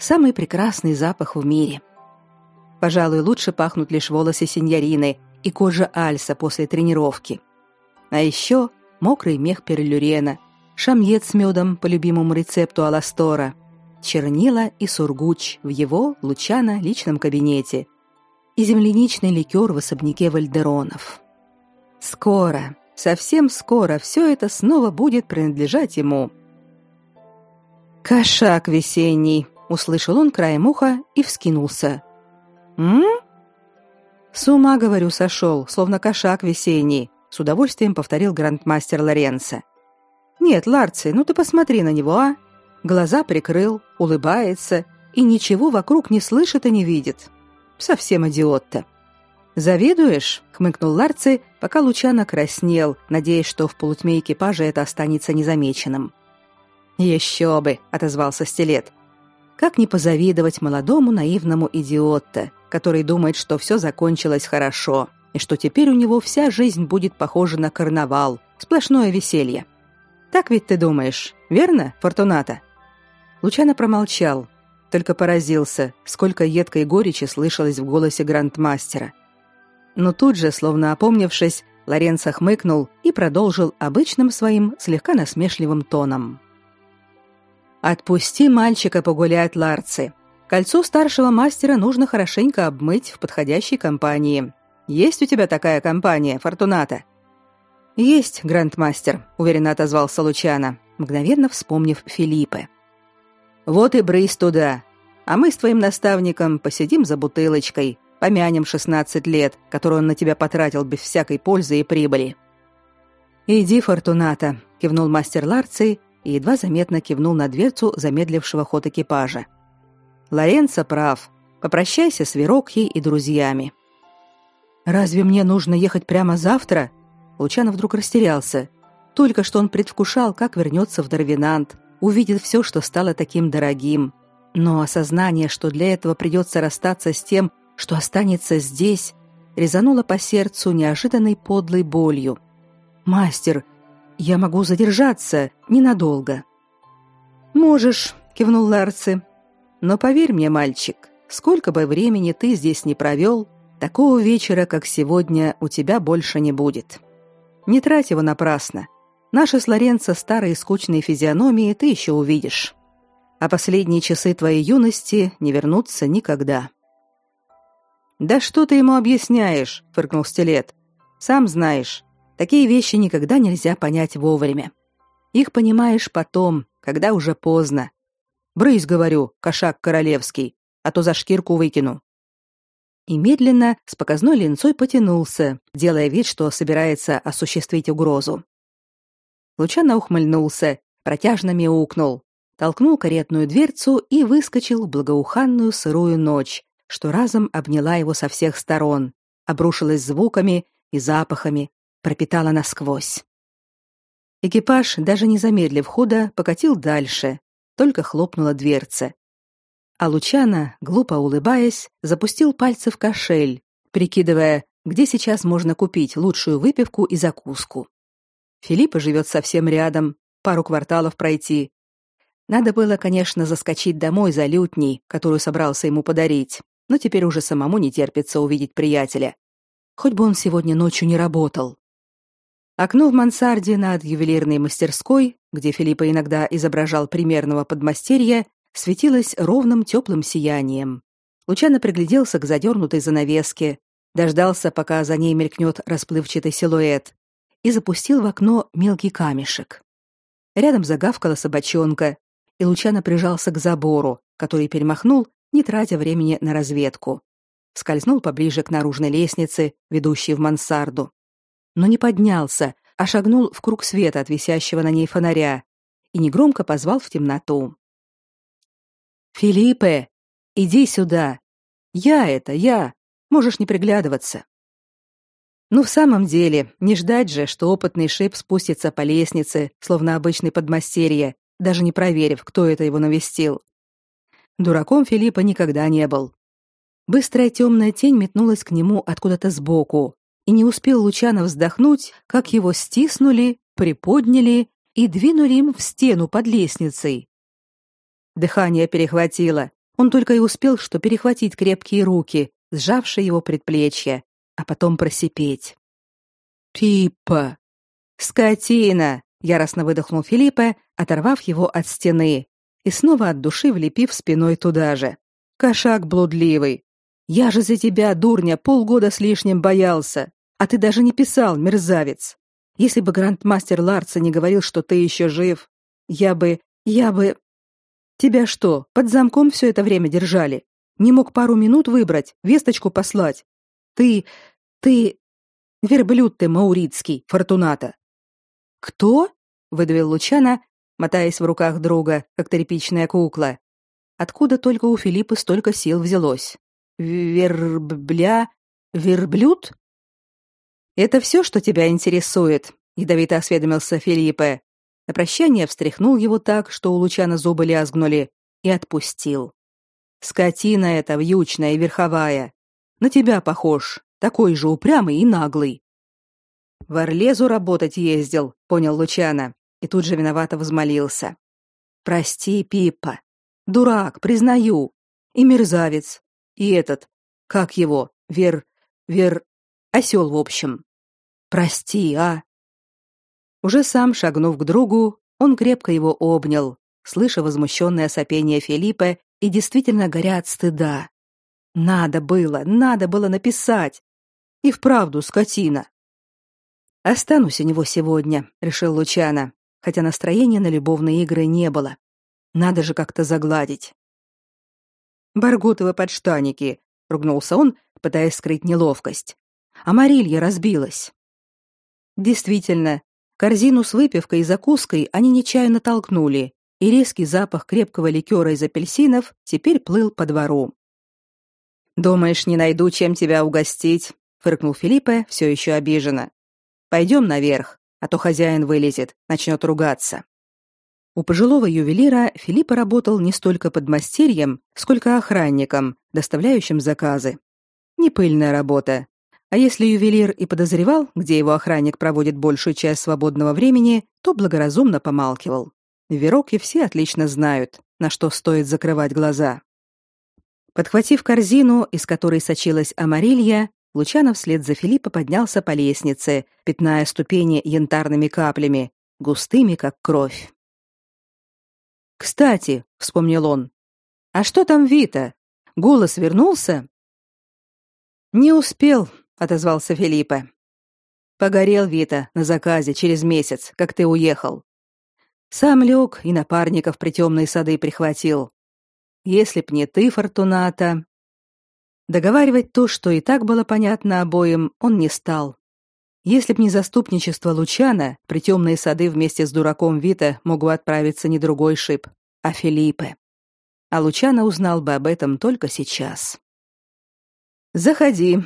Самый прекрасный запах в мире. Пожалуй, лучше пахнут лишь волосы сеньорины и кожа Альса после тренировки. А еще мокрый мех Перлюрена – шамьет с медом по любимому рецепту Аластора, чернила и сургуч в его, Лучана, личном кабинете и земляничный ликер в особняке Вальдеронов. Скоро, совсем скоро все это снова будет принадлежать ему. «Кошак весенний!» — услышал он краем уха и вскинулся. «М?» С ума, говорю, сошел, словно кошак весенний, с удовольствием повторил грандмастер Лоренцо. Нет, Ларци, ну ты посмотри на него, а? Глаза прикрыл, улыбается и ничего вокруг не слышит и не видит. Совсем идиот-то. Завидуешь? хмыкнул Ларци, пока Лучано краснел, надеясь, что в полутьме экипажа это останется незамеченным. Еще бы, отозвался Стилет. Как не позавидовать молодому наивному идиоту, который думает, что все закончилось хорошо и что теперь у него вся жизнь будет похожа на карнавал, сплошное веселье. Так ведь ты думаешь, верно, Фортуната? Лучано промолчал, только поразился, сколько едкой горечи слышалось в голосе грандмастера. Но тут же, словно опомнившись, Лоренцо хмыкнул и продолжил обычным своим слегка насмешливым тоном. Отпусти мальчика погулять, Ларци. Кольцо старшего мастера нужно хорошенько обмыть в подходящей компании. Есть у тебя такая компания, Фортуната? Есть, грандмастер, уверенно отозвался Лучано, мгновенно вспомнив Филиппе. Вот и брысь туда. А мы с твоим наставником посидим за бутылочкой, помянем 16 лет, которые он на тебя потратил без всякой пользы и прибыли. Иди, Фортуната, кивнул мастер Ларци и едва заметно кивнул на дверцу замедлившего ход экипажа. Лоренцо прав. Попрощайся с Верокьей и друзьями. Разве мне нужно ехать прямо завтра? Лучано вдруг растерялся. Только что он предвкушал, как вернется в Дарвинант, увидит все, что стало таким дорогим. Но осознание, что для этого придется расстаться с тем, что останется здесь, резануло по сердцу неожиданной подлой болью. «Мастер, я могу задержаться ненадолго». «Можешь», — кивнул Ларци. Но поверь мне, мальчик, сколько бы времени ты здесь не провел, такого вечера, как сегодня, у тебя больше не будет. Не трать его напрасно. Наши с Лоренцо старые скучные физиономии ты еще увидишь. А последние часы твоей юности не вернутся никогда. Да что ты ему объясняешь, фыркнул Стилет. Сам знаешь, такие вещи никогда нельзя понять вовремя. Их понимаешь потом, когда уже поздно, Брысь, говорю, кошак королевский, а то за шкирку выкину. И медленно, с показной линцой потянулся, делая вид, что собирается осуществить угрозу. Лучано ухмыльнулся, протяжно мяукнул, толкнул каретную дверцу и выскочил в благоуханную сырую ночь, что разом обняла его со всех сторон, обрушилась звуками и запахами, пропитала насквозь. Экипаж, даже не замедлив хода, покатил дальше, только хлопнула дверца. А Лучана, глупо улыбаясь, запустил пальцы в кошель, прикидывая, где сейчас можно купить лучшую выпивку и закуску. Филиппа живет совсем рядом, пару кварталов пройти. Надо было, конечно, заскочить домой за лютней, которую собрался ему подарить, но теперь уже самому не терпится увидеть приятеля. Хоть бы он сегодня ночью не работал. Окно в мансарде над ювелирной мастерской, где Филиппа иногда изображал примерного подмастерья, светилось ровным теплым сиянием. Лучано пригляделся к задернутой занавеске, дождался, пока за ней мелькнет расплывчатый силуэт, и запустил в окно мелкий камешек. Рядом загавкала собачонка, и Лучано прижался к забору, который перемахнул, не тратя времени на разведку. Скользнул поближе к наружной лестнице, ведущей в мансарду но не поднялся, а шагнул в круг света от висящего на ней фонаря и негромко позвал в темноту. «Филиппе, иди сюда! Я это, я! Можешь не приглядываться!» Ну, в самом деле, не ждать же, что опытный шип спустится по лестнице, словно обычный подмастерье, даже не проверив, кто это его навестил. Дураком Филиппа никогда не был. Быстрая темная тень метнулась к нему откуда-то сбоку, и не успел Лучано вздохнуть, как его стиснули, приподняли и двинули им в стену под лестницей. Дыхание перехватило. Он только и успел что перехватить крепкие руки, сжавшие его предплечья, а потом просипеть. «Пипа! Скотина!» — яростно выдохнул Филиппа, оторвав его от стены и снова от души влепив спиной туда же. «Кошак блудливый! Я же за тебя, дурня, полгода с лишним боялся, а ты даже не писал, мерзавец. Если бы грандмастер Ларца не говорил, что ты еще жив, я бы, я бы Тебя что, под замком все это время держали? Не мог пару минут выбрать, весточку послать? Ты... ты... верблюд ты маурицкий, Фортуната». «Кто?» — выдавил Лучана, мотаясь в руках друга, как тряпичная кукла. Откуда только у Филиппа столько сил взялось? Вербля... верблюд? Это все, что тебя интересует, ядовито осведомился Филиппе. На прощание встряхнул его так, что у Лучана зубы лязгнули, и отпустил. Скотина эта вьючная и верховая. На тебя похож, такой же упрямый и наглый. В Орлезу работать ездил, понял Лучана, и тут же виновато взмолился. Прости, Пиппа. Дурак, признаю. И мерзавец. И этот, как его, Вер... Вер... Осел, в общем. Прости, а? Уже сам шагнув к другу, он крепко его обнял, слыша возмущенное сопение Филиппа и действительно горя от стыда. Надо было, надо было написать. И вправду скотина. Останусь у него сегодня, решил Лучана, хотя настроения на любовные игры не было. Надо же как-то загладить. Барготовы подштаники, ругнулся он, пытаясь скрыть неловкость. А Марилья разбилась. Действительно, корзину с выпивкой и закуской они нечаянно толкнули, и резкий запах крепкого ликера из апельсинов теперь плыл по двору. Думаешь, не найду, чем тебя угостить? фыркнул Филиппе, все еще обиженно. Пойдем наверх, а то хозяин вылезет, начнет ругаться. У пожилого ювелира Филипп работал не столько подмастерьем, сколько охранником, доставляющим заказы. Не пыльная работа. А если ювелир и подозревал, где его охранник проводит большую часть свободного времени, то благоразумно помалкивал. В Вероке все отлично знают, на что стоит закрывать глаза. Подхватив корзину, из которой сочилась амарилья, Лучанов вслед за Филиппа поднялся по лестнице, пятная ступени янтарными каплями, густыми, как кровь. Кстати, вспомнил он. А что там Вита? Голос вернулся? Не успел, отозвался Филиппа. Погорел Вита на заказе через месяц, как ты уехал. Сам лег и напарников при темные сады прихватил. Если б не ты, Фортуната. Договаривать то, что и так было понятно обоим, он не стал. Если б не заступничество Лучана, при темные сады вместе с дураком Вита мог отправиться не другой шип, а Филиппе. А Лучана узнал бы об этом только сейчас. «Заходи».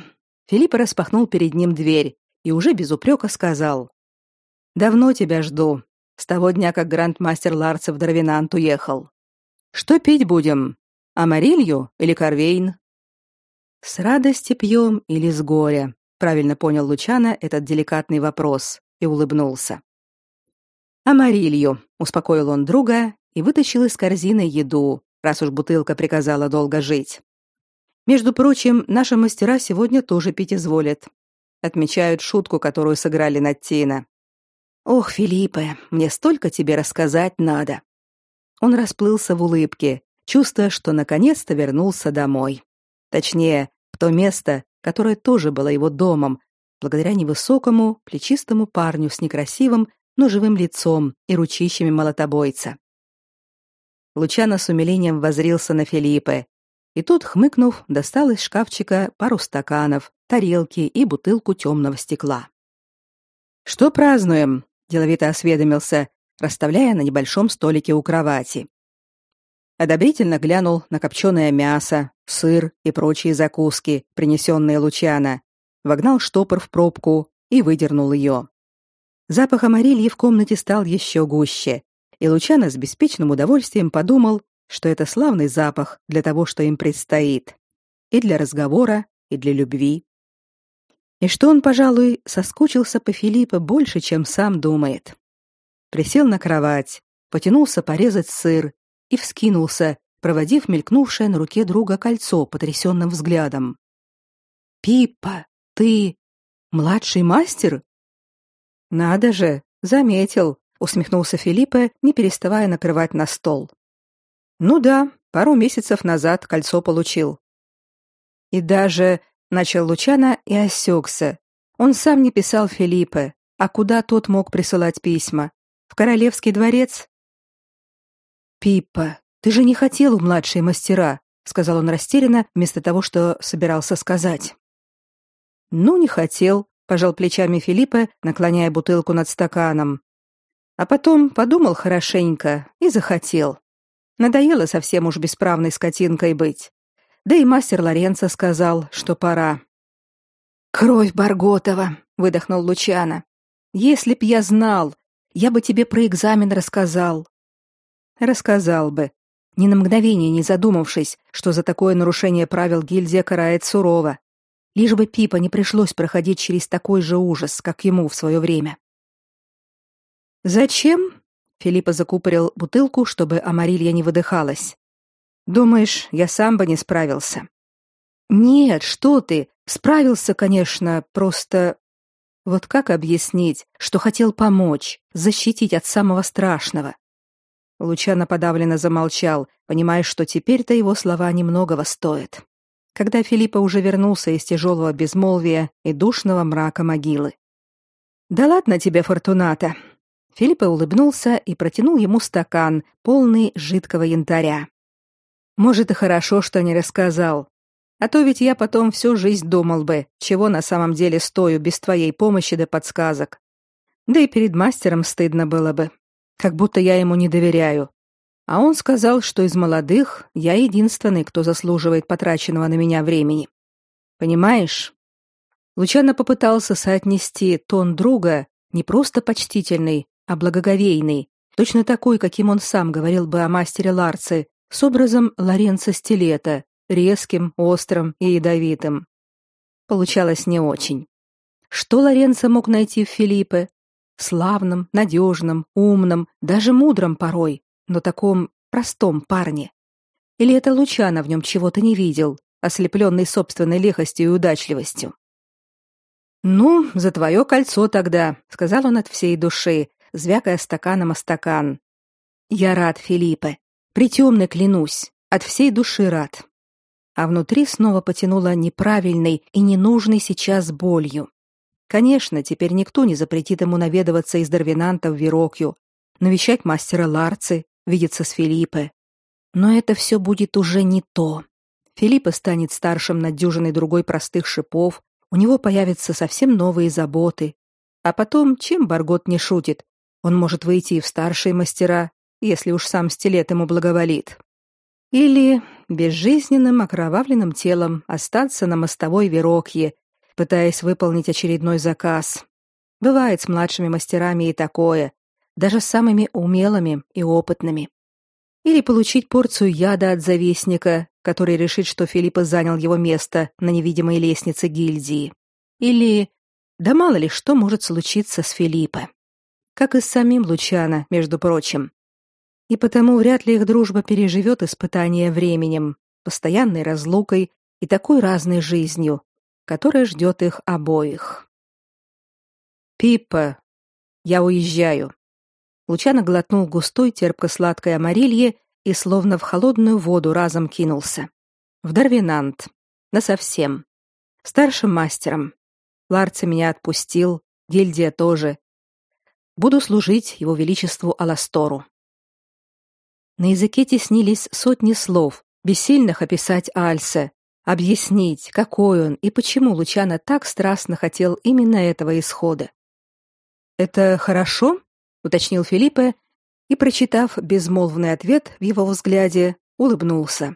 Филиппа распахнул перед ним дверь и уже без упрека сказал. «Давно тебя жду. С того дня, как грандмастер Ларцев в Дравинант уехал. Что пить будем? Амарилью или Корвейн?» «С радости пьем или с горя?» правильно понял Лучана этот деликатный вопрос и улыбнулся. Амарилью, успокоил он друга и вытащил из корзины еду, раз уж бутылка приказала долго жить. Между прочим, наши мастера сегодня тоже пить изволят. Отмечают шутку, которую сыграли над Тина. Ох, Филиппе, мне столько тебе рассказать надо. Он расплылся в улыбке, чувствуя, что наконец-то вернулся домой. Точнее, в то место, которое тоже было его домом, благодаря невысокому, плечистому парню с некрасивым, но живым лицом и ручищами молотобойца. Лучано с умилением воззрился на Филиппе, и тот, хмыкнув, достал из шкафчика пару стаканов, тарелки и бутылку темного стекла. «Что празднуем?» – деловито осведомился, расставляя на небольшом столике у кровати. Одобрительно глянул на копченое мясо, сыр и прочие закуски, принесенные Лучана, вогнал штопор в пробку и выдернул ее. Запах амарильи в комнате стал еще гуще, и Лучано с беспечным удовольствием подумал, что это славный запах для того, что им предстоит, и для разговора, и для любви. И что он, пожалуй, соскучился по Филиппе больше, чем сам думает. Присел на кровать, потянулся порезать сыр и вскинулся, проводив мелькнувшее на руке друга кольцо потрясенным взглядом. «Пиппа, ты младший мастер?» «Надо же, заметил», — усмехнулся Филиппе, не переставая накрывать на стол. «Ну да, пару месяцев назад кольцо получил». «И даже...» — начал Лучана и осекся. Он сам не писал Филиппе, а куда тот мог присылать письма? В королевский дворец? Пиппа, ты же не хотел в младшие мастера, сказал он растерянно, вместо того, что собирался сказать. Ну, не хотел, пожал плечами Филиппа, наклоняя бутылку над стаканом. А потом подумал хорошенько и захотел. Надоело совсем уж бесправной скотинкой быть. Да и мастер Лоренцо сказал, что пора. Кровь Барготова, выдохнул Лучано. Если б я знал, я бы тебе про экзамен рассказал. Рассказал бы, ни на мгновение не задумавшись, что за такое нарушение правил гильдия карает сурово. Лишь бы Пипа не пришлось проходить через такой же ужас, как ему в свое время. Зачем? Филиппа закупорил бутылку, чтобы Амарилья не выдыхалась. Думаешь, я сам бы не справился? Нет, что ты? Справился, конечно, просто вот как объяснить, что хотел помочь, защитить от самого страшного? Лучано подавленно замолчал, понимая, что теперь-то его слова немногого стоят. Когда Филиппа уже вернулся из тяжелого безмолвия и душного мрака могилы. Да ладно тебе, Фортуната, Филиппа улыбнулся и протянул ему стакан, полный жидкого янтаря. Может, и хорошо, что не рассказал. А то ведь я потом всю жизнь думал бы, чего на самом деле стою без твоей помощи да подсказок. Да и перед мастером стыдно было бы. Как будто я ему не доверяю. А он сказал, что из молодых я единственный, кто заслуживает потраченного на меня времени. Понимаешь? Лучано попытался соотнести тон друга, не просто почтительный, а благоговейный, точно такой, каким он сам говорил бы о мастере Ларце, с образом Лоренцо Стилета, резким, острым и ядовитым. Получалось не очень. Что Лоренцо мог найти в Филиппе? Славном, надежном, умном, даже мудром порой, но таком простом парне. Или это Лучано в нем чего-то не видел, ослепленный собственной лихостью и удачливостью? «Ну, за твое кольцо тогда», — сказал он от всей души, звякая стаканом о стакан. Я рад, Филиппе. Притемно клянусь, от всей души рад. А внутри снова потянуло неправильной и ненужной сейчас болью. Конечно, теперь никто не запретит ему наведываться из Дарвинанта в Верокью, навещать мастера Ларцы, видеться с Филиппе. Но это все будет уже не то. Филиппа станет старшим над дюжиной другой простых шипов, у него появятся совсем новые заботы. А потом, чем Баргот не шутит, он может выйти и в старшие мастера, если уж сам стилет ему благоволит. Или безжизненным окровавленным телом остаться на мостовой Верокье, пытаясь выполнить очередной заказ. Бывает с младшими мастерами и такое, даже с самыми умелыми и опытными. Или получить порцию яда от завистника, который решит, что Филиппа занял его место на невидимой лестнице гильдии. Или да мало ли что может случиться с Филиппом как и с самим Лучано, между прочим. И потому вряд ли их дружба переживет испытание временем, постоянной разлукой и такой разной жизнью, которая ждет их обоих. Пиппа, я уезжаю. Лучано глотнул густой терпко-сладкой амарилье и словно в холодную воду разом кинулся. В Дарвинант. Насовсем. Старшим мастером. Ларца меня отпустил, гильдия тоже. Буду служить его величеству Аластору. На языке теснились сотни слов, бессильных описать Альсе, объяснить, какой он и почему Лучано так страстно хотел именно этого исхода. «Это хорошо?» — уточнил Филиппе и, прочитав безмолвный ответ в его взгляде, улыбнулся.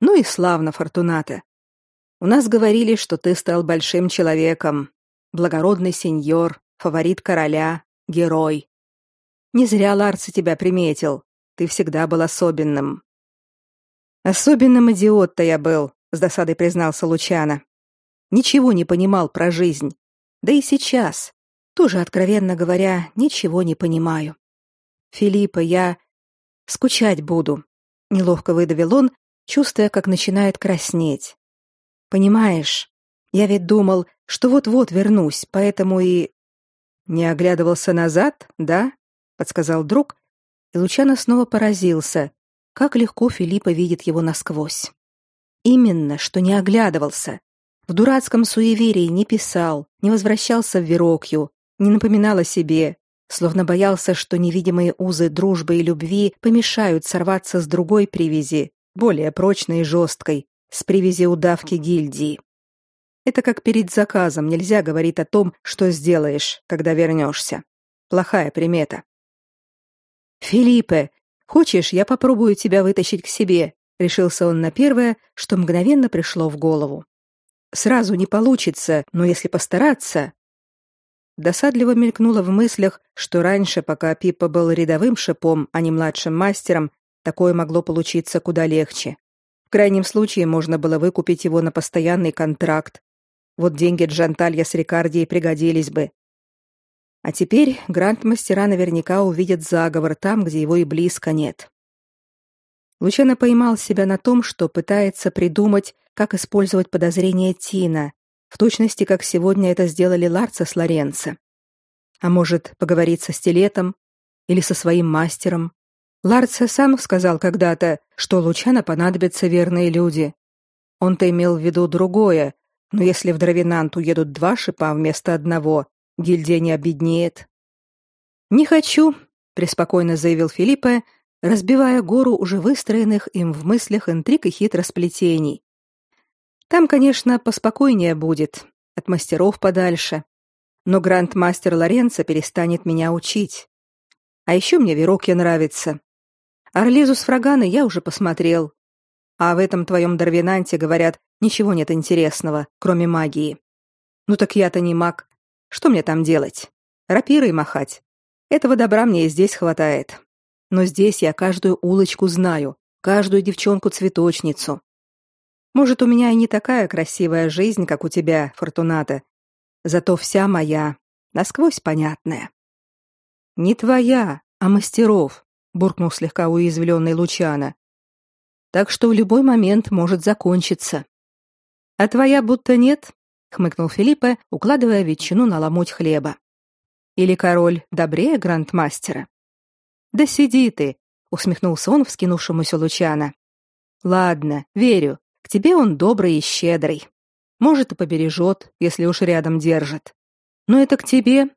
«Ну и славно, Фортуната. У нас говорили, что ты стал большим человеком, благородный сеньор, фаворит короля, герой. Не зря Ларс тебя приметил. Ты всегда был особенным. Особенным идиот-то я был, с досадой признался Лучано. Ничего не понимал про жизнь. Да и сейчас, тоже откровенно говоря, ничего не понимаю. Филиппа, я скучать буду, неловко выдавил он, чувствуя, как начинает краснеть. Понимаешь, я ведь думал, что вот-вот вернусь, поэтому и не оглядывался назад, да? подсказал друг, и Лучано снова поразился, как легко Филиппа видит его насквозь. Именно, что не оглядывался. В дурацком суеверии не писал, не возвращался в Верокью, не напоминал о себе, словно боялся, что невидимые узы дружбы и любви помешают сорваться с другой привязи, более прочной и жесткой, с привязи удавки гильдии. Это как перед заказом, нельзя говорить о том, что сделаешь, когда вернешься. Плохая примета. Филиппе, хочешь, я попробую тебя вытащить к себе? Решился он на первое, что мгновенно пришло в голову. Сразу не получится, но если постараться, Досадливо мелькнуло в мыслях, что раньше, пока Пиппа был рядовым шипом, а не младшим мастером, такое могло получиться куда легче. В крайнем случае можно было выкупить его на постоянный контракт. Вот деньги Джанталья с Рикардией пригодились бы. А теперь гранд-мастера наверняка увидят заговор там, где его и близко нет. Лучано поймал себя на том, что пытается придумать, как использовать подозрения Тина, в точности, как сегодня это сделали Ларца с Лоренцо. А может, поговорить со стилетом или со своим мастером? Ларца сам сказал когда-то, что Лучано понадобятся верные люди. Он-то имел в виду другое, но если в Дровинант уедут два шипа вместо одного, гильдия не обеднеет. «Не хочу», — преспокойно заявил Филиппе, разбивая гору уже выстроенных им в мыслях интриг и хитросплетений, там, конечно, поспокойнее будет, от мастеров подальше. Но гранд-мастер Лоренцо перестанет меня учить. А еще мне Верокья нравится. Орлизу с Фраганы я уже посмотрел. А в этом твоем Дарвинанте, говорят, ничего нет интересного, кроме магии. Ну так я-то не маг. Что мне там делать? Рапирой махать. Этого добра мне и здесь хватает. Но здесь я каждую улочку знаю, каждую девчонку-цветочницу, может, у меня и не такая красивая жизнь, как у тебя, Фортуната, зато вся моя, насквозь понятная. Не твоя, а мастеров, буркнул слегка уязвленный Лучана. Так что в любой момент может закончиться. А твоя будто нет, хмыкнул Филиппе, укладывая ветчину на ломоть хлеба. Или король добрее грандмастера? Да сиди ты, усмехнулся он вскинувшемуся Лучана. Ладно, верю. К тебе он добрый и щедрый. Может, и побережет, если уж рядом держит. Но это к тебе.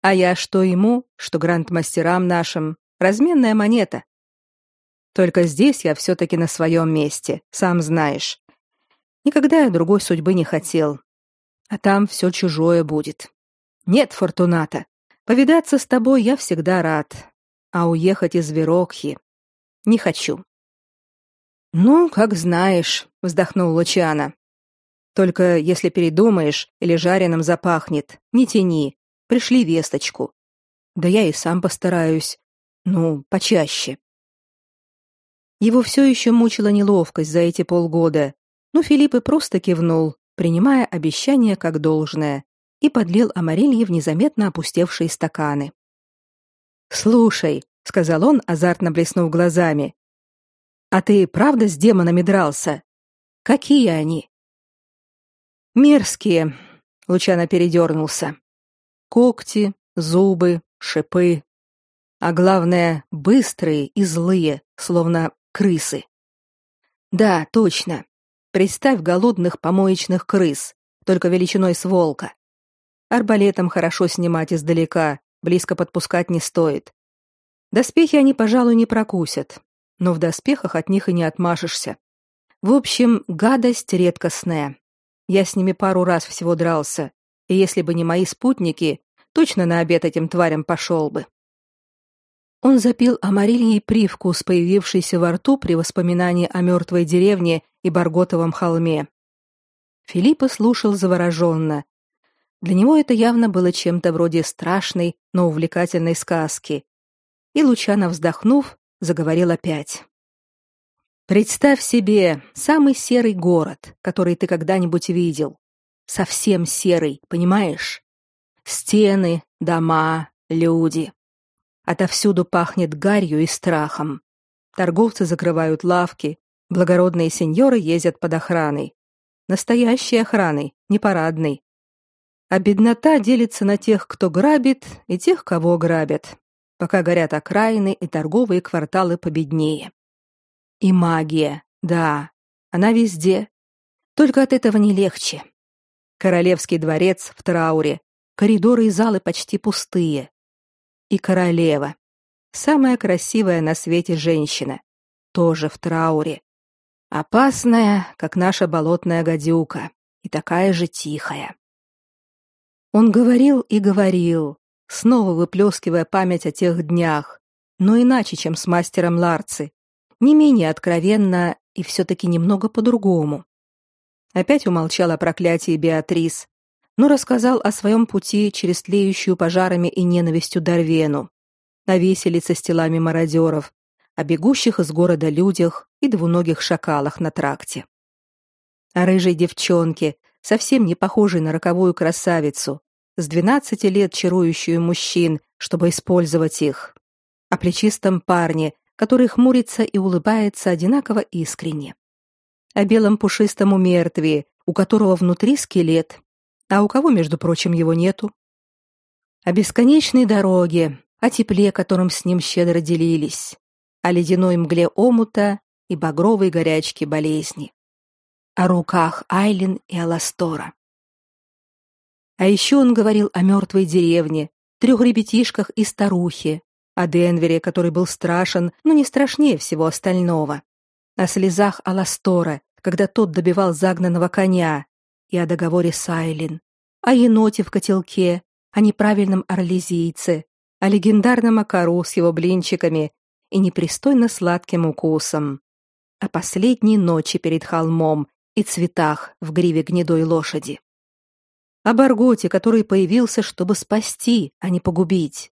А я что ему, что гранд-мастерам нашим. Разменная монета. Только здесь я все-таки на своем месте, сам знаешь. Никогда я другой судьбы не хотел. А там все чужое будет. Нет, Фортуната, повидаться с тобой я всегда рад. А уехать из Верокхи не хочу. Ну, как знаешь, вздохнул Лучана. Только если передумаешь или жареным запахнет, не тяни. Пришли весточку. Да я и сам постараюсь. Ну, почаще. Его все еще мучила неловкость за эти полгода, но Филипп и просто кивнул, принимая обещание как должное, и подлил Амарилье в незаметно опустевшие стаканы. «Слушай», — сказал он, азартно блеснув глазами, а ты правда с демонами дрался? Какие они? Мерзкие. Лучано передернулся. Когти, зубы, шипы. А главное, быстрые и злые, словно крысы. Да, точно. Представь голодных помоечных крыс, только величиной с волка. Арбалетом хорошо снимать издалека, близко подпускать не стоит. Доспехи они, пожалуй, не прокусят, но в доспехах от них и не отмашешься. В общем, гадость редкостная. Я с ними пару раз всего дрался, и если бы не мои спутники, точно на обед этим тварям пошел бы. Он запил Амарильей привкус, появившийся во рту при воспоминании о мертвой деревне и Барготовом холме. Филиппа слушал завороженно. Для него это явно было чем-то вроде страшной, но увлекательной сказки. И Лучано, вздохнув, заговорил опять. Представь себе самый серый город, который ты когда-нибудь видел. Совсем серый, понимаешь? Стены, дома, люди. Отовсюду пахнет гарью и страхом. Торговцы закрывают лавки, благородные сеньоры ездят под охраной. Настоящей охраной, не парадной. А беднота делится на тех, кто грабит, и тех, кого грабят пока горят окраины и торговые кварталы победнее. И магия, да, она везде. Только от этого не легче. Королевский дворец в трауре, коридоры и залы почти пустые. И королева, самая красивая на свете женщина, тоже в трауре. Опасная, как наша болотная гадюка, и такая же тихая. Он говорил и говорил, снова выплескивая память о тех днях, но иначе, чем с мастером Ларци, не менее откровенно и все-таки немного по-другому. Опять умолчал о проклятии Беатрис, но рассказал о своем пути через тлеющую пожарами и ненавистью Дарвену, о виселице с телами мародеров, о бегущих из города людях и двуногих шакалах на тракте. О рыжей девчонке, совсем не похожей на роковую красавицу, с двенадцати лет чарующую мужчин, чтобы использовать их. О плечистом парне, который хмурится и улыбается одинаково искренне. О белом пушистом умертвии, у которого внутри скелет, а у кого, между прочим, его нету. О бесконечной дороге, о тепле, которым с ним щедро делились, о ледяной мгле омута и багровой горячке болезни, о руках Айлин и Аластора. А еще он говорил о мертвой деревне, трех ребятишках и старухе, о Денвере, который был страшен, но не страшнее всего остального, о слезах Аластора, когда тот добивал загнанного коня, и о договоре с Айлин, о еноте в котелке, о неправильном орлезийце, о легендарном окару с его блинчиками и непристойно сладким укусом, о последней ночи перед холмом и цветах в гриве гнедой лошади. О Барготе, который появился, чтобы спасти, а не погубить.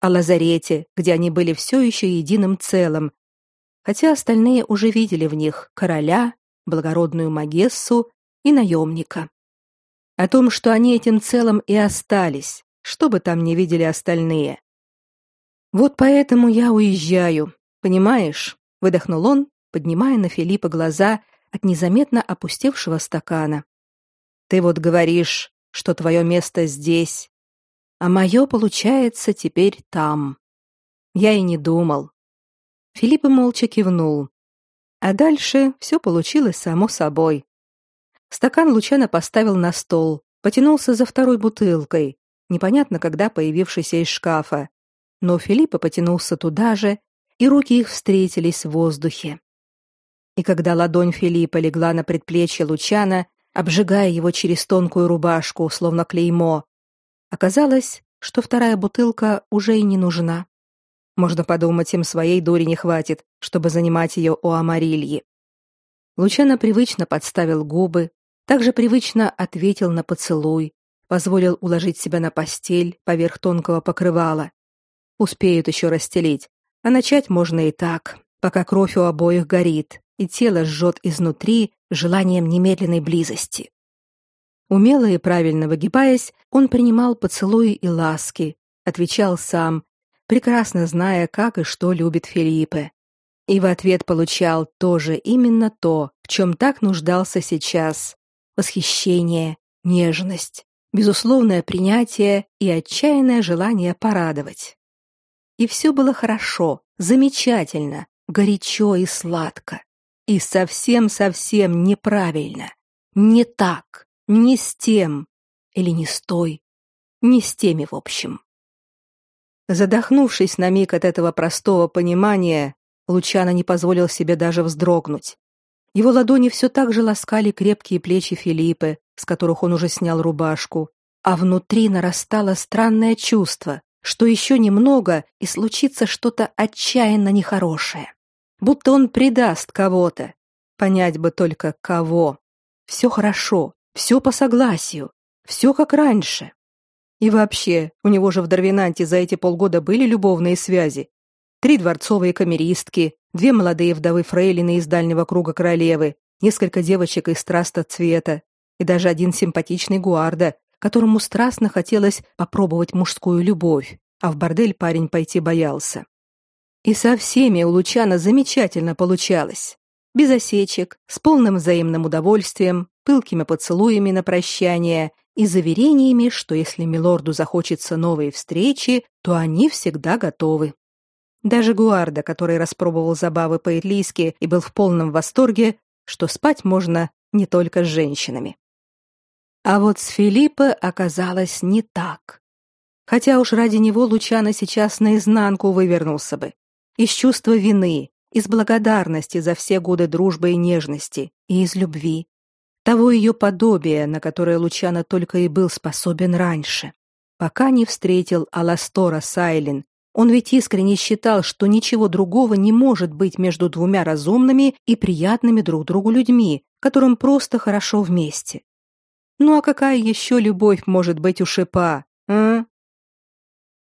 О лазарете, где они были все еще единым целым, хотя остальные уже видели в них короля, благородную магессу и наемника. О том, что они этим целым и остались, что бы там ни видели остальные. Вот поэтому я уезжаю, понимаешь? выдохнул он, поднимая на Филиппа глаза от незаметно опустевшего стакана. Ты вот говоришь, что твое место здесь, а мое, получается, теперь там. Я и не думал. Филипп молча кивнул. А дальше все получилось само собой. Стакан Лучано поставил на стол, потянулся за второй бутылкой, непонятно когда появившейся из шкафа. Но Филиппа потянулся туда же, и руки их встретились в воздухе. И когда ладонь Филиппа легла на предплечье Лучана, обжигая его через тонкую рубашку, словно клеймо. Оказалось, что вторая бутылка уже и не нужна. Можно подумать, им своей дури не хватит, чтобы занимать ее у Амарильи. Лучано привычно подставил губы, также привычно ответил на поцелуй, позволил уложить себя на постель поверх тонкого покрывала. Успеют еще расстелить, а начать можно и так, пока кровь у обоих горит, и тело жжет изнутри желанием немедленной близости. Умело и правильно выгибаясь, он принимал поцелуи и ласки, отвечал сам, прекрасно зная, как и что любит Филиппе. И в ответ получал тоже именно то, в чем так нуждался сейчас: восхищение, нежность, безусловное принятие и отчаянное желание порадовать. И все было хорошо, замечательно, горячо и сладко. И совсем-совсем неправильно. Не так, не с тем или не с той, не с теми в общем. Задохнувшись на миг от этого простого понимания, Лучано не позволил себе даже вздрогнуть. Его ладони все так же ласкали крепкие плечи Филиппы, с которых он уже снял рубашку, а внутри нарастало странное чувство, что еще немного и случится что-то отчаянно нехорошее будто он предаст кого-то. Понять бы только кого. Все хорошо, все по согласию, все как раньше. И вообще, у него же в Дарвинанте за эти полгода были любовные связи. Три дворцовые камеристки, две молодые вдовы фрейлины из дальнего круга королевы, несколько девочек из страста цвета и даже один симпатичный гуарда, которому страстно хотелось попробовать мужскую любовь, а в бордель парень пойти боялся. И со всеми у Лучана замечательно получалось. Без осечек, с полным взаимным удовольствием, пылкими поцелуями на прощание и заверениями, что если милорду захочется новой встречи, то они всегда готовы. Даже Гуарда, который распробовал забавы по-ирлийски и был в полном восторге, что спать можно не только с женщинами. А вот с Филиппо оказалось не так. Хотя уж ради него Лучано сейчас наизнанку вывернулся бы из чувства вины, из благодарности за все годы дружбы и нежности, и из любви. того ее подобия, на которое Лучано только и был способен раньше, пока не встретил Аластора Сайлин. Он ведь искренне считал, что ничего другого не может быть между двумя разумными и приятными друг другу людьми, которым просто хорошо вместе. Ну а какая еще любовь может быть у шипа, а?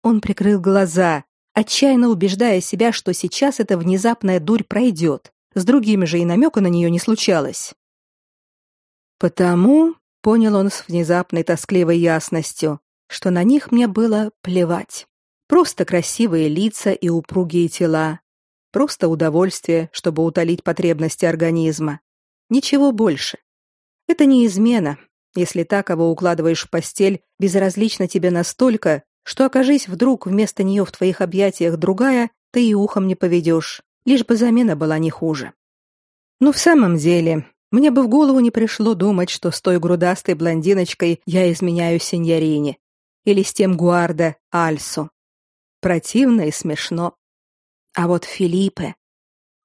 Он прикрыл глаза, отчаянно убеждая себя, что сейчас эта внезапная дурь пройдет. С другими же и намека на нее не случалось. Потому, понял он с внезапной тоскливой ясностью, что на них мне было плевать. Просто красивые лица и упругие тела. Просто удовольствие, чтобы утолить потребности организма. Ничего больше. Это не измена, если так кого укладываешь в постель, безразлично тебе настолько, что окажись вдруг вместо нее в твоих объятиях другая, ты и ухом не поведешь, лишь бы замена была не хуже. Но в самом деле, мне бы в голову не пришло думать, что с той грудастой блондиночкой я изменяю сеньорине. Или с тем Гуарда Альсо. Противно и смешно. А вот Филиппе...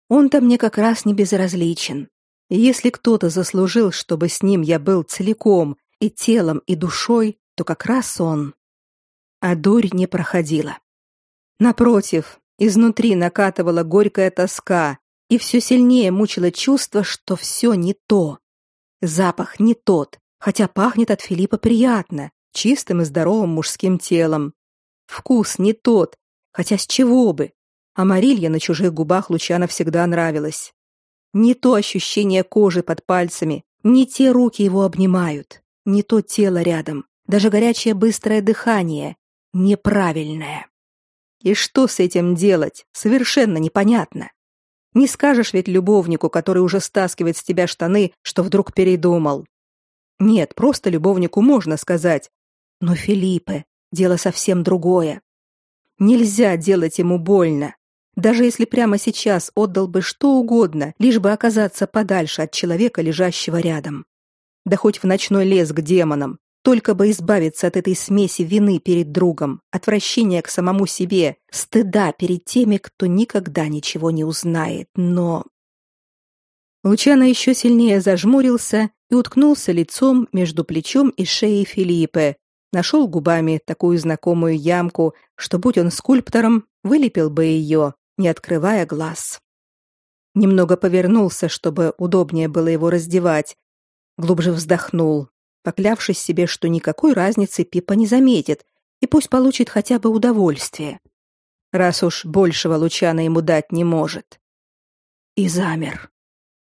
Он-то мне как раз не безразличен. И если кто-то заслужил, чтобы с ним я был целиком, и телом, и душой, то как раз он. А дурь не проходила. Напротив, изнутри накатывала горькая тоска, и все сильнее мучило чувство, что все не то. Запах не тот, хотя пахнет от Филиппа приятно, чистым и здоровым мужским телом. Вкус не тот, хотя с чего бы? А Марилья на чужих губах Лучана всегда нравилась. Не то ощущение кожи под пальцами, не те руки его обнимают, не то тело рядом, даже горячее быстрое дыхание, неправильное. И что с этим делать, совершенно непонятно. Не скажешь ведь любовнику, который уже стаскивает с тебя штаны, что вдруг передумал. Нет, просто любовнику можно сказать. Но Филиппе, дело совсем другое. Нельзя делать ему больно. Даже если прямо сейчас отдал бы что угодно, лишь бы оказаться подальше от человека, лежащего рядом. Да хоть в ночной лес к демонам, только бы избавиться от этой смеси вины перед другом, отвращения к самому себе, стыда перед теми, кто никогда ничего не узнает, но... Лучано еще сильнее зажмурился и уткнулся лицом между плечом и шеей Филиппе, нашел губами такую знакомую ямку, что, будь он скульптором, вылепил бы ее, не открывая глаз. Немного повернулся, чтобы удобнее было его раздевать, глубже вздохнул, поклявшись себе, что никакой разницы Пипа не заметит, и пусть получит хотя бы удовольствие, раз уж большего Лучана ему дать не может. И замер,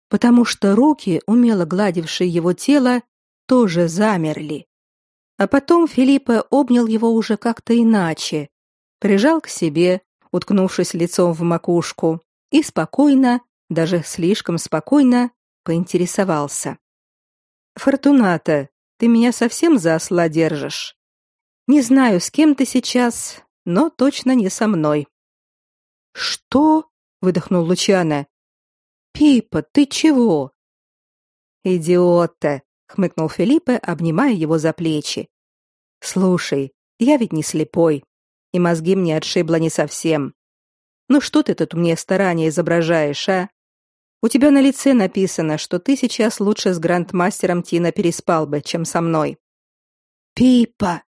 потому что руки, умело гладившие его тело, тоже замерли. А потом Филиппа обнял его уже как-то иначе, прижал к себе, уткнувшись лицом в макушку, и спокойно, даже слишком спокойно, поинтересовался. «Фортуната, ты меня совсем за осла держишь. Не знаю, с кем ты сейчас, но точно не со мной. Что? выдохнул Лучана. Пипа, ты чего? Идиота, хмыкнул Филиппе, обнимая его за плечи. Слушай, я ведь не слепой, и мозги мне отшибло не совсем. Ну что ты тут мне старания изображаешь, а? У тебя на лице написано, что ты сейчас лучше с грандмастером Тина переспал бы, чем со мной. Пипа.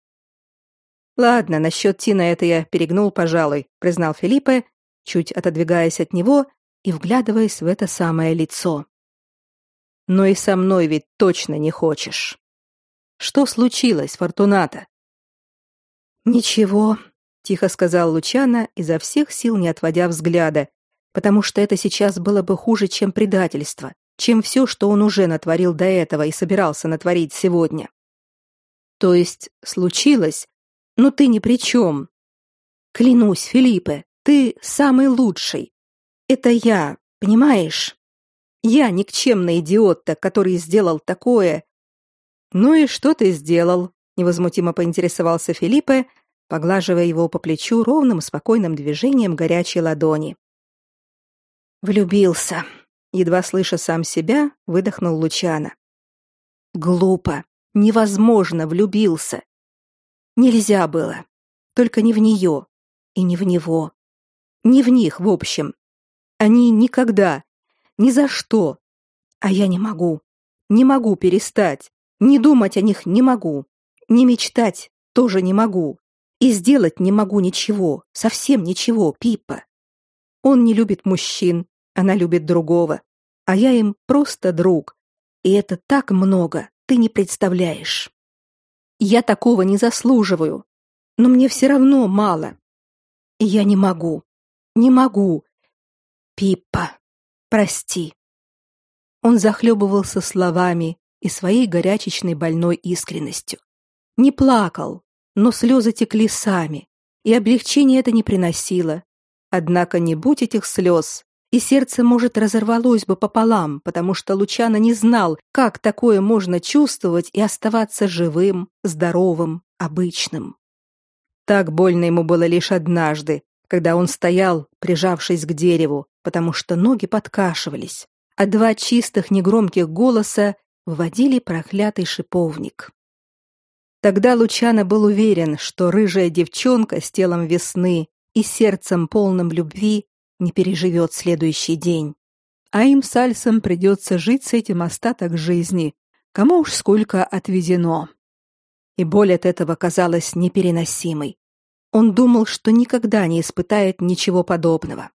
Ладно, насчет Тина это я перегнул, пожалуй, признал Филиппе, чуть отодвигаясь от него и вглядываясь в это самое лицо. Но и со мной ведь точно не хочешь. Что случилось, Фортуната? Ничего, тихо сказал Лучана, изо всех сил не отводя взгляда, потому что это сейчас было бы хуже, чем предательство, чем все, что он уже натворил до этого и собирался натворить сегодня. То есть случилось, но ты ни при чем. Клянусь, Филиппе, ты самый лучший. Это я, понимаешь? Я никчемный идиот-то, который сделал такое. Ну и что ты сделал? невозмутимо поинтересовался Филиппе, поглаживая его по плечу ровным спокойным движением горячей ладони. Влюбился. Едва слыша сам себя, выдохнул Лучана. Глупо. Невозможно влюбился. Нельзя было. Только не в нее. И не в него. Не в них, в общем. Они никогда. Ни за что. А я не могу. Не могу перестать. Не думать о них не могу. Не мечтать тоже не могу. И сделать не могу ничего, совсем ничего, Пипа. Он не любит мужчин, она любит другого, а я им просто друг. И это так много, ты не представляешь. Я такого не заслуживаю, но мне все равно мало. И я не могу, не могу. Пипа, прости. Он захлебывался словами и своей горячечной больной искренностью. Не плакал, но слезы текли сами, и облегчения это не приносило. Однако не будь этих слез, и сердце, может, разорвалось бы пополам, потому что Лучано не знал, как такое можно чувствовать и оставаться живым, здоровым, обычным. Так больно ему было лишь однажды, когда он стоял, прижавшись к дереву, потому что ноги подкашивались, а два чистых негромких голоса вводили проклятый шиповник. Тогда Лучано был уверен, что рыжая девчонка с телом весны и сердцем полным любви не переживет следующий день. А им с Альсом придется жить с этим остаток жизни, кому уж сколько отведено. И боль от этого казалась непереносимой. Он думал, что никогда не испытает ничего подобного.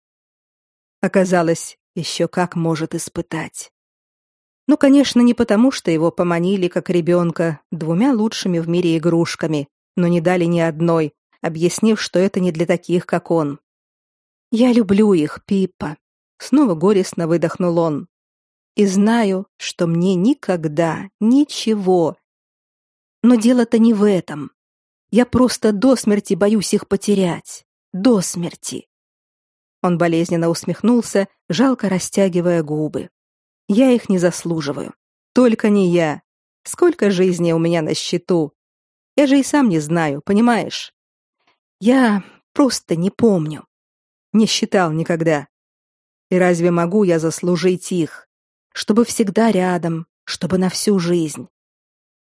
Оказалось, еще как может испытать. Ну, конечно, не потому, что его поманили как ребенка двумя лучшими в мире игрушками, но не дали ни одной, объяснив, что это не для таких, как он. Я люблю их, Пиппа, снова горестно выдохнул он. И знаю, что мне никогда ничего. Но дело-то не в этом. Я просто до смерти боюсь их потерять. До смерти. Он болезненно усмехнулся, жалко растягивая губы. Я их не заслуживаю. Только не я. Сколько жизни у меня на счету. Я же и сам не знаю, понимаешь? Я просто не помню. Не считал никогда. И разве могу я заслужить их? Чтобы всегда рядом, чтобы на всю жизнь.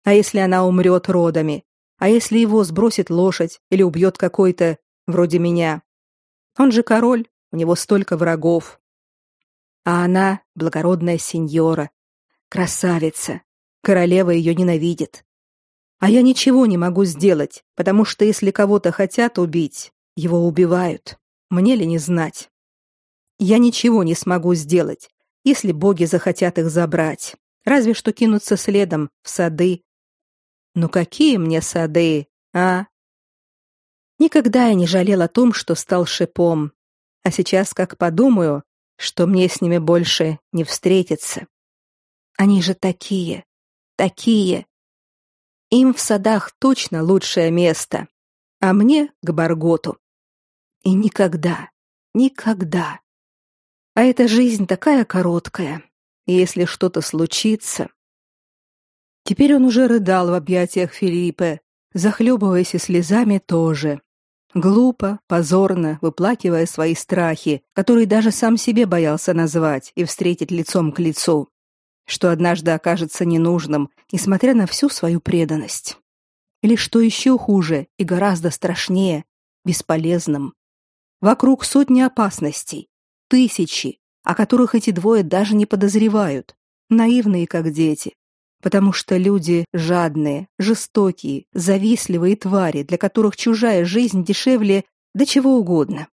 А если она умрет родами? А если его сбросит лошадь или убьет какой-то, вроде меня? Он же король, у него столько врагов. А она благородная сеньора, красавица. Королева ее ненавидит. А я ничего не могу сделать, потому что если кого-то хотят убить, его убивают. Мне ли не знать? Я ничего не смогу сделать, если боги захотят их забрать. Разве что кинуться следом в сады. Но какие мне сады, а? Никогда я не жалел о том, что стал шипом, а сейчас, как подумаю, что мне с ними больше не встретиться. Они же такие, такие. Им в садах точно лучшее место, а мне к Барготу. И никогда, никогда. А эта жизнь такая короткая, и если что-то случится... Теперь он уже рыдал в объятиях Филиппа, захлебываясь слезами тоже. Глупо, позорно, выплакивая свои страхи, которые даже сам себе боялся назвать и встретить лицом к лицу, что однажды окажется ненужным, несмотря на всю свою преданность. Или что еще хуже и гораздо страшнее, бесполезным. Вокруг сотни опасностей, тысячи, о которых эти двое даже не подозревают, наивные как дети потому что люди жадные, жестокие, завистливые твари, для которых чужая жизнь дешевле до чего угодно.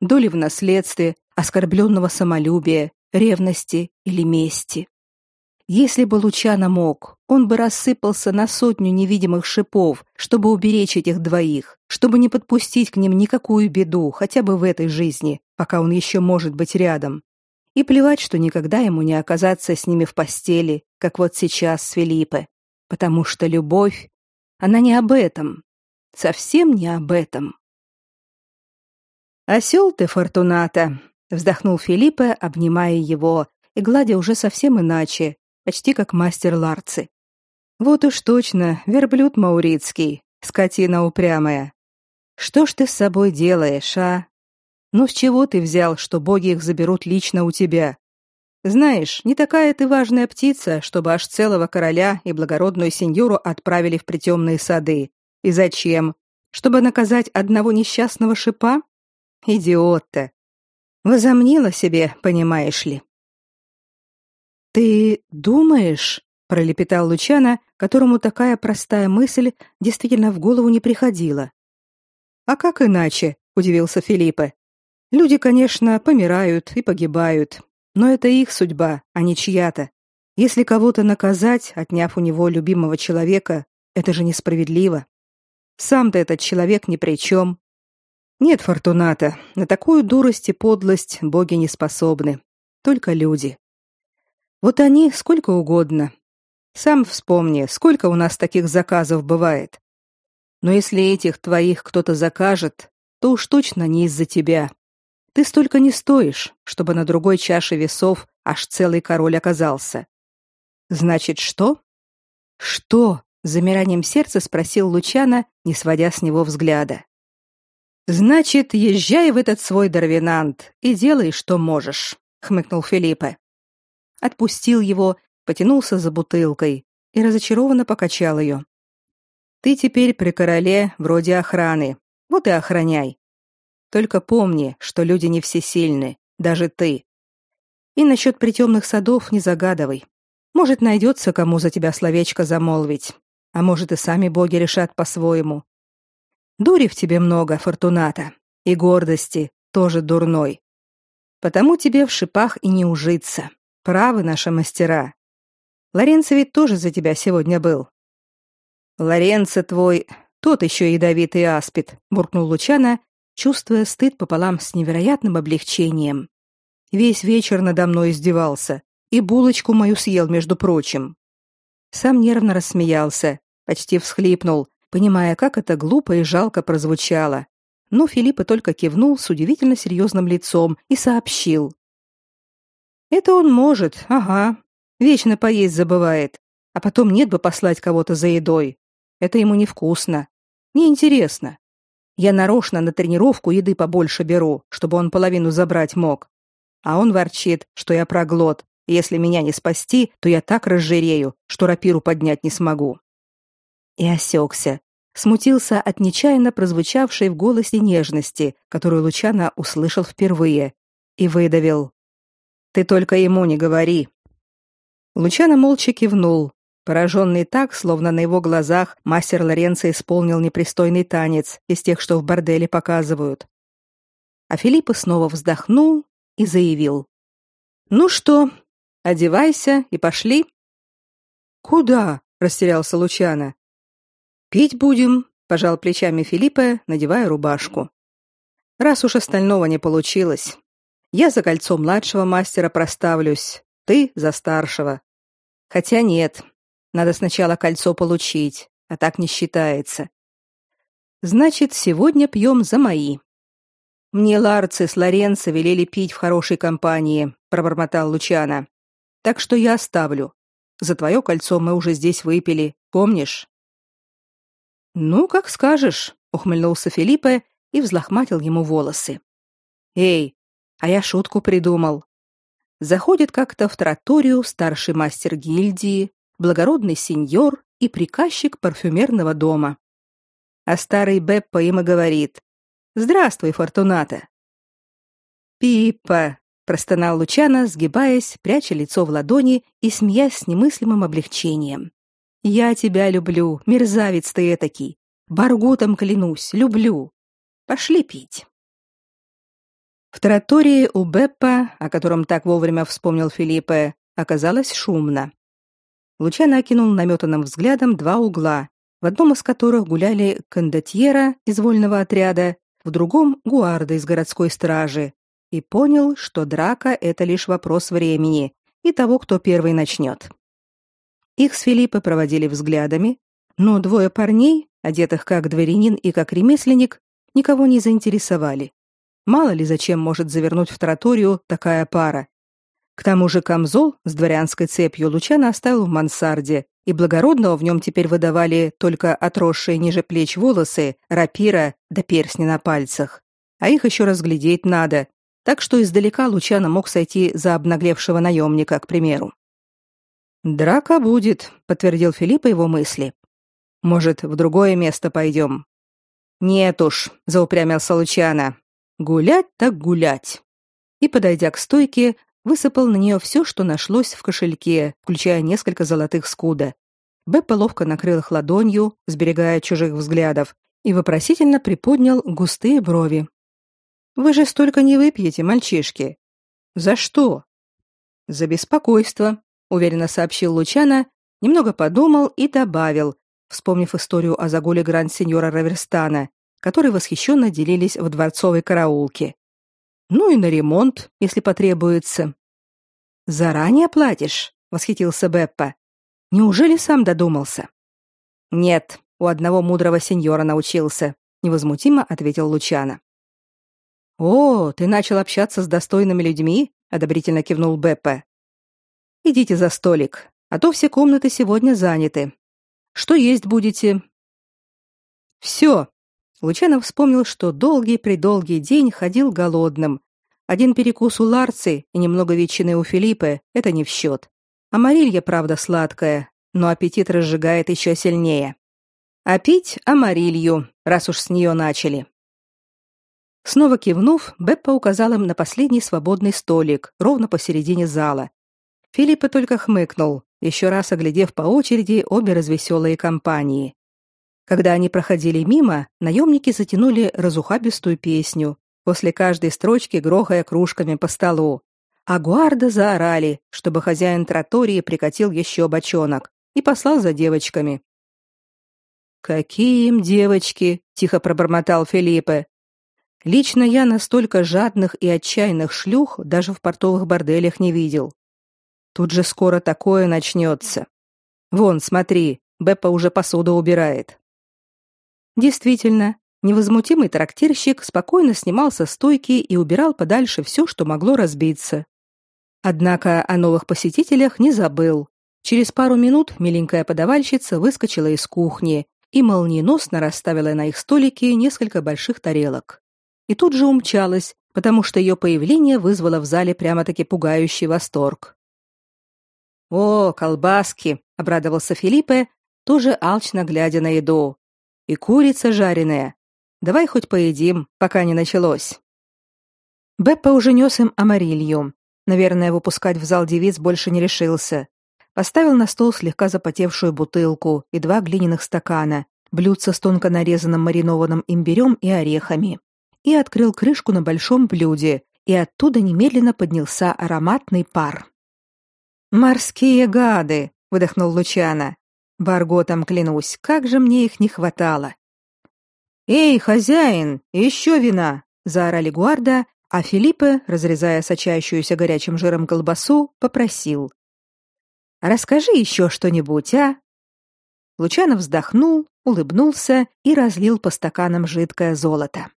Доли в наследстве, оскорбленного самолюбия, ревности или мести. Если бы Лучано мог, он бы рассыпался на сотню невидимых шипов, чтобы уберечь этих двоих, чтобы не подпустить к ним никакую беду, хотя бы в этой жизни, пока он еще может быть рядом. И плевать, что никогда ему не оказаться с ними в постели, как вот сейчас с Филиппе, потому что любовь, она не об этом, совсем не об этом. «Осел ты, Фортуната!» — вздохнул Филиппе, обнимая его и гладя уже совсем иначе, почти как мастер Ларци. «Вот уж точно, верблюд маурицкий, скотина упрямая. Что ж ты с собой делаешь, а? Ну с чего ты взял, что боги их заберут лично у тебя? Знаешь, не такая ты важная птица, чтобы аж целого короля и благородную сеньору отправили в притемные сады. И зачем? Чтобы наказать одного несчастного шипа? Идиот-то. Возомнила себе, понимаешь ли. Ты думаешь? пролепетал Лучана, которому такая простая мысль действительно в голову не приходила. А как иначе? удивился Филиппе. Люди, конечно, помирают и погибают, но это их судьба, а не чья-то. Если кого-то наказать, отняв у него любимого человека, это же несправедливо. Сам-то этот человек ни при чем. Нет, Фортуната, на такую дурость и подлость боги не способны. Только люди. Вот они сколько угодно. Сам вспомни, сколько у нас таких заказов бывает. Но если этих твоих кто-то закажет, то уж точно не из-за тебя. Ты столько не стоишь, чтобы на другой чаше весов аж целый король оказался. Значит, что? Что? замиранием сердца спросил Лучана, не сводя с него взгляда. Значит, езжай в этот свой Дарвинант и делай, что можешь, хмыкнул Филиппе. Отпустил его, потянулся за бутылкой и разочарованно покачал ее. Ты теперь при короле вроде охраны. Вот и охраняй. Только помни, что люди не всесильны, даже ты. И насчет притемных садов не загадывай. Может, найдется кому за тебя словечко замолвить, а может и сами боги решат по-своему. Дури в тебе много, Фортуната, и гордости тоже дурной. Потому тебе в шипах и не ужиться. Правы наши мастера. Лоренцо ведь тоже за тебя сегодня был. Лоренцо твой, тот еще ядовитый аспид, буркнул Лучана, чувствуя стыд пополам с невероятным облегчением. Весь вечер надо мной издевался, и булочку мою съел, между прочим. Сам нервно рассмеялся, почти всхлипнул, понимая, как это глупо и жалко прозвучало. Но Филиппа только кивнул с удивительно серьезным лицом и сообщил: "Это он может, ага. Вечно поесть забывает, а потом нет бы послать кого-то за едой. Это ему невкусно, неинтересно. Я нарочно на тренировку еды побольше беру, чтобы он половину забрать мог. А он ворчит, что я проглот, если меня не спасти, то я так разжирею, что рапиру поднять не смогу. И осекся, смутился от нечаянно прозвучавшей в голосе нежности, которую Лучана услышал впервые, и выдавил: "Ты только ему не говори". Лучана молча кивнул, пораженный так, словно на его глазах мастер Лоренцо исполнил непристойный танец из тех, что в борделе показывают. А Филипп снова вздохнул и заявил: "Ну что, Одевайся и пошли. Куда? растерялся Лучано. Пить будем, пожал плечами Филиппа, надевая рубашку. Раз уж остального не получилось, я за кольцо младшего мастера проставлюсь, ты за старшего. Хотя нет, надо сначала кольцо получить, а так не считается. Значит, сегодня пьем за мои. Мне Ларци с Лоренцо велели пить в хорошей компании, пробормотал Лучано. Так что я оставлю. За твое кольцо мы уже здесь выпили, помнишь? Ну, как скажешь, ухмыльнулся Филиппе и взлохматил ему волосы. Эй, а я шутку придумал. Заходит как-то в троторию старший мастер гильдии, благородный сеньор и приказчик парфюмерного дома. А старый Беппо им и говорит: "Здравствуй, Фортуната". Пипа, простонал Лучано, сгибаясь, пряча лицо в ладони и смеясь с немыслимым облегчением. Я тебя люблю, мерзавец ты этакий. Баргутом клянусь, люблю. Пошли пить. В тротории у Беппа, о котором так вовремя вспомнил Филиппе, оказалось шумно. Лучано окинул наметанным взглядом два угла, в одном из которых гуляли кондотьера из вольного отряда, в другом гуарда из городской стражи, и понял, что драка это лишь вопрос времени и того, кто первый начнет. Их с Филиппой проводили взглядами, но двое парней, одетых как дворянин и как ремесленник, никого не заинтересовали. Мало ли зачем может завернуть в троторию такая пара. К тому же камзол с дворянской цепью Лучано оставил в мансарде, и благородного в нем теперь выдавали только отросшие ниже плеч волосы, рапира да перстни на пальцах. А их еще разглядеть надо, так что издалека Лучано мог сойти за обнаглевшего наемника, к примеру. «Драка будет», — подтвердил Филипп его мысли. «Может, в другое место пойдем?» «Нет уж», — заупрямился Лучано. «Гулять так гулять». И, подойдя к стойке, высыпал на нее все, что нашлось в кошельке, включая несколько золотых скуда. Беппа ловко накрыл их ладонью, сберегая чужих взглядов, и вопросительно приподнял густые брови. «Вы же столько не выпьете, мальчишки!» «За что?» «За беспокойство», — уверенно сообщил Лучана, немного подумал и добавил, вспомнив историю о загуле гранд-сеньора Раверстана, которые восхищенно делились в дворцовой караулке. «Ну и на ремонт, если потребуется». «Заранее платишь?» — восхитился Беппа. «Неужели сам додумался?» «Нет, у одного мудрого сеньора научился», — невозмутимо ответил Лучана. «О, ты начал общаться с достойными людьми?» — одобрительно кивнул Беппе. «Идите за столик, а то все комнаты сегодня заняты. Что есть будете?» «Все!» Лучанов вспомнил, что долгий-предолгий день ходил голодным. Один перекус у Ларцы и немного ветчины у Филиппа — это не в счет. А Марилья, правда, сладкая, но аппетит разжигает еще сильнее. А пить Амарилью, раз уж с нее начали. Снова кивнув, Беппа указал им на последний свободный столик, ровно посередине зала. Филиппа только хмыкнул, еще раз оглядев по очереди обе развеселые компании. Когда они проходили мимо, наемники затянули разухабистую песню, после каждой строчки грохая кружками по столу. А гуарда заорали, чтобы хозяин тротории прикатил еще бочонок и послал за девочками. «Какие им девочки!» — тихо пробормотал Филиппе. Лично я настолько жадных и отчаянных шлюх даже в портовых борделях не видел. Тут же скоро такое начнется. Вон, смотри, Беппа уже посуду убирает. Действительно, невозмутимый трактирщик спокойно снимал со стойки и убирал подальше все, что могло разбиться. Однако о новых посетителях не забыл. Через пару минут миленькая подавальщица выскочила из кухни и молниеносно расставила на их столике несколько больших тарелок и тут же умчалась, потому что ее появление вызвало в зале прямо-таки пугающий восторг. «О, колбаски!» — обрадовался Филиппе, тоже алчно глядя на еду. «И курица жареная. Давай хоть поедим, пока не началось». Беппа уже нес им амарилью. Наверное, выпускать в зал девиц больше не решился. Поставил на стол слегка запотевшую бутылку и два глиняных стакана, блюдце с тонко нарезанным маринованным имбирем и орехами и открыл крышку на большом блюде, и оттуда немедленно поднялся ароматный пар. «Морские гады!» — выдохнул Лучана. «Барготом клянусь, как же мне их не хватало!» «Эй, хозяин, еще вина!» — заорали гуарда, а Филиппе, разрезая сочащуюся горячим жиром колбасу, попросил. «Расскажи еще что-нибудь, а?» Лучанов вздохнул, улыбнулся и разлил по стаканам жидкое золото.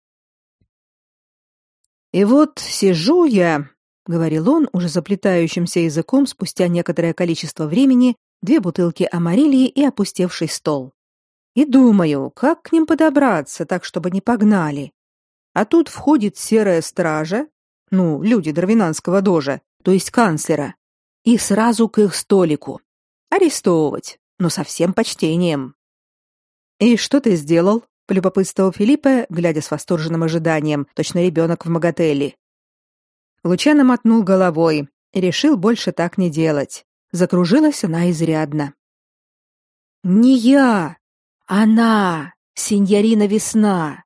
И вот сижу я, говорил он уже заплетающимся языком спустя некоторое количество времени, две бутылки амарилии и опустевший стол. И думаю, как к ним подобраться, так чтобы не погнали. А тут входит серая стража, ну, люди Дарвинанского дожа, то есть канцлера, и сразу к их столику. Арестовывать, но со всем почтением. И что ты сделал? полюбопытствовал Филиппе, глядя с восторженным ожиданием, точно ребенок в маготеле. Лучано мотнул головой и решил больше так не делать. Закружилась она изрядно. «Не я! Она! Синьорина Весна!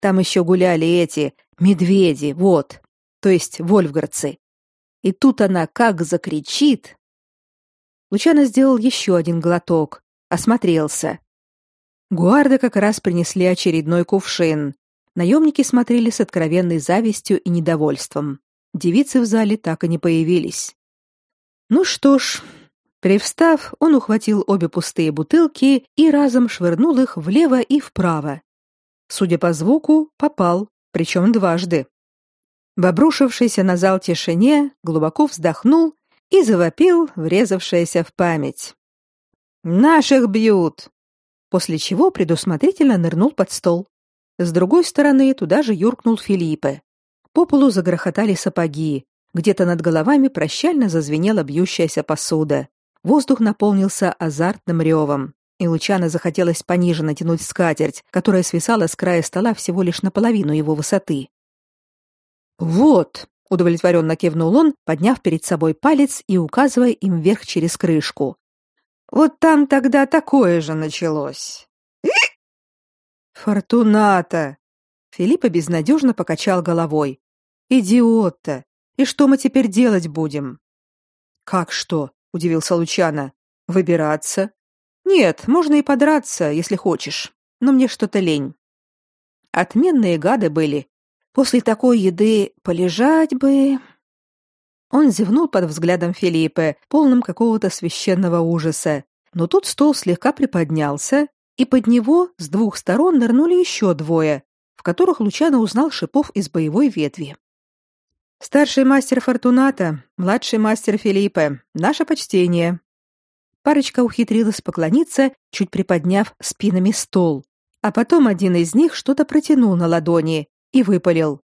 Там еще гуляли эти, медведи, вот, то есть вольфгардцы. И тут она как закричит!» Лучано сделал еще один глоток, осмотрелся. Гуарды как раз принесли очередной кувшин. Наемники смотрели с откровенной завистью и недовольством. Девицы в зале так и не появились. Ну что ж, привстав, он ухватил обе пустые бутылки и разом швырнул их влево и вправо. Судя по звуку, попал, причем дважды. В обрушившейся на зал тишине глубоко вздохнул и завопил врезавшаяся в память. «Наших бьют! после чего предусмотрительно нырнул под стол. С другой стороны туда же юркнул Филиппе. По полу загрохотали сапоги, где-то над головами прощально зазвенела бьющаяся посуда. Воздух наполнился азартным ревом, и Лучано захотелось пониже натянуть скатерть, которая свисала с края стола всего лишь наполовину его высоты. «Вот!» — удовлетворенно кивнул он, подняв перед собой палец и указывая им вверх через крышку. Вот там тогда такое же началось. Фортуната. Филиппа безнадежно покачал головой. Идиот-то. И что мы теперь делать будем? Как что? Удивился Лучано. Выбираться? Нет, можно и подраться, если хочешь. Но мне что-то лень. Отменные гады были. После такой еды полежать бы. Он зевнул под взглядом Филиппа, полным какого-то священного ужаса. Но тут стол слегка приподнялся, и под него с двух сторон нырнули еще двое, в которых Лучано узнал шипов из боевой ветви. Старший мастер Фортуната, младший мастер Филиппе. Наше почтение. Парочка ухитрилась поклониться, чуть приподняв спинами стол, а потом один из них что-то протянул на ладони и выпалил: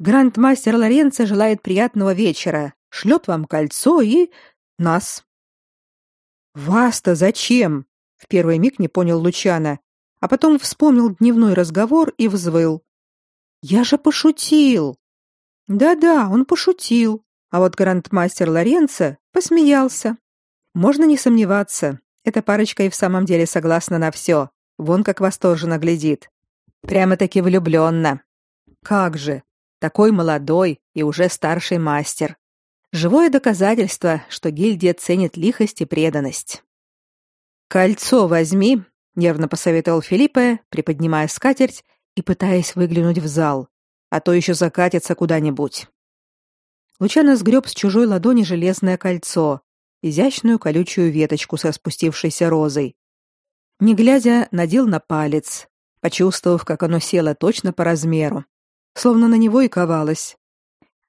Грандмастер Лоренцо желает приятного вечера. Шлет вам кольцо и нас. Вас-то зачем? В первый миг не понял Лучана, а потом вспомнил дневной разговор и взвыл. Я же пошутил. Да-да, он пошутил, а вот грандмастер Лоренцо посмеялся. Можно не сомневаться, эта парочка и в самом деле согласна на все. Вон как восторженно глядит. Прямо-таки влюбленно. Как же, такой молодой и уже старший мастер. Живое доказательство, что гильдия ценит лихость и преданность. «Кольцо возьми», — нервно посоветовал Филиппе, приподнимая скатерть и пытаясь выглянуть в зал а то еще закатится куда-нибудь. Лучано сгреб с чужой ладони железное кольцо, изящную колючую веточку со спустившейся розой. Не глядя, надел на палец, почувствовав, как оно село точно по размеру, словно на него и ковалось.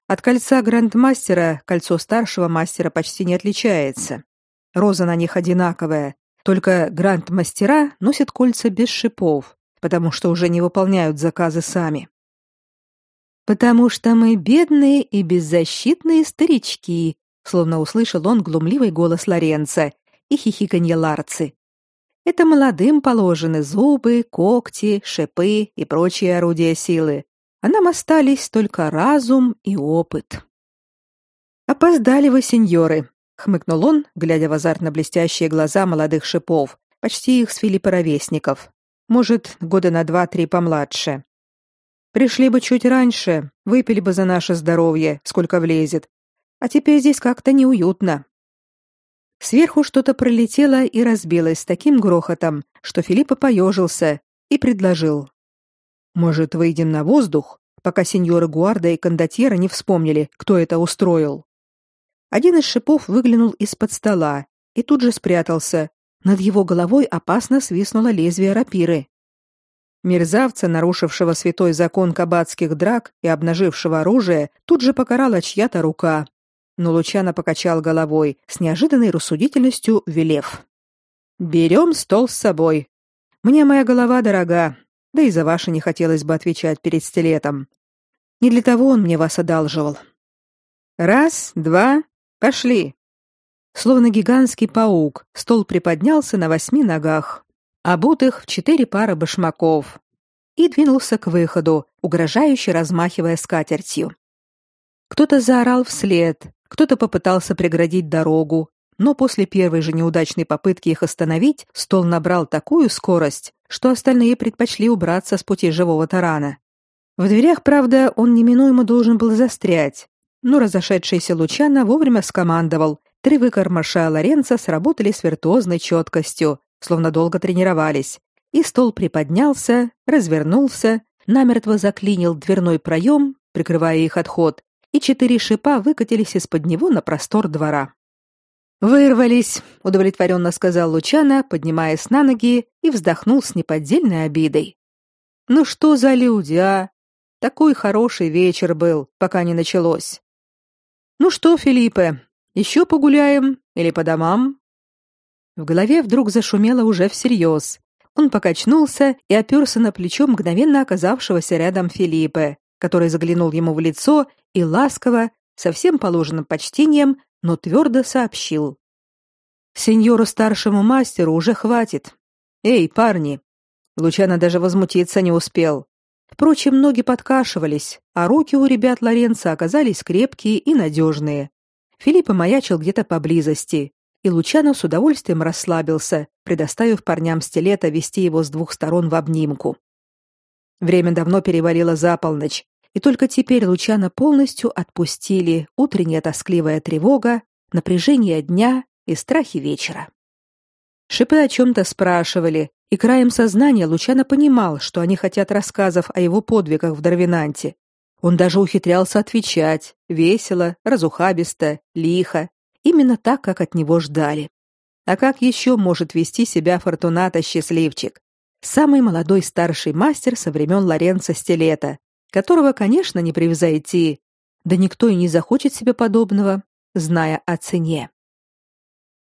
От кольца грандмастера кольцо старшего мастера почти не отличается. Роза на них одинаковая, только грандмастера носят кольца без шипов, потому что уже не выполняют заказы сами. Потому что мы бедные и беззащитные старички, словно услышал он глумливый голос Лоренца и хихиканье Ларцы. Это молодым положены зубы, когти, шипы и прочие орудия силы, а нам остались только разум и опыт. Опоздали вы, сеньоры, хмыкнул он, глядя в азартно блестящие глаза молодых шипов, почти их с Филиппа ровесников. Может, года на два-три помладше. Пришли бы чуть раньше, выпили бы за наше здоровье, сколько влезет. А теперь здесь как-то неуютно. Сверху что-то пролетело и разбилось с таким грохотом, что Филиппа поежился и предложил: "Может, выйдем на воздух, пока сеньоры Гуарда и кондотьера не вспомнили, кто это устроил?" Один из шипов выглянул из-под стола и тут же спрятался. Над его головой опасно свиснуло лезвие рапиры. Мерзавца, нарушившего святой закон кабацких драк и обнажившего оружие, тут же покарала чья-то рука. Но Лучано покачал головой, с неожиданной рассудительностью велев. «Берем стол с собой. Мне моя голова дорога, да и за ваши не хотелось бы отвечать перед стилетом. Не для того он мне вас одалживал. Раз, два, пошли!» Словно гигантский паук, стол приподнялся на восьми ногах обутых в четыре пары башмаков, и двинулся к выходу, угрожающе размахивая скатертью. Кто-то заорал вслед, кто-то попытался преградить дорогу, но после первой же неудачной попытки их остановить, стол набрал такую скорость, что остальные предпочли убраться с пути живого тарана. В дверях, правда, он неминуемо должен был застрять, но разошедшийся Лучано вовремя скомандовал. Три выкормыша Лоренца сработали с виртуозной четкостью, словно долго тренировались, и стол приподнялся, развернулся, намертво заклинил дверной проем, прикрывая их отход, и четыре шипа выкатились из-под него на простор двора. «Вырвались», — удовлетворенно сказал Лучано, поднимаясь на ноги и вздохнул с неподдельной обидой. «Ну что за люди, а? Такой хороший вечер был, пока не началось. Ну что, Филиппе, еще погуляем или по домам?» В голове вдруг зашумело уже всерьез. Он покачнулся и оперся на плечо мгновенно оказавшегося рядом Филиппа, который заглянул ему в лицо и ласково, со всем положенным почтением, но твердо сообщил. «Сеньору старшему мастеру уже хватит. Эй, парни!» Лучано даже возмутиться не успел. Впрочем, ноги подкашивались, а руки у ребят Лоренца оказались крепкие и надежные. Филипп маячил где-то поблизости, и Лучано с удовольствием расслабился, предоставив парням стилета вести его с двух сторон в обнимку. Время давно перевалило за полночь, и только теперь Лучано полностью отпустили утренняя тоскливая тревога, напряжение дня и страхи вечера. Шипы о чем-то спрашивали, и краем сознания Лучано понимал, что они хотят рассказов о его подвигах в Дарвинанте. Он даже ухитрялся отвечать, весело, разухабисто, лихо, именно так, как от него ждали. А как еще может вести себя Фортуната счастливчик? Самый молодой старший мастер со времен Лоренцо Стилета, которого, конечно, не превзойти, да никто и не захочет себе подобного, зная о цене.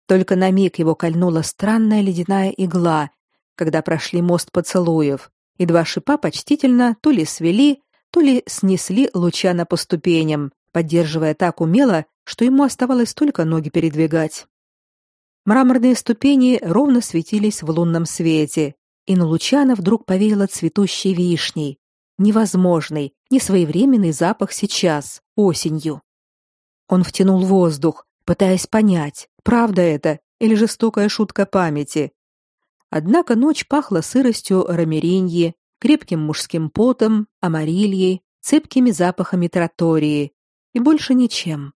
Только на миг его кольнула странная ледяная игла, когда прошли мост поцелуев, и два шипа почтительно то ли свели, то ли снесли Лучана по ступеням, поддерживая так умело, что ему оставалось только ноги передвигать. Мраморные ступени ровно светились в лунном свете, и на Лучана вдруг повеяло цветущей вишней, невозможный, несвоевременный запах сейчас, осенью. Он втянул воздух, пытаясь понять, правда это или жестокая шутка памяти. Однако ночь пахла сыростью ромериньи, крепким мужским потом, амарильей, цепкими запахами тротории и больше ничем.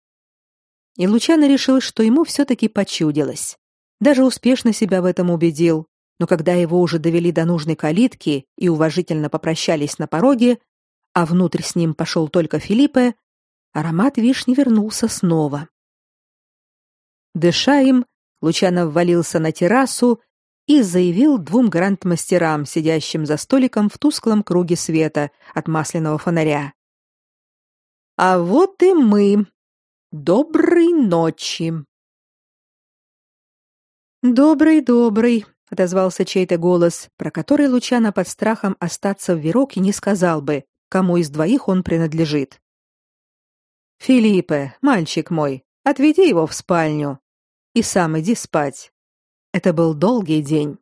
И Лучано решил, что ему все-таки почудилось. Даже успешно себя в этом убедил, но когда его уже довели до нужной калитки и уважительно попрощались на пороге, а внутрь с ним пошел только Филиппе, аромат вишни вернулся снова. Дыша им, Лучано ввалился на террасу и заявил двум гранд-мастерам, сидящим за столиком в тусклом круге света от масляного фонаря. «А вот и мы. Доброй ночи!» «Добрый, добрый», — отозвался чей-то голос, про который Лучано под страхом остаться в Вероке не сказал бы, кому из двоих он принадлежит. «Филиппе, мальчик мой, отведи его в спальню и сам иди спать. Это был долгий день.